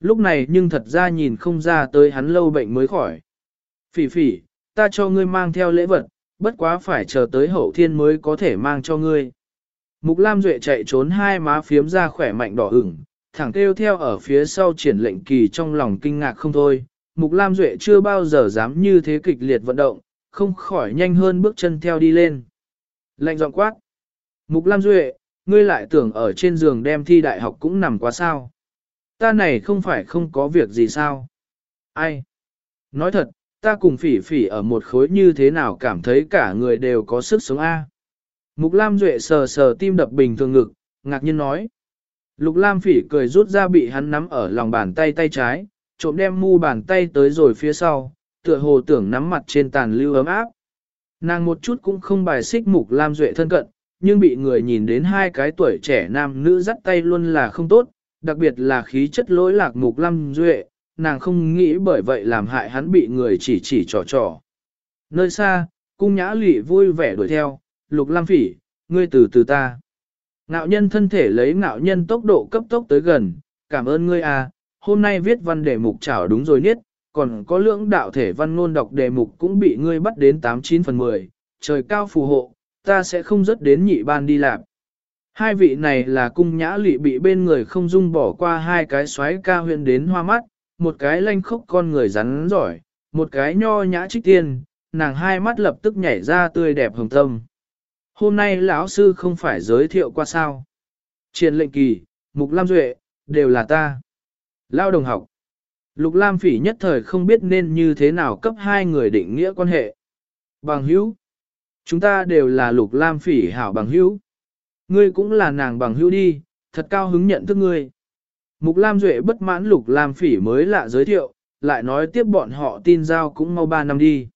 Lúc này nhưng thật ra nhìn không ra tới hắn lâu bệnh mới khỏi. Phỉ phỉ, ta cho ngươi mang theo lễ vật, bất quá phải chờ tới hậu thiên mới có thể mang cho ngươi. Mục Lam Duệ chạy trốn hai má phiếm ra khỏe mạnh đỏ ửng, thẳng kêu theo ở phía sau triển lệnh kỳ trong lòng kinh ngạc không thôi. Mục Lam Duệ chưa bao giờ dám như thế kịch liệt vận động, không khỏi nhanh hơn bước chân theo đi lên. Lạnh giọng quát. Mục Lam Duệ, ngươi lại tưởng ở trên giường đem thi đại học cũng nằm quá sao. Ta này không phải không có việc gì sao. Ai? Nói thật, ta cùng phỉ phỉ ở một khối như thế nào cảm thấy cả người đều có sức sống A. Mục Lam Duệ sờ sờ tim đập bình thường ngực, ngạc nhiên nói. Lục Lam phỉ cười rút ra bị hắn nắm ở lòng bàn tay tay trái, trộm đem mu bàn tay tới rồi phía sau, tựa hồ tưởng nắm mặt trên tàn lưu ấm áp. Nàng một chút cũng không bài xích Mục Lam Duệ thân cận, nhưng bị người nhìn đến hai cái tuổi trẻ nam nữ dắt tay luôn là không tốt, đặc biệt là khí chất lỗi lạc Mục Lam Duệ, nàng không nghĩ bởi vậy làm hại hắn bị người chỉ chỉ trò trò. Nơi xa, cung nhã lụy vui vẻ đuổi theo, Lục Lam Phỉ, ngươi từ từ ta. Ngạo nhân thân thể lấy ngạo nhân tốc độ cấp tốc tới gần, cảm ơn ngươi à, hôm nay viết văn đề mục chảo đúng rồi niết, còn có lưỡng đạo thể văn ngôn đọc đề mục cũng bị ngươi bắt đến 89 phần 10, trời cao phù hộ, ta sẽ không dứt đến nhị ban đi làm. Hai vị này là cung nhã lị bị bên người không dung bỏ qua hai cái xoáy ca huyện đến hoa mắt, một cái lanh khốc con người rắn giỏi, một cái nho nhã trích tiên, nàng hai mắt lập tức nhảy ra tươi đẹp hồng tâm. Hôm nay lão sư không phải giới thiệu qua sao. Triển lệnh kỳ, Mục Lam Duệ, đều là ta. Lao đồng học. Lục Lam Phỉ nhất thời không biết nên như thế nào cấp hai người định nghĩa quan hệ. Bằng hữu. Chúng ta đều là Lục Lam Phỉ hảo bằng hữu. Ngươi cũng là nàng bằng hữu đi, thật cao hứng nhận thức ngươi. Mục Lam Duệ bất mãn Lục Lam Phỉ mới lạ giới thiệu, lại nói tiếp bọn họ tin giao cũng mau ba năm đi.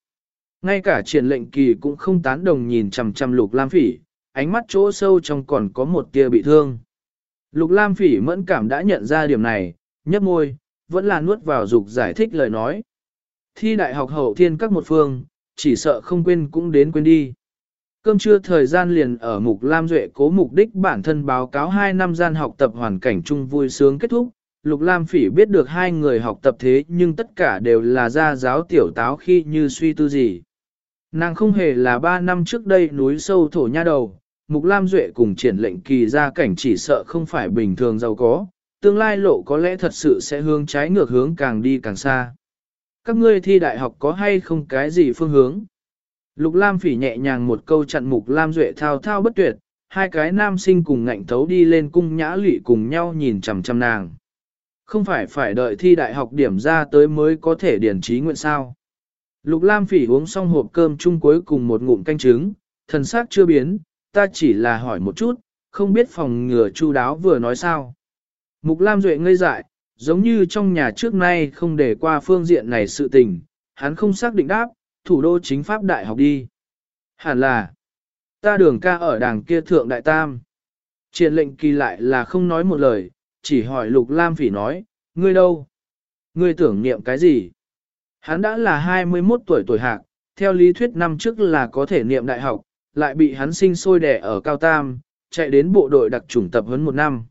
Ngay cả triển lệnh kỳ cũng không tán đồng nhìn chằm chằm Lục Lam Phỉ, ánh mắt chỗ sâu trong còn có một tia bị thương. Lục Lam Phỉ mẫn cảm đã nhận ra điểm này, Nhấp môi, vẫn là nuốt vào dục giải thích lời nói. Thi đại học hậu thiên các một phương, chỉ sợ không quên cũng đến quên đi. Cơm trưa thời gian liền ở mục Lam Duệ cố mục đích bản thân báo cáo 2 năm gian học tập hoàn cảnh chung vui sướng kết thúc. Lục Lam Phỉ biết được hai người học tập thế nhưng tất cả đều là gia giáo tiểu táo khi như suy tư gì. Nàng không hề là 3 năm trước đây núi sâu thổ nha đầu, Mục Lam Duệ cùng triển lệnh kỳ ra cảnh chỉ sợ không phải bình thường giàu có, tương lai lộ có lẽ thật sự sẽ hướng trái ngược hướng càng đi càng xa. Các ngươi thi đại học có hay không cái gì phương hướng? Lục Lam phỉ nhẹ nhàng một câu chặn Mục Lam Duệ thao thao bất tuyệt, hai cái nam sinh cùng ngạnh thấu đi lên cung nhã lụy cùng nhau nhìn chằm chằm nàng. Không phải phải đợi thi đại học điểm ra tới mới có thể điển trí nguyện sao. Lục Lam phỉ uống xong hộp cơm chung cuối cùng một ngụm canh trứng, thần sắc chưa biến, ta chỉ là hỏi một chút, không biết phòng ngừa chu đáo vừa nói sao. Mục Lam Duệ ngây dại, giống như trong nhà trước nay không để qua phương diện này sự tình, hắn không xác định đáp, thủ đô chính pháp đại học đi. Hẳn là, ta đường ca ở đàng kia thượng đại tam. Triển lệnh kỳ lại là không nói một lời, chỉ hỏi Lục Lam Phỉ nói, ngươi đâu? Ngươi tưởng niệm cái gì? Hắn đã là 21 tuổi tuổi hạc, theo lý thuyết năm trước là có thể niệm đại học, lại bị hắn sinh sôi đẻ ở cao tam, chạy đến bộ đội đặc chủng tập huấn một năm.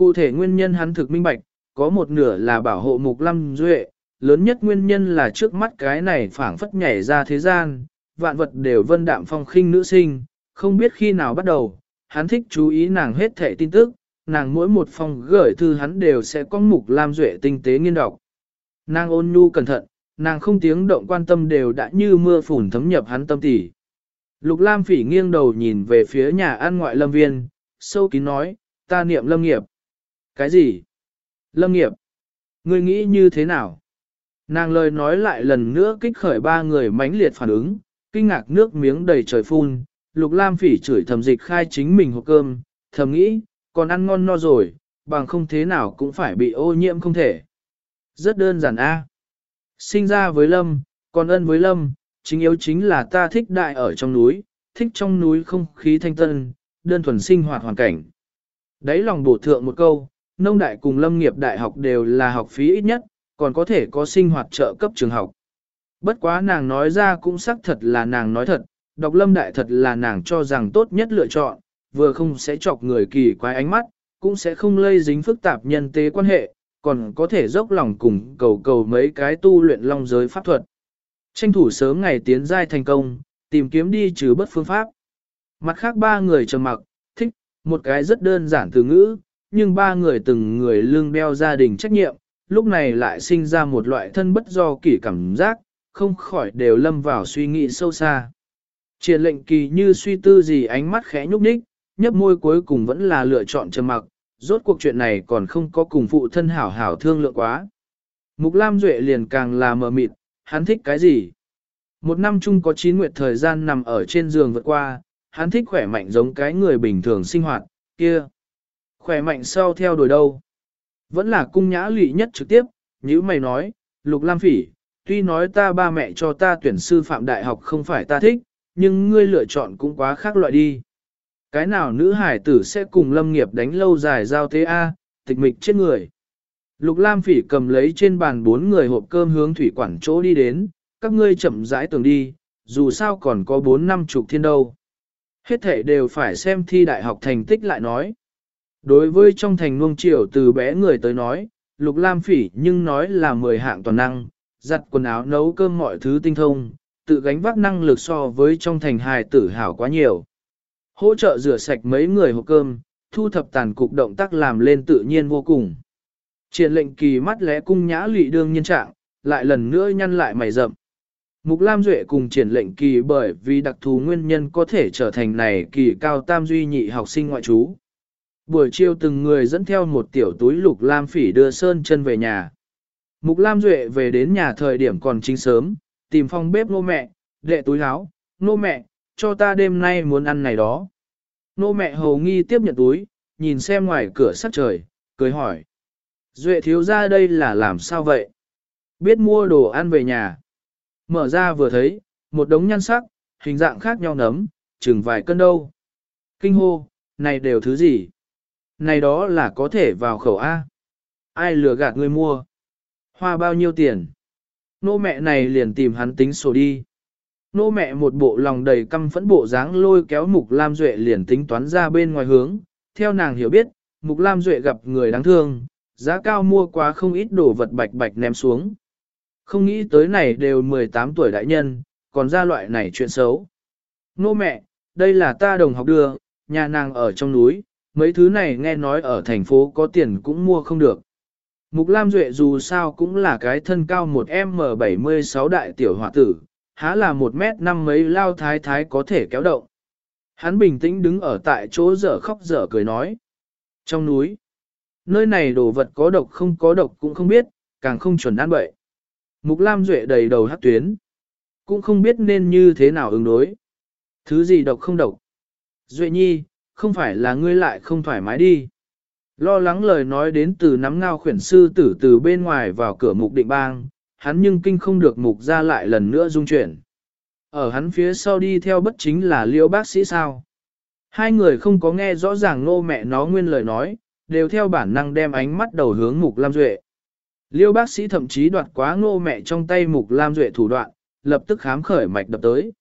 Cụ thể nguyên nhân hắn thực minh bạch, có một nửa là bảo hộ mục lâm duệ, lớn nhất nguyên nhân là trước mắt cái này phảng phất nhảy ra thế gian, vạn vật đều vân đạm phong khinh nữ sinh, không biết khi nào bắt đầu, hắn thích chú ý nàng hết thể tin tức, nàng mỗi một phong gửi thư hắn đều sẽ có mục lam duệ tinh tế nghiên đọc. Nàng ôn nhu cẩn thận, nàng không tiếng động quan tâm đều đã như mưa phùn thấm nhập hắn tâm tỉ. Lục Lam phỉ nghiêng đầu nhìn về phía nhà ăn ngoại lâm viên, sâu kín nói, ta niệm lâm nghiệp. Cái gì? Lâm nghiệp? Ngươi nghĩ như thế nào? Nàng lời nói lại lần nữa kích khởi ba người mãnh liệt phản ứng, kinh ngạc nước miếng đầy trời phun, Lục Lam phỉ chửi thầm dịch khai chính mình hộp cơm, thầm nghĩ, còn ăn ngon no rồi, bằng không thế nào cũng phải bị ô nhiễm không thể. Rất đơn giản a. Sinh ra với Lâm, còn ân với Lâm, chính yếu chính là ta thích đại ở trong núi, thích trong núi không khí thanh tân, đơn thuần sinh hoạt hoàn cảnh. Đấy lòng bổ thượng một câu, nông đại cùng lâm nghiệp đại học đều là học phí ít nhất, còn có thể có sinh hoạt trợ cấp trường học. Bất quá nàng nói ra cũng xác thật là nàng nói thật, đọc lâm đại thật là nàng cho rằng tốt nhất lựa chọn, vừa không sẽ chọc người kỳ quái ánh mắt, cũng sẽ không lây dính phức tạp nhân tế quan hệ, còn có thể dốc lòng cùng cầu cầu mấy cái tu luyện long giới pháp thuật. Tranh thủ sớm ngày tiến giai thành công, tìm kiếm đi trừ bất phương pháp. Mặt khác ba người trầm mặc, thích, một cái rất đơn giản từ ngữ, nhưng ba người từng người lương đeo gia đình trách nhiệm, lúc này lại sinh ra một loại thân bất do kỷ cảm giác, không khỏi đều lâm vào suy nghĩ sâu xa. Triển lệnh kỳ như suy tư gì ánh mắt khẽ nhúc nhích, nhấp môi cuối cùng vẫn là lựa chọn trầm mặc, rốt cuộc chuyện này còn không có cùng phụ thân hảo hảo thương lượng quá. Mục Lam Duệ liền càng là mờ mịt, hắn thích cái gì? Một năm chung có 9 nguyệt thời gian nằm ở trên giường vượt qua, hắn thích khỏe mạnh giống cái người bình thường sinh hoạt, kia. Khỏe mạnh sau theo đuổi đâu? Vẫn là cung nhã lụy nhất trực tiếp, như mày nói, Lục Lam Phỉ, tuy nói ta ba mẹ cho ta tuyển sư phạm đại học không phải ta thích, nhưng ngươi lựa chọn cũng quá khác loại đi. Cái nào nữ hải tử sẽ cùng lâm nghiệp đánh lâu dài giao thế A, tịch mịch chết người. Lục Lam Phỉ cầm lấy trên bàn bốn người hộp cơm hướng thủy quản chỗ đi đến, các ngươi chậm rãi tường đi, dù sao còn có bốn năm chục thiên đâu. Hết thể đều phải xem thi đại học thành tích lại nói. Đối với trong thành nuông triều từ bé người tới nói, Lục Lam Phỉ nhưng nói là mười hạng toàn năng, giặt quần áo nấu cơm mọi thứ tinh thông, tự gánh vác năng lực so với trong thành hài tử hảo quá nhiều. Hỗ trợ rửa sạch mấy người hộp cơm, thu thập tàn cục động tác làm lên tự nhiên vô cùng. Triển lệnh kỳ mắt lẽ cung nhã lụy đương nhân trạng, lại lần nữa nhăn lại mày rậm. Mục Lam Duệ cùng triển lệnh kỳ bởi vì đặc thù nguyên nhân có thể trở thành này kỳ cao tam duy nhị học sinh ngoại trú. Buổi chiều từng người dẫn theo một tiểu túi lục lam phỉ đưa sơn chân về nhà. Mục Lam Duệ về đến nhà thời điểm còn chính sớm, tìm phòng bếp nô mẹ, đệ túi áo, nô mẹ, cho ta đêm nay muốn ăn này đó. Nô mẹ hầu nghi tiếp nhận túi, nhìn xem ngoài cửa sắt trời, cười hỏi. Duệ thiếu ra đây là làm sao vậy? Biết mua đồ ăn về nhà. Mở ra vừa thấy, một đống nhan sắc, hình dạng khác nhau nấm, chừng vài cân đâu. Kinh hô, này đều thứ gì? Này đó là có thể vào khẩu A. Ai lừa gạt người mua? Hoa bao nhiêu tiền? Nô mẹ này liền tìm hắn tính sổ đi. Nô mẹ một bộ lòng đầy căm phẫn bộ dáng lôi kéo Mục Lam Duệ liền tính toán ra bên ngoài hướng. Theo nàng hiểu biết, Mục Lam Duệ gặp người đáng thương, giá cao mua quá không ít đồ vật bạch bạch ném xuống. Không nghĩ tới này đều 18 tuổi đại nhân, còn ra loại này chuyện xấu. Nô mẹ, đây là ta đồng học đưa, nhà nàng ở trong núi, mấy thứ này nghe nói ở thành phố có tiền cũng mua không được. Mục Lam Duệ dù sao cũng là cái thân cao một M76 đại tiểu hỏa tử, há là một mét năm mấy lao thái thái có thể kéo động. Hắn bình tĩnh đứng ở tại chỗ dở khóc dở cười nói. Trong núi, nơi này đồ vật có độc không có độc cũng không biết, càng không chuẩn ăn bậy. Mục Lam Duệ đầy đầu hát tuyến, cũng không biết nên như thế nào ứng đối. Thứ gì độc không độc? Duệ nhi, không phải là ngươi lại không thoải mái đi. Lo lắng lời nói đến từ nắm ngao khuyển sư tử từ bên ngoài vào cửa mục định bang, hắn nhưng kinh không được mục ra lại lần nữa dung chuyển. Ở hắn phía sau đi theo bất chính là liêu bác sĩ sao. Hai người không có nghe rõ ràng nô mẹ nó nguyên lời nói, đều theo bản năng đem ánh mắt đầu hướng mục Lam Duệ. Liêu bác sĩ thậm chí đoạt quá ngô mẹ trong tay mục Lam Duệ thủ đoạn, lập tức khám khởi mạch đập tới.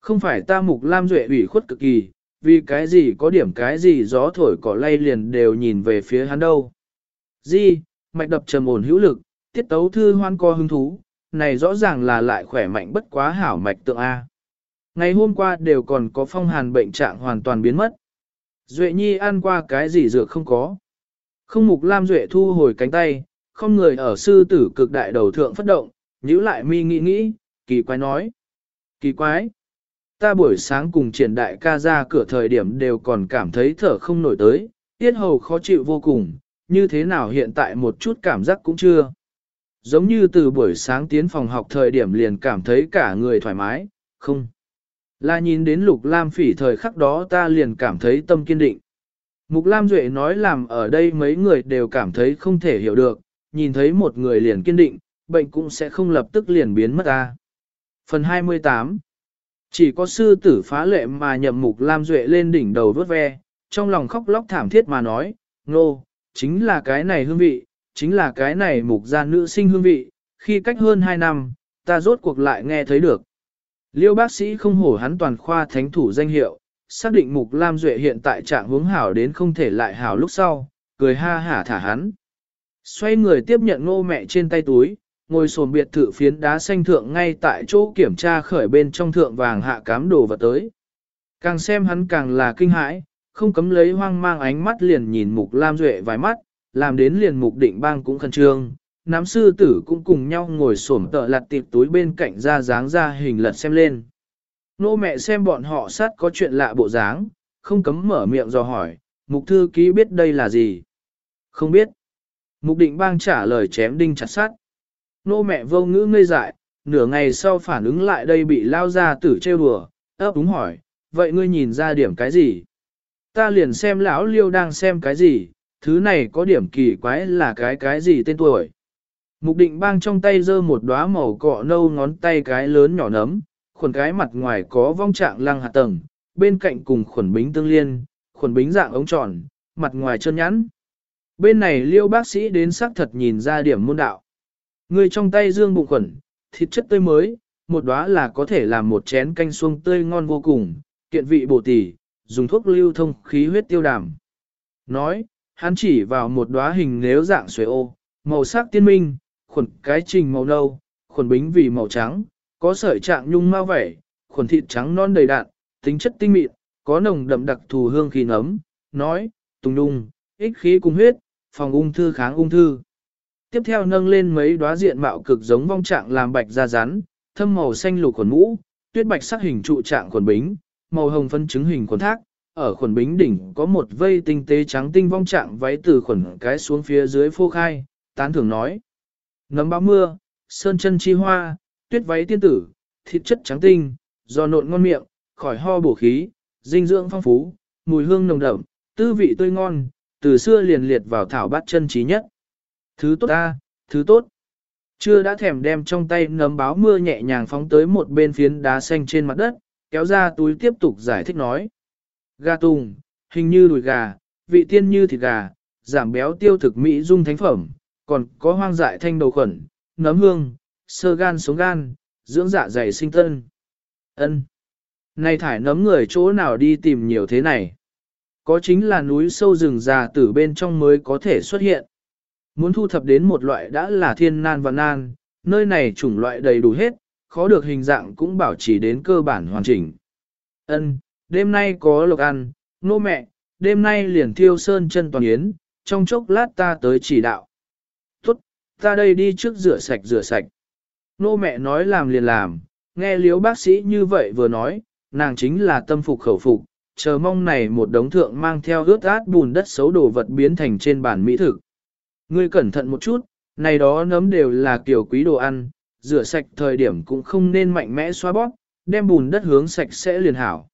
Không phải ta mục Lam Duệ ủy khuất cực kỳ, vì cái gì có điểm cái gì gió thổi cỏ lay liền đều nhìn về phía hắn đâu. Di, mạch đập trầm ổn hữu lực, tiết tấu thư hoan co hứng thú, này rõ ràng là lại khỏe mạnh bất quá hảo mạch tượng A. Ngày hôm qua đều còn có phong hàn bệnh trạng hoàn toàn biến mất. Duệ nhi ăn qua cái gì dược không có. Không mục lam duệ thu hồi cánh tay, không người ở sư tử cực đại đầu thượng phát động, nhíu lại mi nghĩ nghĩ, kỳ quái nói. Kỳ quái ta buổi sáng cùng triển đại ca ra cửa thời điểm đều còn cảm thấy thở không nổi tới, tiết hầu khó chịu vô cùng, như thế nào hiện tại một chút cảm giác cũng chưa. Giống như từ buổi sáng tiến phòng học thời điểm liền cảm thấy cả người thoải mái, không. Là nhìn đến Lục Lam phỉ thời khắc đó ta liền cảm thấy tâm kiên định. Mục Lam Duệ nói làm ở đây mấy người đều cảm thấy không thể hiểu được, nhìn thấy một người liền kiên định, bệnh cũng sẽ không lập tức liền biến mất ta. Phần 28 chỉ có sư tử phá lệ mà nhậm mục Lam Duệ lên đỉnh đầu vớt ve, trong lòng khóc lóc thảm thiết mà nói, nô, chính là cái này hương vị, chính là cái này mục gia nữ sinh hương vị, khi cách hơn 2 năm, ta rốt cuộc lại nghe thấy được. Liêu bác sĩ không hổ hắn toàn khoa thánh thủ danh hiệu, xác định mục Lam Duệ hiện tại trạng hướng hảo đến không thể lại hảo lúc sau, cười ha hả thả hắn. Xoay người tiếp nhận ngô mẹ trên tay túi, ngồi sồn biệt thự phiến đá xanh thượng ngay tại chỗ kiểm tra khởi bên trong thượng vàng hạ cám đồ vật tới. Càng xem hắn càng là kinh hãi, không cấm lấy hoang mang ánh mắt liền nhìn mục Lam Duệ vài mắt, làm đến liền mục định bang cũng khẩn trương. Nám sư tử cũng cùng nhau ngồi xổm tợ lặt tiệp túi bên cạnh ra dáng ra hình lật xem lên. Nô mẹ xem bọn họ sát có chuyện lạ bộ dáng, không cấm mở miệng dò hỏi, mục thư ký biết đây là gì? Không biết. Mục định bang trả lời chém đinh chặt sát. Nô mẹ vô ngữ ngây dại, nửa ngày sau phản ứng lại đây bị lao ra tử trêu đùa, ấp úng hỏi, vậy ngươi nhìn ra điểm cái gì? Ta liền xem lão liêu đang xem cái gì, thứ này có điểm kỳ quái là cái cái gì tên tuổi. Mục định bang trong tay giơ một đóa màu cọ nâu ngón tay cái lớn nhỏ nấm, khuẩn cái mặt ngoài có vong trạng lăng hạt tầng, bên cạnh cùng khuẩn bính tương liên, khuẩn bính dạng ống tròn, mặt ngoài chân nhẵn. Bên này liêu bác sĩ đến xác thật nhìn ra điểm môn đạo. Người trong tay dương bụng khuẩn, thịt chất tươi mới, một đóa là có thể làm một chén canh xuông tươi ngon vô cùng, kiện vị bổ tỷ, dùng thuốc lưu thông khí huyết tiêu đàm. Nói, hắn chỉ vào một đóa hình nếu dạng xuế ô, màu sắc tiên minh, khuẩn cái trình màu nâu, khuẩn bính vì màu trắng, có sợi trạng nhung mau vẻ, khuẩn thịt trắng non đầy đạn, tính chất tinh mịn, có nồng đậm đặc thù hương khí nấm, nói, tùng đung, ích khí cung huyết, phòng ung thư kháng ung thư. Tiếp theo nâng lên mấy đóa diện mạo cực giống vong trạng làm bạch da rắn, thâm màu xanh lục khuẩn mũ, tuyết bạch sắc hình trụ trạng khuẩn bính, màu hồng phân chứng hình khuẩn thác, ở khuẩn bính đỉnh có một vây tinh tế trắng tinh vong trạng váy từ khuẩn cái xuống phía dưới phô khai, tán thưởng nói. Nấm báo mưa, sơn chân chi hoa, tuyết váy tiên tử, thịt chất trắng tinh, do nộn ngon miệng, khỏi ho bổ khí, dinh dưỡng phong phú, mùi hương nồng đậm, tư vị tươi ngon, từ xưa liền liệt vào thảo bát chân trí nhất. Thứ tốt ta, thứ tốt. Chưa đã thèm đem trong tay nấm báo mưa nhẹ nhàng phóng tới một bên phiến đá xanh trên mặt đất, kéo ra túi tiếp tục giải thích nói. Gà tùng, hình như đùi gà, vị tiên như thịt gà, giảm béo tiêu thực mỹ dung thánh phẩm, còn có hoang dại thanh đầu khuẩn, nấm hương, sơ gan sống gan, dưỡng dạ dày sinh tân. ân Này thải nấm người chỗ nào đi tìm nhiều thế này? Có chính là núi sâu rừng già từ bên trong mới có thể xuất hiện. Muốn thu thập đến một loại đã là thiên nan và nan, nơi này chủng loại đầy đủ hết, khó được hình dạng cũng bảo trì đến cơ bản hoàn chỉnh. Ân, đêm nay có lộc ăn, nô mẹ, đêm nay liền thiêu sơn chân toàn yến, trong chốc lát ta tới chỉ đạo. Tốt, ta đây đi trước rửa sạch rửa sạch. Nô mẹ nói làm liền làm, nghe liếu bác sĩ như vậy vừa nói, nàng chính là tâm phục khẩu phục, chờ mong này một đống thượng mang theo ướt át bùn đất xấu đồ vật biến thành trên bàn mỹ thực. Ngươi cẩn thận một chút, này đó nấm đều là kiểu quý đồ ăn, rửa sạch thời điểm cũng không nên mạnh mẽ xoa bóp, đem bùn đất hướng sạch sẽ liền hảo.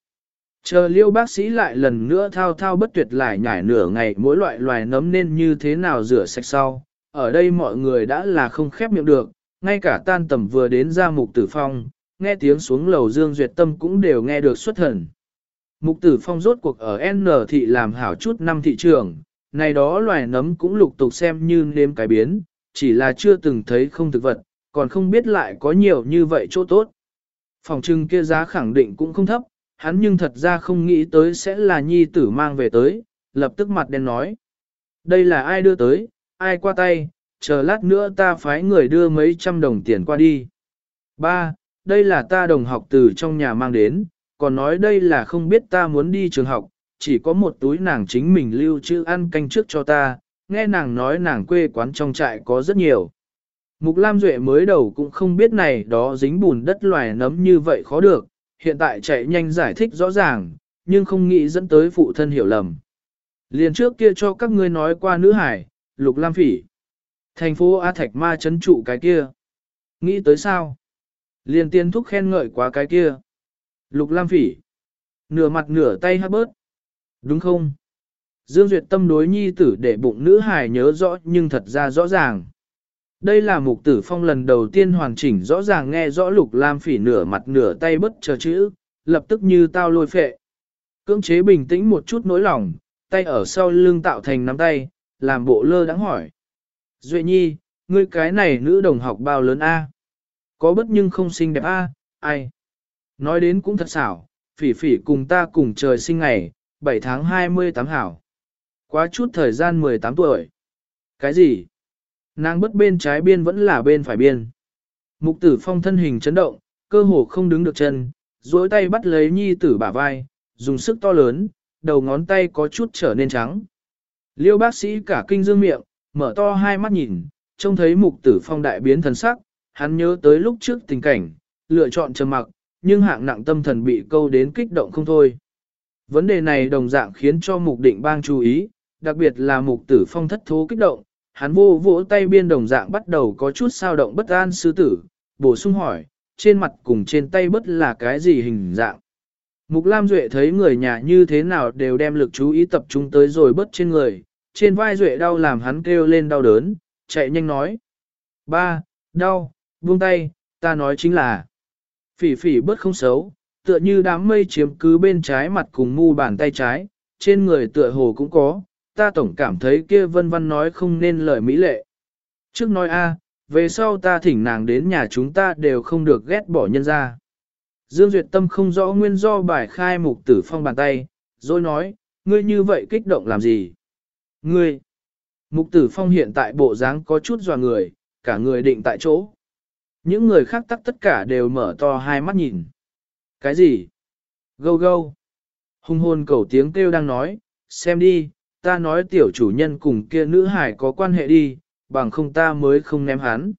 Chờ liêu bác sĩ lại lần nữa thao thao bất tuyệt lại nhảy nửa ngày mỗi loại loài nấm nên như thế nào rửa sạch sau. Ở đây mọi người đã là không khép miệng được, ngay cả tan tầm vừa đến ra mục tử phong, nghe tiếng xuống lầu dương duyệt tâm cũng đều nghe được xuất thần. Mục tử phong rốt cuộc ở N thị làm hảo chút năm thị trường, này đó loài nấm cũng lục tục xem như nêm cái biến, chỉ là chưa từng thấy không thực vật, còn không biết lại có nhiều như vậy chỗ tốt. Phòng trưng kia giá khẳng định cũng không thấp, hắn nhưng thật ra không nghĩ tới sẽ là nhi tử mang về tới, lập tức mặt đen nói. Đây là ai đưa tới, ai qua tay, chờ lát nữa ta phái người đưa mấy trăm đồng tiền qua đi. Ba, đây là ta đồng học từ trong nhà mang đến, còn nói đây là không biết ta muốn đi trường học, chỉ có một túi nàng chính mình lưu trữ ăn canh trước cho ta, nghe nàng nói nàng quê quán trong trại có rất nhiều. Mục Lam Duệ mới đầu cũng không biết này đó dính bùn đất loài nấm như vậy khó được, hiện tại chạy nhanh giải thích rõ ràng, nhưng không nghĩ dẫn tới phụ thân hiểu lầm. Liền trước kia cho các ngươi nói qua nữ hải, Lục Lam Phỉ. Thành phố A Thạch Ma chấn trụ cái kia. Nghĩ tới sao? Liền tiên thúc khen ngợi quá cái kia. Lục Lam Phỉ. Nửa mặt nửa tay hát bớt. Đúng không? Dương Duyệt tâm đối nhi tử để bụng nữ hài nhớ rõ nhưng thật ra rõ ràng. Đây là mục tử phong lần đầu tiên hoàn chỉnh rõ ràng nghe rõ lục lam phỉ nửa mặt nửa tay bất chờ chữ, lập tức như tao lôi phệ. Cưỡng chế bình tĩnh một chút nỗi lòng, tay ở sau lưng tạo thành nắm tay, làm bộ lơ đắng hỏi. Duệ nhi, ngươi cái này nữ đồng học bao lớn A? Có bất nhưng không xinh đẹp A, ai? Nói đến cũng thật xảo, phỉ phỉ cùng ta cùng trời sinh ngày, 7 tháng 28 hảo. Quá chút thời gian 18 tuổi. Cái gì? Nàng bất bên trái biên vẫn là bên phải biên. Mục tử phong thân hình chấn động, cơ hồ không đứng được chân, duỗi tay bắt lấy nhi tử bả vai, dùng sức to lớn, đầu ngón tay có chút trở nên trắng. Liêu bác sĩ cả kinh dương miệng, mở to hai mắt nhìn, trông thấy mục tử phong đại biến thần sắc, hắn nhớ tới lúc trước tình cảnh, lựa chọn trầm mặc, nhưng hạng nặng tâm thần bị câu đến kích động không thôi. Vấn đề này đồng dạng khiến cho mục định bang chú ý, đặc biệt là mục tử phong thất thố kích động, hắn vô vỗ tay biên đồng dạng bắt đầu có chút sao động bất an sư tử, bổ sung hỏi, trên mặt cùng trên tay bất là cái gì hình dạng. Mục Lam Duệ thấy người nhà như thế nào đều đem lực chú ý tập trung tới rồi bớt trên người, trên vai Duệ đau làm hắn kêu lên đau đớn, chạy nhanh nói. Ba, đau, buông tay, ta nói chính là. Phỉ phỉ bớt không xấu, tựa như đám mây chiếm cứ bên trái mặt cùng mu bàn tay trái, trên người tựa hồ cũng có, ta tổng cảm thấy kia vân vân nói không nên lời mỹ lệ. Trước nói a, về sau ta thỉnh nàng đến nhà chúng ta đều không được ghét bỏ nhân ra. Dương Duyệt Tâm không rõ nguyên do bài khai mục tử phong bàn tay, rồi nói, ngươi như vậy kích động làm gì? Ngươi! Mục tử phong hiện tại bộ dáng có chút dò người, cả người định tại chỗ. Những người khác tắc tất cả đều mở to hai mắt nhìn. Cái gì? Gâu gâu! Hùng hồn cầu tiếng kêu đang nói, xem đi, ta nói tiểu chủ nhân cùng kia nữ hải có quan hệ đi, bằng không ta mới không ném hắn.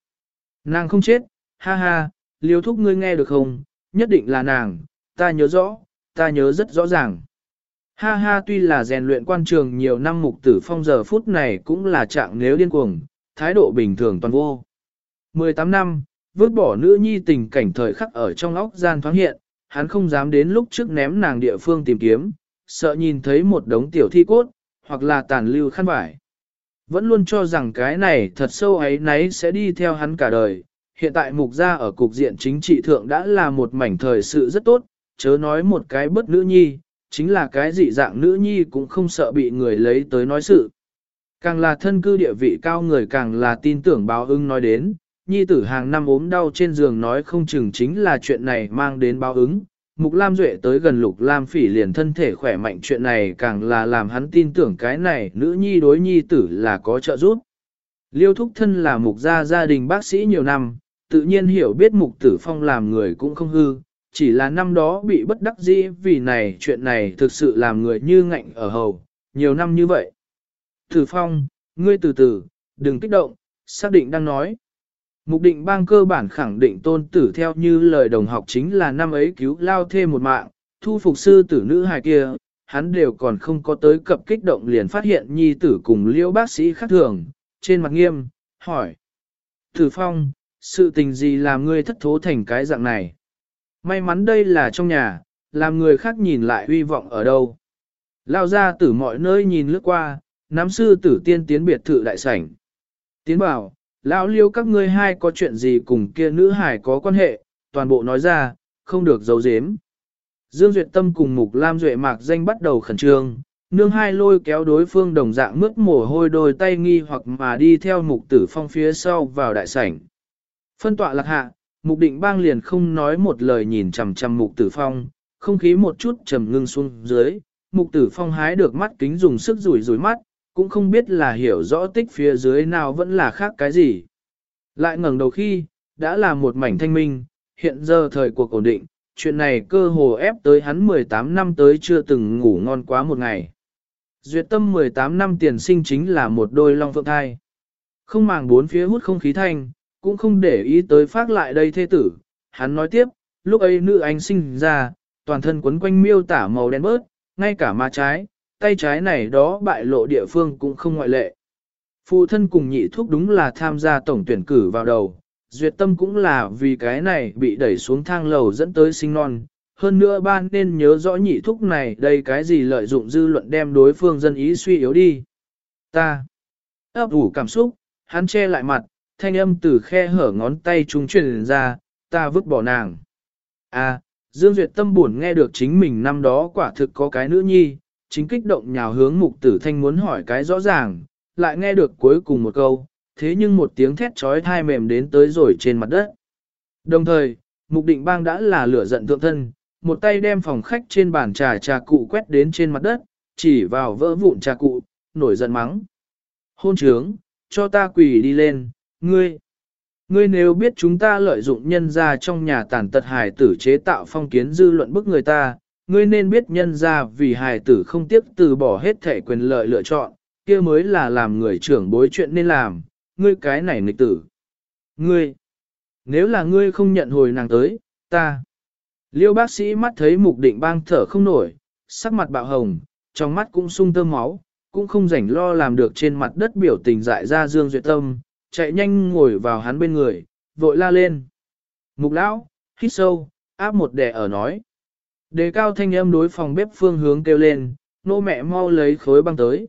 Nàng không chết, ha ha, liêu thúc ngươi nghe được không, nhất định là nàng, ta nhớ rõ, ta nhớ rất rõ ràng. Ha ha tuy là rèn luyện quan trường nhiều năm mục tử phong giờ phút này cũng là trạng nếu điên cuồng, thái độ bình thường toàn vô. 18 năm, vứt bỏ nữ nhi tình cảnh thời khắc ở trong óc gian thoáng hiện, hắn không dám đến lúc trước ném nàng địa phương tìm kiếm, sợ nhìn thấy một đống tiểu thi cốt, hoặc là tàn lưu khăn vải. Vẫn luôn cho rằng cái này thật sâu ấy nấy sẽ đi theo hắn cả đời. Hiện tại mục gia ở cục diện chính trị thượng đã là một mảnh thời sự rất tốt, chớ nói một cái bất nữ nhi, chính là cái dị dạng nữ nhi cũng không sợ bị người lấy tới nói sự. Càng là thân cư địa vị cao người càng là tin tưởng báo ưng nói đến, nhi tử hàng năm ốm đau trên giường nói không chừng chính là chuyện này mang đến báo ứng, Mục Lam Duệ tới gần Lục Lam Phỉ liền thân thể khỏe mạnh chuyện này càng là làm hắn tin tưởng cái này nữ nhi đối nhi tử là có trợ giúp. Liêu Thúc Thân là mục gia gia đình bác sĩ nhiều năm, tự nhiên hiểu biết mục tử phong làm người cũng không hư, chỉ là năm đó bị bất đắc dĩ vì này chuyện này thực sự làm người như ngạnh ở hầu, nhiều năm như vậy. Tử phong, ngươi từ từ, đừng kích động, xác định đang nói. Mục định bang cơ bản khẳng định tôn tử theo như lời đồng học chính là năm ấy cứu lao thêm một mạng, thu phục sư tử nữ hài kia, hắn đều còn không có tới cập kích động liền phát hiện nhi tử cùng liễu bác sĩ khác thường, trên mặt nghiêm, hỏi. Tử phong, sự tình gì làm ngươi thất thố thành cái dạng này? May mắn đây là trong nhà, làm người khác nhìn lại uy vọng ở đâu. Lao ra tử mọi nơi nhìn lướt qua, nắm sư tử tiên tiến biệt thự đại sảnh. Tiến bảo, Lão liêu các ngươi hai có chuyện gì cùng kia nữ hải có quan hệ, toàn bộ nói ra, không được giấu giếm. Dương Duyệt Tâm cùng Mục Lam Duệ mạc danh bắt đầu khẩn trương, nương hai lôi kéo đối phương đồng dạng mướt mồ hôi đôi tay nghi hoặc mà đi theo Mục Tử Phong phía sau vào đại sảnh. Phân tọa lạc hạ, Mục Định Bang liền không nói một lời nhìn chằm chằm Mục Tử Phong, không khí một chút trầm ngưng xuống dưới, Mục Tử Phong hái được mắt kính dùng sức rủi rủi mắt, cũng không biết là hiểu rõ tích phía dưới nào vẫn là khác cái gì. Lại ngẩng đầu khi, đã là một mảnh thanh minh, hiện giờ thời cuộc ổn định, chuyện này cơ hồ ép tới hắn 18 năm tới chưa từng ngủ ngon quá một ngày. Duyệt tâm 18 năm tiền sinh chính là một đôi long phượng thai. Không màng bốn phía hút không khí thanh, cũng không để ý tới phát lại đây thê tử. Hắn nói tiếp, lúc ấy nữ anh sinh ra, toàn thân quấn quanh miêu tả màu đen bớt, ngay cả má trái, tay trái này đó bại lộ địa phương cũng không ngoại lệ. Phụ thân cùng nhị thúc đúng là tham gia tổng tuyển cử vào đầu, duyệt tâm cũng là vì cái này bị đẩy xuống thang lầu dẫn tới sinh non. Hơn nữa ban nên nhớ rõ nhị thúc này đây cái gì lợi dụng dư luận đem đối phương dân ý suy yếu đi. Ta ấp ủ cảm xúc, hắn che lại mặt, thanh âm từ khe hở ngón tay trung truyền ra, ta vứt bỏ nàng. À, Dương Duyệt tâm buồn nghe được chính mình năm đó quả thực có cái nữ nhi, chính kích động nhào hướng mục tử thanh muốn hỏi cái rõ ràng, lại nghe được cuối cùng một câu, thế nhưng một tiếng thét trói thai mềm đến tới rồi trên mặt đất. Đồng thời, mục định bang đã là lửa giận thượng thân, một tay đem phòng khách trên bàn trà trà cụ quét đến trên mặt đất, chỉ vào vỡ vụn trà cụ, nổi giận mắng. Hôn trướng, cho ta quỳ đi lên, ngươi. Ngươi nếu biết chúng ta lợi dụng nhân ra trong nhà tàn tật hài tử chế tạo phong kiến dư luận bức người ta, ngươi nên biết nhân ra vì hài tử không tiếc từ bỏ hết thể quyền lợi lựa chọn, kia mới là làm người trưởng bối chuyện nên làm, ngươi cái này nghịch tử. Ngươi, nếu là ngươi không nhận hồi nàng tới, ta. Liêu bác sĩ mắt thấy mục định bang thở không nổi, sắc mặt bạo hồng, trong mắt cũng sung tơ máu, cũng không rảnh lo làm được trên mặt đất biểu tình dại ra Dương Duyệt Tâm, chạy nhanh ngồi vào hắn bên người, vội la lên. Mục lão, hít sâu, áp một đẻ ở nói. Đề cao thanh âm đối phòng bếp phương hướng kêu lên, nô mẹ mau lấy khối băng tới.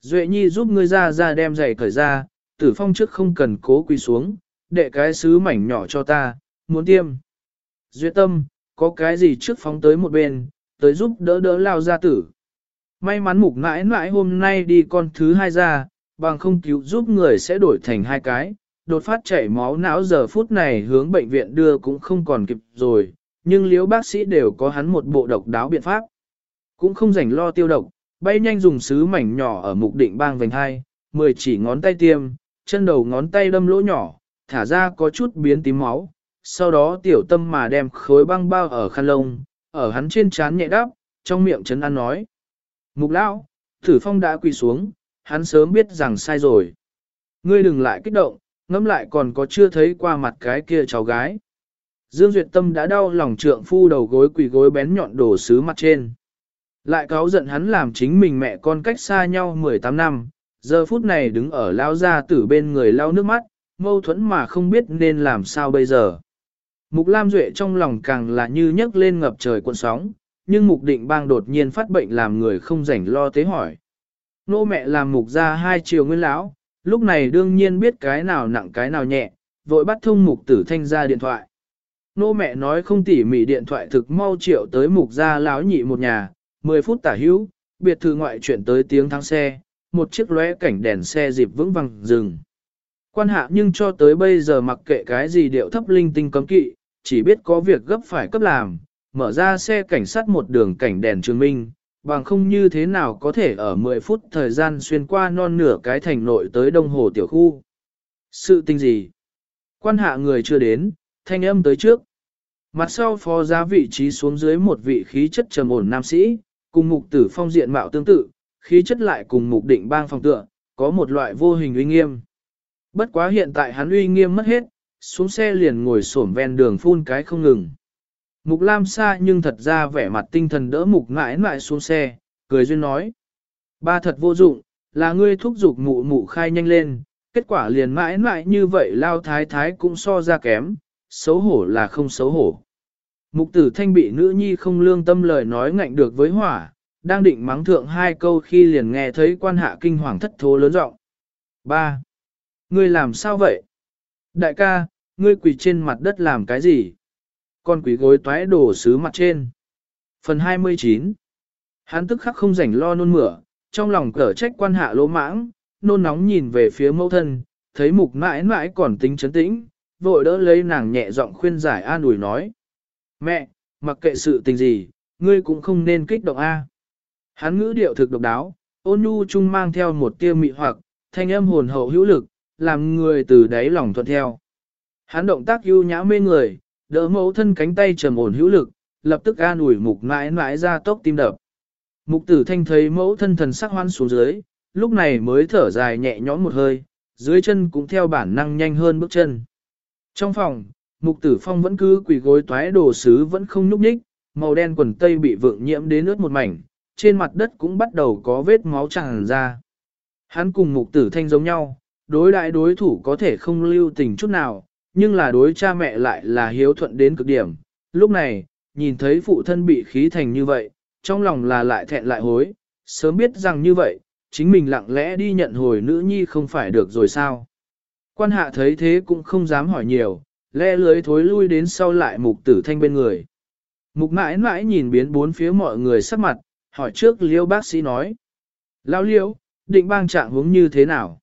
Duệ nhi giúp ngươi ra ra đem giày cởi ra, tử phong trước không cần cố quỳ xuống, đệ cái sứ mảnh nhỏ cho ta, muốn tiêm. Duệ tâm, có cái gì trước phóng tới một bên, tới giúp đỡ đỡ lao ra tử. May mắn mục mãi mãi hôm nay đi con thứ hai ra, bằng không cứu giúp người sẽ đổi thành hai cái, đột phát chảy máu não giờ phút này hướng bệnh viện đưa cũng không còn kịp rồi, nhưng liếu bác sĩ đều có hắn một bộ độc đáo biện pháp. Cũng không rảnh lo tiêu độc, bay nhanh dùng sứ mảnh nhỏ ở mục định bang vành hai, mười chỉ ngón tay tiêm, chân đầu ngón tay đâm lỗ nhỏ, thả ra có chút biến tím máu, sau đó tiểu tâm mà đem khối băng bao ở khăn lông, ở hắn trên trán nhẹ đáp, trong miệng chấn ăn nói. Mục lão, thử phong đã quỳ xuống, hắn sớm biết rằng sai rồi. Ngươi đừng lại kích động, ngẫm lại còn có chưa thấy qua mặt cái kia cháu gái. Dương Duyệt Tâm đã đau lòng trượng phu đầu gối quỳ gối bén nhọn đổ sứ mặt trên. Lại cáo giận hắn làm chính mình mẹ con cách xa nhau 18 năm, giờ phút này đứng ở lao ra tử bên người lao nước mắt, mâu thuẫn mà không biết nên làm sao bây giờ. Mục Lam Duệ trong lòng càng là như nhấc lên ngập trời cuộn sóng, nhưng mục định bang đột nhiên phát bệnh làm người không rảnh lo tế hỏi. Nô mẹ làm mục ra hai chiều nguyên lão, lúc này đương nhiên biết cái nào nặng cái nào nhẹ, vội bắt thông mục tử thanh ra điện thoại. Nô mẹ nói không tỉ mỉ điện thoại thực mau triệu tới mục gia lão nhị một nhà, 10 phút tả hữu, biệt thự ngoại chuyển tới tiếng thắng xe, một chiếc lóe cảnh đèn xe dịp vững vàng dừng. Quan hạ nhưng cho tới bây giờ mặc kệ cái gì điệu thấp linh tinh cấm kỵ, chỉ biết có việc gấp phải cấp làm, mở ra xe cảnh sát một đường cảnh đèn trường minh, bằng không như thế nào có thể ở 10 phút thời gian xuyên qua non nửa cái thành nội tới đông hồ tiểu khu. Sự tình gì? Quan hạ người chưa đến, thanh âm tới trước. Mặt sau phó giá vị trí xuống dưới một vị khí chất trầm ổn nam sĩ, cùng mục tử phong diện mạo tương tự, khí chất lại cùng mục định bang phòng tựa, có một loại vô hình uy nghiêm. Bất quá hiện tại hắn uy nghiêm mất hết, xuống xe liền ngồi xổm ven đường phun cái không ngừng. Mục Lam xa nhưng thật ra vẻ mặt tinh thần đỡ mục ngãi lại xuống xe, cười duyên nói. Ba thật vô dụng, là ngươi thúc giục mụ mụ khai nhanh lên, kết quả liền mãi mãi như vậy lao thái thái cũng so ra kém, xấu hổ là không xấu hổ. Mục tử thanh bị nữ nhi không lương tâm lời nói ngạnh được với hỏa, đang định mắng thượng hai câu khi liền nghe thấy quan hạ kinh hoàng thất thố lớn giọng. Ba, Ngươi làm sao vậy? Đại ca, ngươi quỳ trên mặt đất làm cái gì? Con quỷ gối toái đổ sứ mặt trên. Phần 29 Hắn tức khắc không rảnh lo nôn mửa, trong lòng cở trách quan hạ lỗ mãng, nôn nóng nhìn về phía mẫu thân, thấy mục mãi mãi còn tính chấn tĩnh, vội đỡ lấy nàng nhẹ giọng khuyên giải an ủi nói. Mẹ, mặc kệ sự tình gì, ngươi cũng không nên kích động A. Hắn ngữ điệu thực độc đáo, ôn nhu chung mang theo một tia mị hoặc, thanh âm hồn hậu hữu lực, làm người từ đáy lòng thuận theo. Hắn động tác ưu nhã mê người, đỡ mẫu thân cánh tay trầm ổn hữu lực, lập tức an ủi mục mãi mãi ra tốc tim đập. Mục tử thanh thấy mẫu thân thần sắc hoan xuống dưới, lúc này mới thở dài nhẹ nhõm một hơi, dưới chân cũng theo bản năng nhanh hơn bước chân. Trong phòng, mục tử phong vẫn cứ quỳ gối toái đồ sứ vẫn không nhúc nhích, màu đen quần tây bị vượng nhiễm đến ướt một mảnh, trên mặt đất cũng bắt đầu có vết máu tràn ra. Hắn cùng mục tử thanh giống nhau, đối đại đối thủ có thể không lưu tình chút nào, nhưng là đối cha mẹ lại là hiếu thuận đến cực điểm. Lúc này, nhìn thấy phụ thân bị khí thành như vậy, trong lòng là lại thẹn lại hối, sớm biết rằng như vậy, chính mình lặng lẽ đi nhận hồi nữ nhi không phải được rồi sao. Quan hạ thấy thế cũng không dám hỏi nhiều, le lưới thối lui đến sau lại mục tử thanh bên người. Mục mãi mãi nhìn biến bốn phía mọi người sắc mặt, hỏi trước liêu bác sĩ nói. Lao liêu, định bang trạng hướng như thế nào?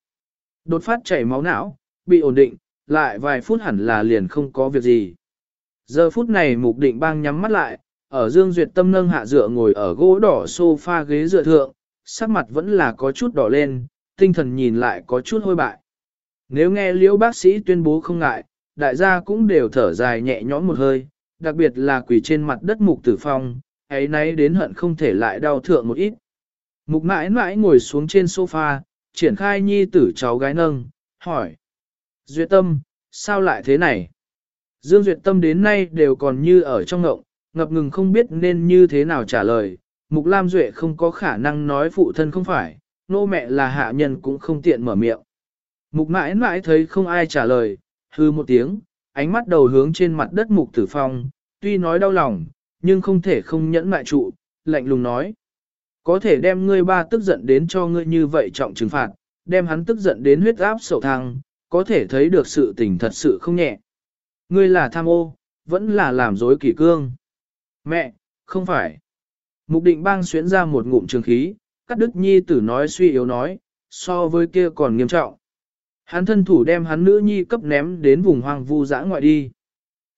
Đột phát chảy máu não, bị ổn định, lại vài phút hẳn là liền không có việc gì. Giờ phút này mục định bang nhắm mắt lại, ở Dương Duyệt Tâm nâng hạ dựa ngồi ở gỗ đỏ sofa ghế dựa thượng, sắc mặt vẫn là có chút đỏ lên, tinh thần nhìn lại có chút hôi bại. Nếu nghe liễu bác sĩ tuyên bố không ngại, đại gia cũng đều thở dài nhẹ nhõm một hơi, đặc biệt là quỷ trên mặt đất mục tử phong, ấy nấy đến hận không thể lại đau thượng một ít. Mục mãi mãi ngồi xuống trên sofa, triển khai nhi tử cháu gái nâng, hỏi. Duyệt tâm, sao lại thế này? Dương Duyệt tâm đến nay đều còn như ở trong ngộng, ngập ngừng không biết nên như thế nào trả lời. Mục Lam Duệ không có khả năng nói phụ thân không phải, nô mẹ là hạ nhân cũng không tiện mở miệng. Mục mãi mãi thấy không ai trả lời, hư một tiếng, ánh mắt đầu hướng trên mặt đất mục tử phong, tuy nói đau lòng, nhưng không thể không nhẫn mại trụ, lạnh lùng nói. Có thể đem ngươi ba tức giận đến cho ngươi như vậy trọng trừng phạt, đem hắn tức giận đến huyết áp sầu thăng, có thể thấy được sự tình thật sự không nhẹ. Ngươi là tham ô, vẫn là làm dối kỷ cương. Mẹ, không phải. Mục định bang xuyến ra một ngụm trường khí, cắt đứt nhi tử nói suy yếu nói, so với kia còn nghiêm trọng. Hắn thân thủ đem hắn nữ nhi cấp ném đến vùng hoang vu dã ngoại đi.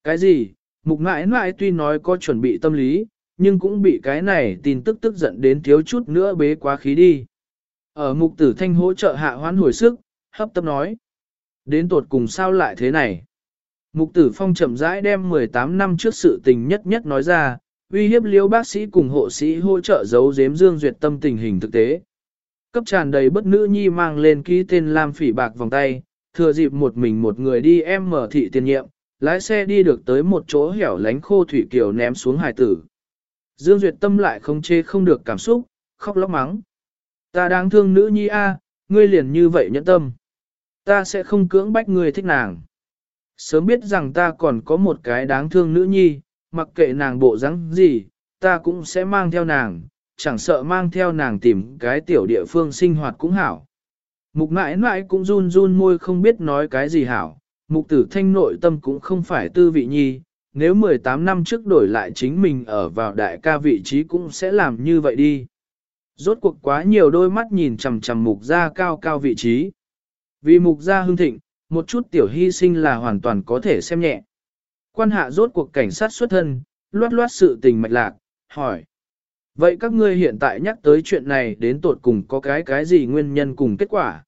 Cái gì? Mục ngại ngại tuy nói có chuẩn bị tâm lý, nhưng cũng bị cái này tin tức tức giận đến thiếu chút nữa bế quá khí đi. Ở mục tử thanh hỗ trợ hạ hoán hồi sức, hấp tấp nói. Đến tột cùng sao lại thế này? Mục tử phong chậm rãi đem 18 năm trước sự tình nhất nhất nói ra, uy hiếp liêu bác sĩ cùng hộ sĩ hỗ trợ giấu giếm dương duyệt tâm tình hình thực tế. Cấp tràn đầy bất nữ nhi mang lên ký tên Lam phỉ bạc vòng tay, thừa dịp một mình một người đi em mở thị tiền nhiệm, lái xe đi được tới một chỗ hẻo lánh khô thủy kiều ném xuống hải tử. Dương Duyệt tâm lại không chê không được cảm xúc, khóc lóc mắng. Ta đáng thương nữ nhi a, ngươi liền như vậy nhẫn tâm. Ta sẽ không cưỡng bách ngươi thích nàng. Sớm biết rằng ta còn có một cái đáng thương nữ nhi, mặc kệ nàng bộ dáng gì, ta cũng sẽ mang theo nàng, chẳng sợ mang theo nàng tìm cái tiểu địa phương sinh hoạt cũng hảo. Mục mãi mãi cũng run run môi không biết nói cái gì hảo, mục tử thanh nội tâm cũng không phải tư vị nhi, nếu 18 năm trước đổi lại chính mình ở vào đại ca vị trí cũng sẽ làm như vậy đi. Rốt cuộc quá nhiều đôi mắt nhìn chằm chằm mục ra cao cao vị trí. Vì mục ra hưng thịnh, một chút tiểu hy sinh là hoàn toàn có thể xem nhẹ. Quan hạ rốt cuộc cảnh sát xuất thân, loát loát sự tình mạch lạc, hỏi. Vậy các ngươi hiện tại nhắc tới chuyện này đến tột cùng có cái cái gì nguyên nhân cùng kết quả?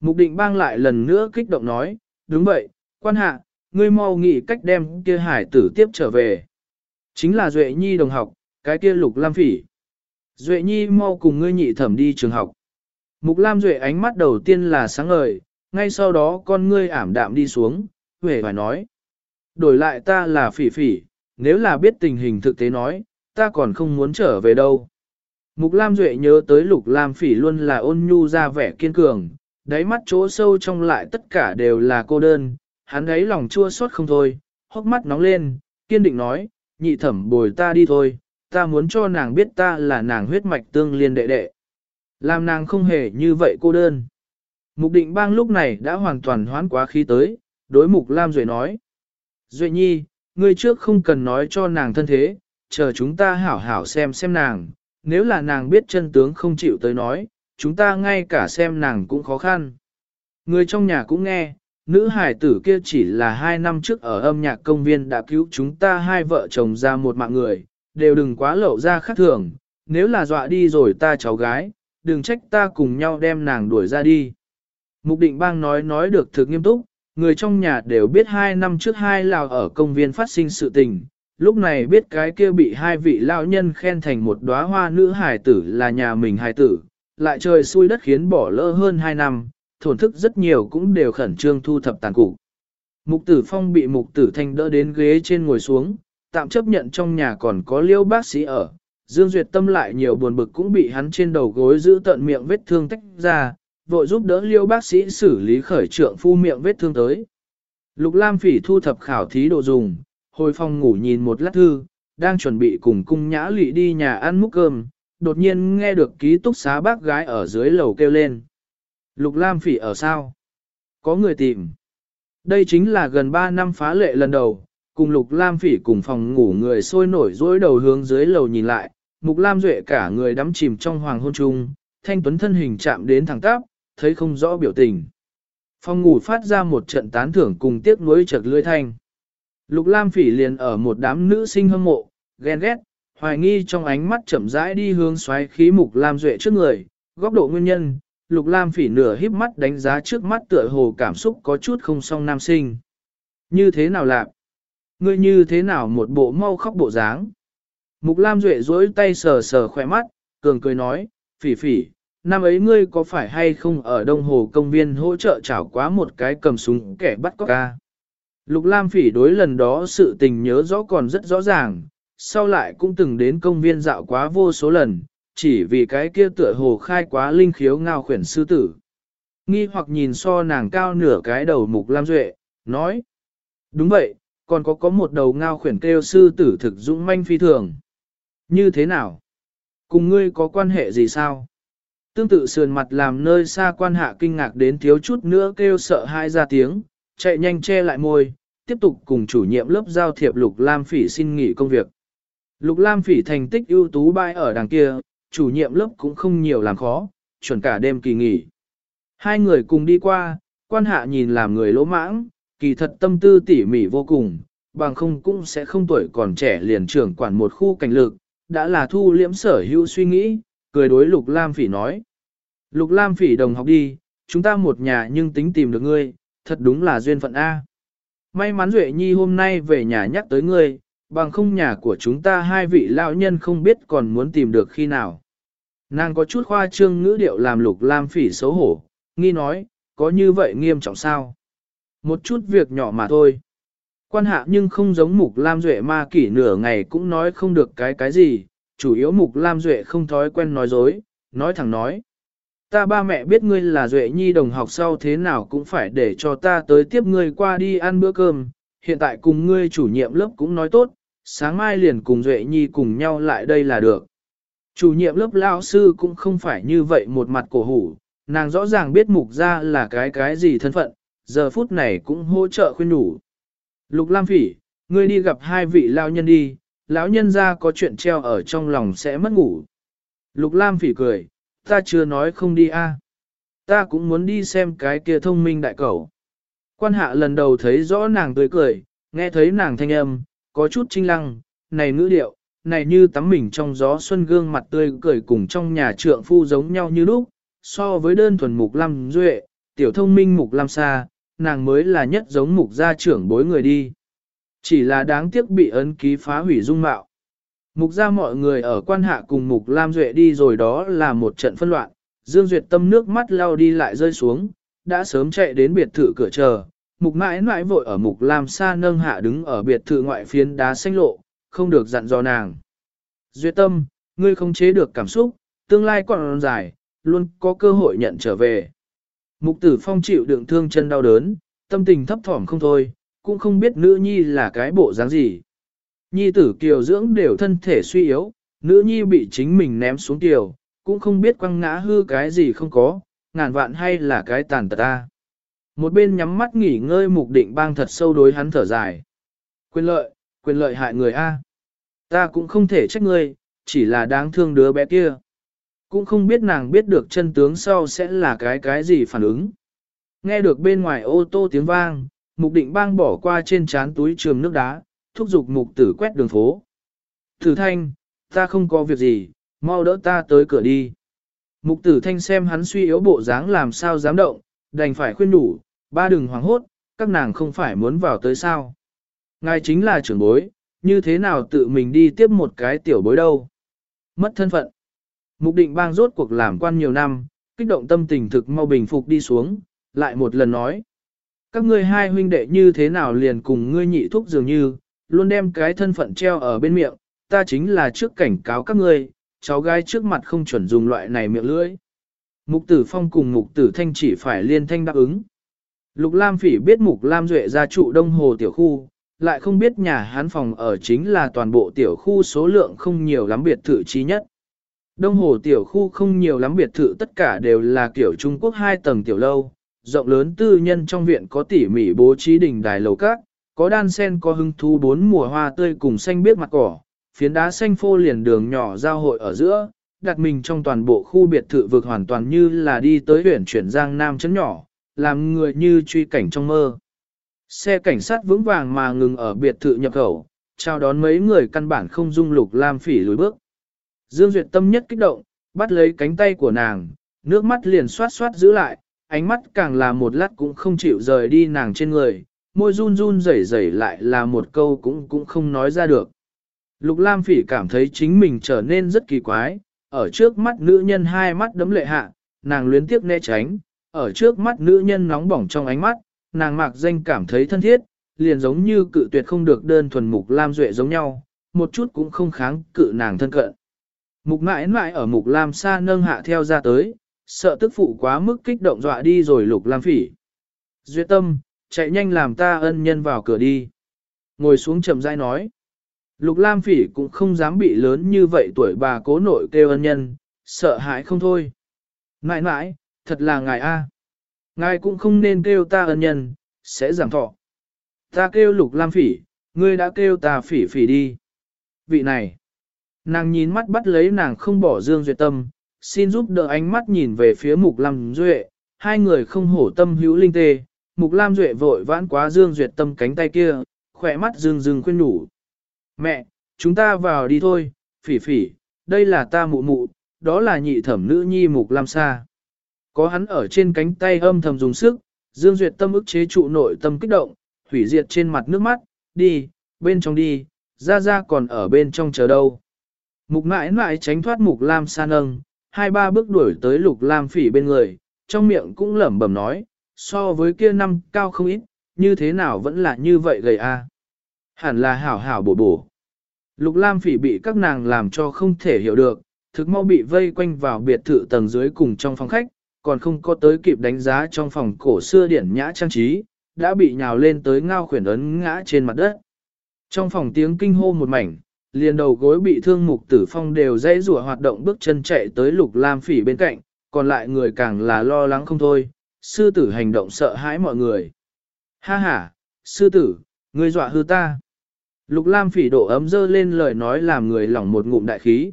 Mục định bang lại lần nữa kích động nói, đúng vậy, quan hạ, ngươi mau nghĩ cách đem kia hải tử tiếp trở về. Chính là Duệ Nhi đồng học, cái kia lục lam phỉ. Duệ Nhi mau cùng ngươi nhị thẩm đi trường học. Mục lam Duệ ánh mắt đầu tiên là sáng ngời, ngay sau đó con ngươi ảm đạm đi xuống, huệ phải nói. Đổi lại ta là phỉ phỉ, nếu là biết tình hình thực tế nói, ta còn không muốn trở về đâu. Mục Lam Duệ nhớ tới Lục Lam Phỉ luôn là ôn nhu ra vẻ kiên cường, đáy mắt chỗ sâu trong lại tất cả đều là cô đơn, hắn ấy lòng chua xót không thôi, hốc mắt nóng lên, kiên định nói, nhị thẩm bồi ta đi thôi, ta muốn cho nàng biết ta là nàng huyết mạch tương liên đệ đệ. Làm nàng không hề như vậy cô đơn. Mục định bang lúc này đã hoàn toàn hoán quá khí tới, đối mục Lam Duệ nói. Duệ nhi, ngươi trước không cần nói cho nàng thân thế, chờ chúng ta hảo hảo xem xem nàng, nếu là nàng biết chân tướng không chịu tới nói, chúng ta ngay cả xem nàng cũng khó khăn. Người trong nhà cũng nghe, nữ hải tử kia chỉ là hai năm trước ở âm nhạc công viên đã cứu chúng ta hai vợ chồng ra một mạng người, đều đừng quá lậu ra khác thường, nếu là dọa đi rồi ta cháu gái, đừng trách ta cùng nhau đem nàng đuổi ra đi. Mục định bang nói nói được thực nghiêm túc, người trong nhà đều biết hai năm trước hai lào ở công viên phát sinh sự tình, lúc này biết cái kia bị hai vị lao nhân khen thành một đóa hoa nữ hài tử là nhà mình hài tử, lại trời xui đất khiến bỏ lỡ hơn hai năm, thổn thức rất nhiều cũng đều khẩn trương thu thập tàn cục. Mục tử phong bị mục tử thanh đỡ đến ghế trên ngồi xuống, tạm chấp nhận trong nhà còn có liêu bác sĩ ở. Dương Duyệt tâm lại nhiều buồn bực cũng bị hắn trên đầu gối giữ tận miệng vết thương tách ra, vội giúp đỡ liêu bác sĩ xử lý khởi trượng phu miệng vết thương tới. Lục Lam Phỉ thu thập khảo thí đồ dùng, hồi phòng ngủ nhìn một lát thư, đang chuẩn bị cùng cung nhã lụy đi nhà ăn múc cơm, đột nhiên nghe được ký túc xá bác gái ở dưới lầu kêu lên. Lục Lam Phỉ ở sao? Có người tìm. Đây chính là gần 3 năm phá lệ lần đầu, cùng Lục Lam Phỉ cùng phòng ngủ người sôi nổi dối đầu hướng dưới lầu nhìn lại, Mục Lam Duệ cả người đắm chìm trong hoàng hôn trung, thanh tuấn thân hình chạm đến thẳng tắp, thấy không rõ biểu tình. Phòng ngủ phát ra một trận tán thưởng cùng tiếc nuối chợt lưỡi thanh. Lục Lam Phỉ liền ở một đám nữ sinh hâm mộ, ghen ghét, hoài nghi trong ánh mắt chậm rãi đi hướng xoáy khí Mục Lam Duệ trước người, góc độ nguyên nhân, Lục Lam Phỉ nửa híp mắt đánh giá trước mắt tựa hồ cảm xúc có chút không song nam sinh. Như thế nào lạ? Ngươi như thế nào một bộ mau khóc bộ dáng? Mục Lam Duệ duỗi tay sờ sờ khóe mắt, cường cười nói, "Phỉ Phỉ, năm ấy ngươi có phải hay không ở Đông Hồ công viên hỗ trợ chảo quá một cái cầm súng kẻ bắt cóc ca?" Lục Lam Phỉ đối lần đó sự tình nhớ rõ còn rất rõ ràng, sau lại cũng từng đến công viên dạo quá vô số lần, chỉ vì cái kia tựa hồ khai quá linh khiếu ngao khuyển sư tử. Nghi hoặc nhìn so nàng cao nửa cái đầu Mục Lam Duệ, nói: "Đúng vậy, còn có có một đầu ngao khuyển kêu sư tử thực dũng manh phi thường. Như thế nào? Cùng ngươi có quan hệ gì sao?" Tương tự sườn mặt làm nơi xa quan hạ kinh ngạc đến thiếu chút nữa kêu sợ hai ra tiếng, chạy nhanh che lại môi, tiếp tục cùng chủ nhiệm lớp giao thiệp Lục Lam Phỉ xin nghỉ công việc. Lục Lam Phỉ thành tích ưu tú bay ở đằng kia, chủ nhiệm lớp cũng không nhiều làm khó, chuẩn cả đêm kỳ nghỉ. Hai người cùng đi qua, quan hạ nhìn làm người lỗ mãng, kỳ thật tâm tư tỉ mỉ vô cùng, bằng không cũng sẽ không tuổi còn trẻ liền trưởng quản một khu cảnh lực, đã là thu liễm sở hữu suy nghĩ, cười đối Lục Lam Phỉ nói. Lục Lam Phỉ đồng học đi, chúng ta một nhà nhưng tính tìm được ngươi, thật đúng là duyên phận A. May mắn Duệ Nhi hôm nay về nhà nhắc tới ngươi, bằng không nhà của chúng ta hai vị lão nhân không biết còn muốn tìm được khi nào. Nàng có chút khoa trương ngữ điệu làm lục lam phỉ xấu hổ, nghi nói, có như vậy nghiêm trọng sao? Một chút việc nhỏ mà thôi. Quan hạ nhưng không giống mục lam duệ ma kỷ nửa ngày cũng nói không được cái cái gì, chủ yếu mục lam duệ không thói quen nói dối, nói thẳng nói. Ta ba mẹ biết ngươi là Duệ Nhi đồng học sau thế nào cũng phải để cho ta tới tiếp ngươi qua đi ăn bữa cơm, hiện tại cùng ngươi chủ nhiệm lớp cũng nói tốt, sáng mai liền cùng Duệ Nhi cùng nhau lại đây là được. Chủ nhiệm lớp lao sư cũng không phải như vậy một mặt cổ hủ, nàng rõ ràng biết mục ra là cái cái gì thân phận, giờ phút này cũng hỗ trợ khuyên đủ. Lục Lam Phỉ, ngươi đi gặp hai vị lao nhân đi, lão nhân ra có chuyện treo ở trong lòng sẽ mất ngủ. Lục Lam Phỉ cười, ta chưa nói không đi a. Ta cũng muốn đi xem cái kia thông minh đại cẩu. Quan hạ lần đầu thấy rõ nàng tươi cười, nghe thấy nàng thanh âm, có chút trinh lăng, này ngữ điệu, này như tắm mình trong gió xuân gương mặt tươi cười cùng trong nhà trượng phu giống nhau như lúc, so với đơn thuần mục lam duệ, tiểu thông minh mục lam xa, nàng mới là nhất giống mục gia trưởng bối người đi. Chỉ là đáng tiếc bị ấn ký phá hủy dung mạo. Mục ra mọi người ở quan hạ cùng Mục Lam Duệ đi rồi đó là một trận phân loạn, Dương Duyệt tâm nước mắt lao đi lại rơi xuống, đã sớm chạy đến biệt thự cửa chờ. Mục mãi mãi vội ở Mục Lam Sa nâng hạ đứng ở biệt thự ngoại phiến đá xanh lộ, không được dặn dò nàng. Duyệt tâm, ngươi không chế được cảm xúc, tương lai còn dài, luôn có cơ hội nhận trở về. Mục tử phong chịu đựng thương chân đau đớn, tâm tình thấp thỏm không thôi, cũng không biết nữ nhi là cái bộ dáng gì. Nhi tử kiều dưỡng đều thân thể suy yếu, nữ nhi bị chính mình ném xuống kiều, cũng không biết quăng ngã hư cái gì không có, ngàn vạn hay là cái tàn tật ta. Một bên nhắm mắt nghỉ ngơi mục định bang thật sâu đối hắn thở dài. Quyền lợi, quyền lợi hại người A. Ta cũng không thể trách ngươi, chỉ là đáng thương đứa bé kia. Cũng không biết nàng biết được chân tướng sau sẽ là cái cái gì phản ứng. Nghe được bên ngoài ô tô tiếng vang, mục định bang bỏ qua trên chán túi trường nước đá, thúc giục mục tử quét đường phố. Tử thanh, ta không có việc gì, mau đỡ ta tới cửa đi. Mục tử thanh xem hắn suy yếu bộ dáng làm sao dám động, đành phải khuyên đủ, ba đừng hoảng hốt, các nàng không phải muốn vào tới sao. Ngài chính là trưởng bối, như thế nào tự mình đi tiếp một cái tiểu bối đâu. Mất thân phận. Mục định bang rốt cuộc làm quan nhiều năm, kích động tâm tình thực mau bình phục đi xuống, lại một lần nói. Các ngươi hai huynh đệ như thế nào liền cùng ngươi nhị thúc dường như, luôn đem cái thân phận treo ở bên miệng, ta chính là trước cảnh cáo các ngươi, cháu gái trước mặt không chuẩn dùng loại này miệng lưỡi. Mục tử phong cùng mục tử thanh chỉ phải liên thanh đáp ứng. Lục Lam Phỉ biết Mục Lam Duệ gia trụ Đông Hồ tiểu khu, lại không biết nhà hắn phòng ở chính là toàn bộ tiểu khu số lượng không nhiều lắm biệt thự chí nhất. Đông Hồ tiểu khu không nhiều lắm biệt thự tất cả đều là kiểu Trung Quốc hai tầng tiểu lâu, rộng lớn tư nhân trong viện có tỉ mỉ bố trí đình đài lầu các, có đan sen có hưng thú bốn mùa hoa tươi cùng xanh biết mặt cỏ, phiến đá xanh phô liền đường nhỏ giao hội ở giữa, đặt mình trong toàn bộ khu biệt thự vực hoàn toàn như là đi tới huyện chuyển giang nam chấn nhỏ, làm người như truy cảnh trong mơ. Xe cảnh sát vững vàng mà ngừng ở biệt thự nhập khẩu, chào đón mấy người căn bản không dung lục lam phỉ lùi bước. Dương Duyệt tâm nhất kích động, bắt lấy cánh tay của nàng, nước mắt liền xoát xoát giữ lại, ánh mắt càng là một lát cũng không chịu rời đi nàng trên người, môi run run rẩy rẩy lại là một câu cũng cũng không nói ra được. Lục Lam Phỉ cảm thấy chính mình trở nên rất kỳ quái, ở trước mắt nữ nhân hai mắt đấm lệ hạ, nàng luyến tiếc né tránh, ở trước mắt nữ nhân nóng bỏng trong ánh mắt, nàng mạc danh cảm thấy thân thiết, liền giống như cự tuyệt không được đơn thuần mục Lam Duệ giống nhau, một chút cũng không kháng cự nàng thân cận. Mục mãi mãi ở mục Lam xa nâng hạ theo ra tới, sợ tức phụ quá mức kích động dọa đi rồi lục Lam phỉ. Duyệt tâm, chạy nhanh làm ta ân nhân vào cửa đi. Ngồi xuống chậm rãi nói. Lục Lam phỉ cũng không dám bị lớn như vậy tuổi bà cố nội kêu ân nhân, sợ hãi không thôi. ngại ngại, thật là ngài a. Ngài cũng không nên kêu ta ân nhân, sẽ giảm thọ. Ta kêu lục lam phỉ, ngươi đã kêu ta phỉ phỉ đi. Vị này, nàng nhìn mắt bắt lấy nàng không bỏ dương duyệt tâm, xin giúp đỡ ánh mắt nhìn về phía mục lam duệ, hai người không hổ tâm hữu linh tê. Mục Lam Duệ vội vãn quá Dương Duyệt Tâm cánh tay kia, khỏe mắt rưng rưng khuyên nhủ. Mẹ, chúng ta vào đi thôi, phỉ phỉ, đây là ta mụ mụ, đó là nhị thẩm nữ nhi Mục Lam Sa. Có hắn ở trên cánh tay âm thầm dùng sức, Dương Duyệt tâm ức chế trụ nội tâm kích động, hủy diệt trên mặt nước mắt, đi, bên trong đi, ra ra còn ở bên trong chờ đâu. Mục mãi mãi tránh thoát Mục Lam Sa nâng, hai ba bước đuổi tới Lục Lam phỉ bên người, trong miệng cũng lẩm bẩm nói, so với kia năm cao không ít, như thế nào vẫn là như vậy gầy a. Hẳn là hảo hảo bổ bổ. Lục Lam phỉ bị các nàng làm cho không thể hiểu được, thực mau bị vây quanh vào biệt thự tầng dưới cùng trong phòng khách, còn không có tới kịp đánh giá trong phòng cổ xưa điển nhã trang trí, đã bị nhào lên tới ngao khuyển ấn ngã trên mặt đất. Trong phòng tiếng kinh hô một mảnh, liền đầu gối bị thương mục tử phong đều dãy rủa hoạt động bước chân chạy tới lục lam phỉ bên cạnh, còn lại người càng là lo lắng không thôi, sư tử hành động sợ hãi mọi người. Ha ha, sư tử, ngươi dọa hư ta. Lục lam phỉ độ ấm dơ lên lời nói làm người lỏng một ngụm đại khí.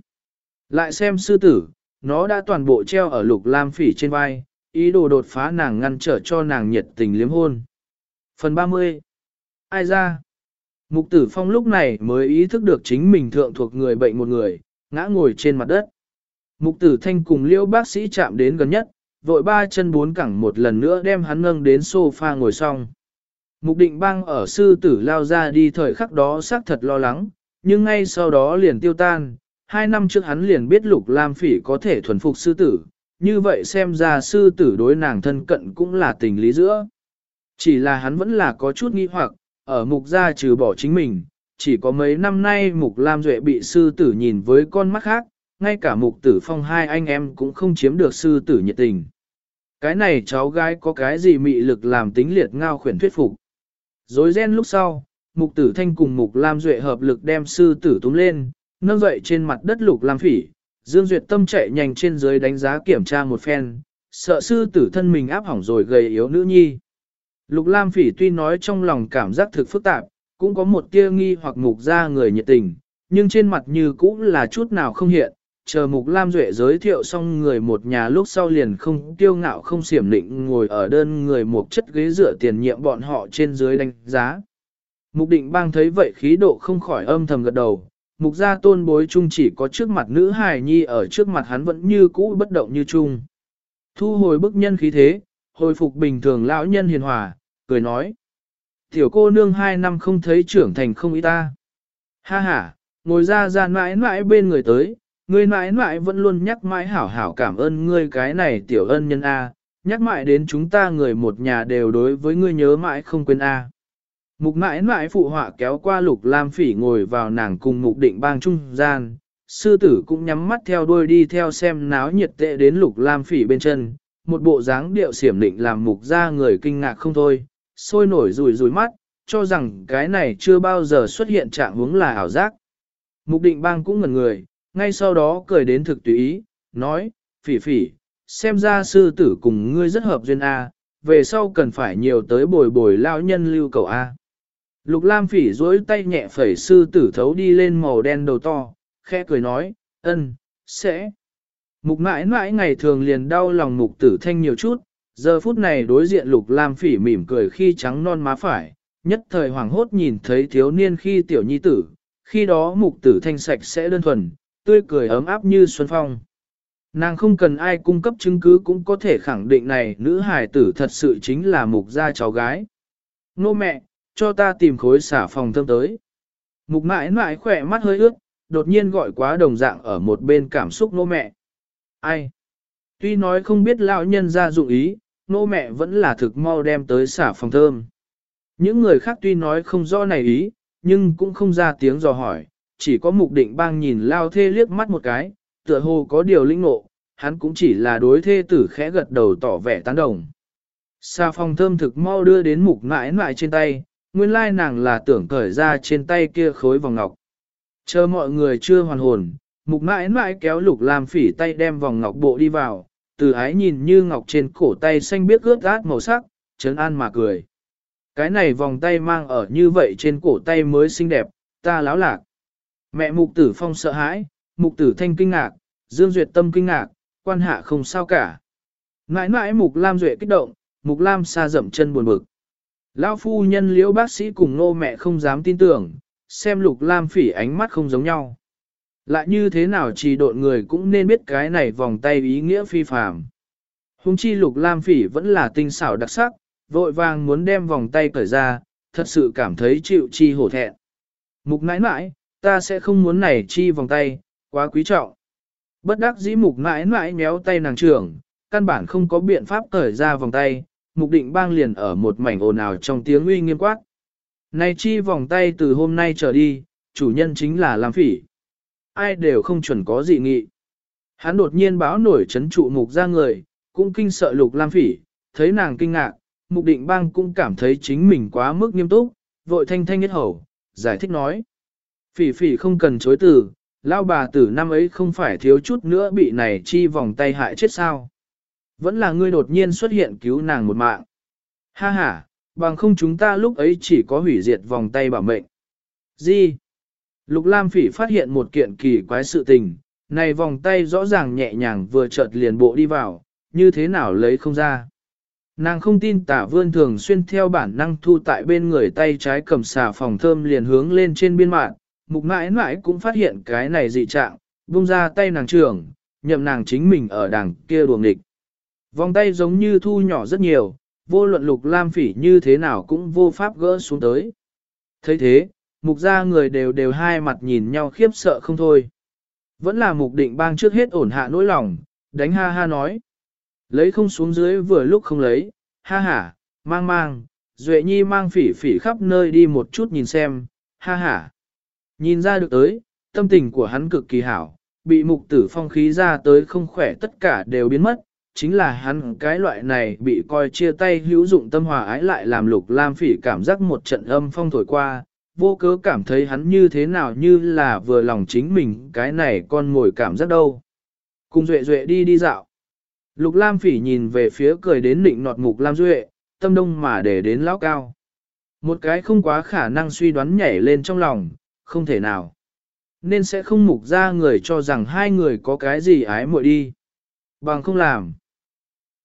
Lại xem sư tử, nó đã toàn bộ treo ở lục lam phỉ trên vai, ý đồ đột phá nàng ngăn trở cho nàng nhiệt tình liếm hôn. Phần 30 Ai ra? Mục tử phong lúc này mới ý thức được chính mình thượng thuộc người bệnh một người, ngã ngồi trên mặt đất. Mục tử thanh cùng liêu bác sĩ chạm đến gần nhất, vội ba chân bốn cẳng một lần nữa đem hắn nâng đến sofa ngồi xong. Mục định băng ở sư tử lao ra đi thời khắc đó xác thật lo lắng, nhưng ngay sau đó liền tiêu tan, hai năm trước hắn liền biết lục lam phỉ có thể thuần phục sư tử, như vậy xem ra sư tử đối nàng thân cận cũng là tình lý giữa. Chỉ là hắn vẫn là có chút nghi hoặc, ở mục gia trừ bỏ chính mình, chỉ có mấy năm nay mục lam duệ bị sư tử nhìn với con mắt khác, ngay cả mục tử phong hai anh em cũng không chiếm được sư tử nhiệt tình. Cái này cháu gái có cái gì mị lực làm tính liệt ngao khuyển thuyết phục. Dối ren lúc sau, mục tử thanh cùng mục lam duệ hợp lực đem sư tử túm lên, nâng dậy trên mặt đất lục lam phỉ, Dương Duyệt Tâm chạy nhanh trên dưới đánh giá kiểm tra một phen, sợ sư tử thân mình áp hỏng rồi gầy yếu nữ nhi. Lục Lam Phỉ tuy nói trong lòng cảm giác thực phức tạp, cũng có một tia nghi hoặc mục ra người nhiệt tình, nhưng trên mặt như cũng là chút nào không hiện, chờ mục Lam Duệ giới thiệu xong người một nhà lúc sau liền không tiêu ngạo không xiểm định ngồi ở đơn người một chất ghế rửa tiền nhiệm bọn họ trên dưới đánh giá. Mục định bang thấy vậy khí độ không khỏi âm thầm gật đầu, mục gia tôn bối chung chỉ có trước mặt nữ hài nhi ở trước mặt hắn vẫn như cũ bất động như chung. Thu hồi bức nhân khí thế, hồi phục bình thường lão nhân hiền hòa, cười nói. Tiểu cô nương hai năm không thấy trưởng thành không ý ta. Ha ha, ngồi ra ra mãi mãi bên người tới, Ngươi mãi mãi vẫn luôn nhắc mãi hảo hảo cảm ơn ngươi cái này tiểu ân nhân A, nhắc mãi đến chúng ta người một nhà đều đối với ngươi nhớ mãi không quên A. Mục mãi mãi phụ họa kéo qua lục lam phỉ ngồi vào nàng cùng mục định bang trung gian, sư tử cũng nhắm mắt theo đuôi đi theo xem náo nhiệt tệ đến lục lam phỉ bên chân, một bộ dáng điệu xiểm định làm mục ra người kinh ngạc không thôi, sôi nổi rùi rùi mắt, cho rằng cái này chưa bao giờ xuất hiện trạng huống là ảo giác. Mục định bang cũng ngẩn người, ngay sau đó cười đến thực tùy ý, nói, phỉ phỉ, xem ra sư tử cùng ngươi rất hợp duyên A, về sau cần phải nhiều tới bồi bồi lao nhân lưu cầu A. Lục Lam phỉ duỗi tay nhẹ phẩy sư tử thấu đi lên màu đen đầu to, khẽ cười nói, ân, sẽ. Mục mãi mãi ngày thường liền đau lòng mục tử thanh nhiều chút, giờ phút này đối diện lục lam phỉ mỉm cười khi trắng non má phải, nhất thời hoàng hốt nhìn thấy thiếu niên khi tiểu nhi tử, khi đó mục tử thanh sạch sẽ đơn thuần, tươi cười ấm áp như xuân phong. Nàng không cần ai cung cấp chứng cứ cũng có thể khẳng định này nữ hài tử thật sự chính là mục gia cháu gái. Nô mẹ, cho ta tìm khối xả phòng thơm tới. Mục mãi mãi khỏe mắt hơi ướt, đột nhiên gọi quá đồng dạng ở một bên cảm xúc nô mẹ. Ai? Tuy nói không biết lão nhân ra dụng ý, nô mẹ vẫn là thực mau đem tới xả phòng thơm. Những người khác tuy nói không rõ này ý, nhưng cũng không ra tiếng dò hỏi, chỉ có mục định bang nhìn lao thê liếc mắt một cái, tựa hồ có điều linh ngộ, hắn cũng chỉ là đối thê tử khẽ gật đầu tỏ vẻ tán đồng. Xà phòng thơm thực mau đưa đến mục mãi mãi trên tay, nguyên lai nàng là tưởng cởi ra trên tay kia khối vòng ngọc. Chờ mọi người chưa hoàn hồn, mục mãi mãi kéo lục làm phỉ tay đem vòng ngọc bộ đi vào, từ ái nhìn như ngọc trên cổ tay xanh biếc ướt át màu sắc, chấn an mà cười. Cái này vòng tay mang ở như vậy trên cổ tay mới xinh đẹp, ta láo lạc. Mẹ mục tử phong sợ hãi, mục tử thanh kinh ngạc, dương duyệt tâm kinh ngạc, quan hạ không sao cả. Ngãi ngãi mục lam duệ kích động, mục lam xa dậm chân buồn bực. Lão phu nhân liễu bác sĩ cùng nô mẹ không dám tin tưởng, xem lục lam phỉ ánh mắt không giống nhau. Lại như thế nào chỉ độn người cũng nên biết cái này vòng tay ý nghĩa phi phàm. Hùng chi lục lam phỉ vẫn là tinh xảo đặc sắc, vội vàng muốn đem vòng tay cởi ra, thật sự cảm thấy chịu chi hổ thẹn. Mục nãi nãi, ta sẽ không muốn này chi vòng tay, quá quý trọng. Bất đắc dĩ mục mãi mãi méo tay nàng trưởng, căn bản không có biện pháp cởi ra vòng tay, mục định bang liền ở một mảnh ồn ào trong tiếng uy nghiêm quát. Này chi vòng tay từ hôm nay trở đi, chủ nhân chính là Lam Phỉ. Ai đều không chuẩn có dị nghị. Hắn đột nhiên báo nổi chấn trụ mục ra người, cũng kinh sợ lục Lam Phỉ, thấy nàng kinh ngạc, mục định bang cũng cảm thấy chính mình quá mức nghiêm túc, vội thanh thanh nhất hầu, giải thích nói. Phỉ phỉ không cần chối từ, lao bà tử năm ấy không phải thiếu chút nữa bị này chi vòng tay hại chết sao. Vẫn là ngươi đột nhiên xuất hiện cứu nàng một mạng. Ha ha, bằng không chúng ta lúc ấy chỉ có hủy diệt vòng tay bảo mệnh. Gì? Lục Lam Phỉ phát hiện một kiện kỳ quái sự tình, này vòng tay rõ ràng nhẹ nhàng vừa chợt liền bộ đi vào, như thế nào lấy không ra. Nàng không tin tả vươn thường xuyên theo bản năng thu tại bên người tay trái cầm xà phòng thơm liền hướng lên trên biên mạng, mục mãi mãi cũng phát hiện cái này dị trạng, buông ra tay nàng trưởng, nhậm nàng chính mình ở đằng kia đuồng địch. Vòng tay giống như thu nhỏ rất nhiều, vô luận lục lam phỉ như thế nào cũng vô pháp gỡ xuống tới. thấy thế, mục ra người đều đều hai mặt nhìn nhau khiếp sợ không thôi. Vẫn là mục định bang trước hết ổn hạ nỗi lòng, đánh ha ha nói. Lấy không xuống dưới vừa lúc không lấy, ha ha, mang mang, Duệ Nhi mang phỉ phỉ khắp nơi đi một chút nhìn xem, ha ha. Nhìn ra được tới, tâm tình của hắn cực kỳ hảo, bị mục tử phong khí ra tới không khỏe tất cả đều biến mất, chính là hắn cái loại này bị coi chia tay hữu dụng tâm hòa ái lại làm lục lam phỉ cảm giác một trận âm phong thổi qua, vô cớ cảm thấy hắn như thế nào như là vừa lòng chính mình cái này con ngồi cảm giác đâu. Cùng Duệ Duệ đi đi dạo. Lục Lam Phỉ nhìn về phía cười đến nịnh nọt Mục Lam Duệ, tâm đông mà để đến lão cao. Một cái không quá khả năng suy đoán nhảy lên trong lòng, không thể nào. Nên sẽ không mục ra người cho rằng hai người có cái gì ái muội đi. Bằng không làm.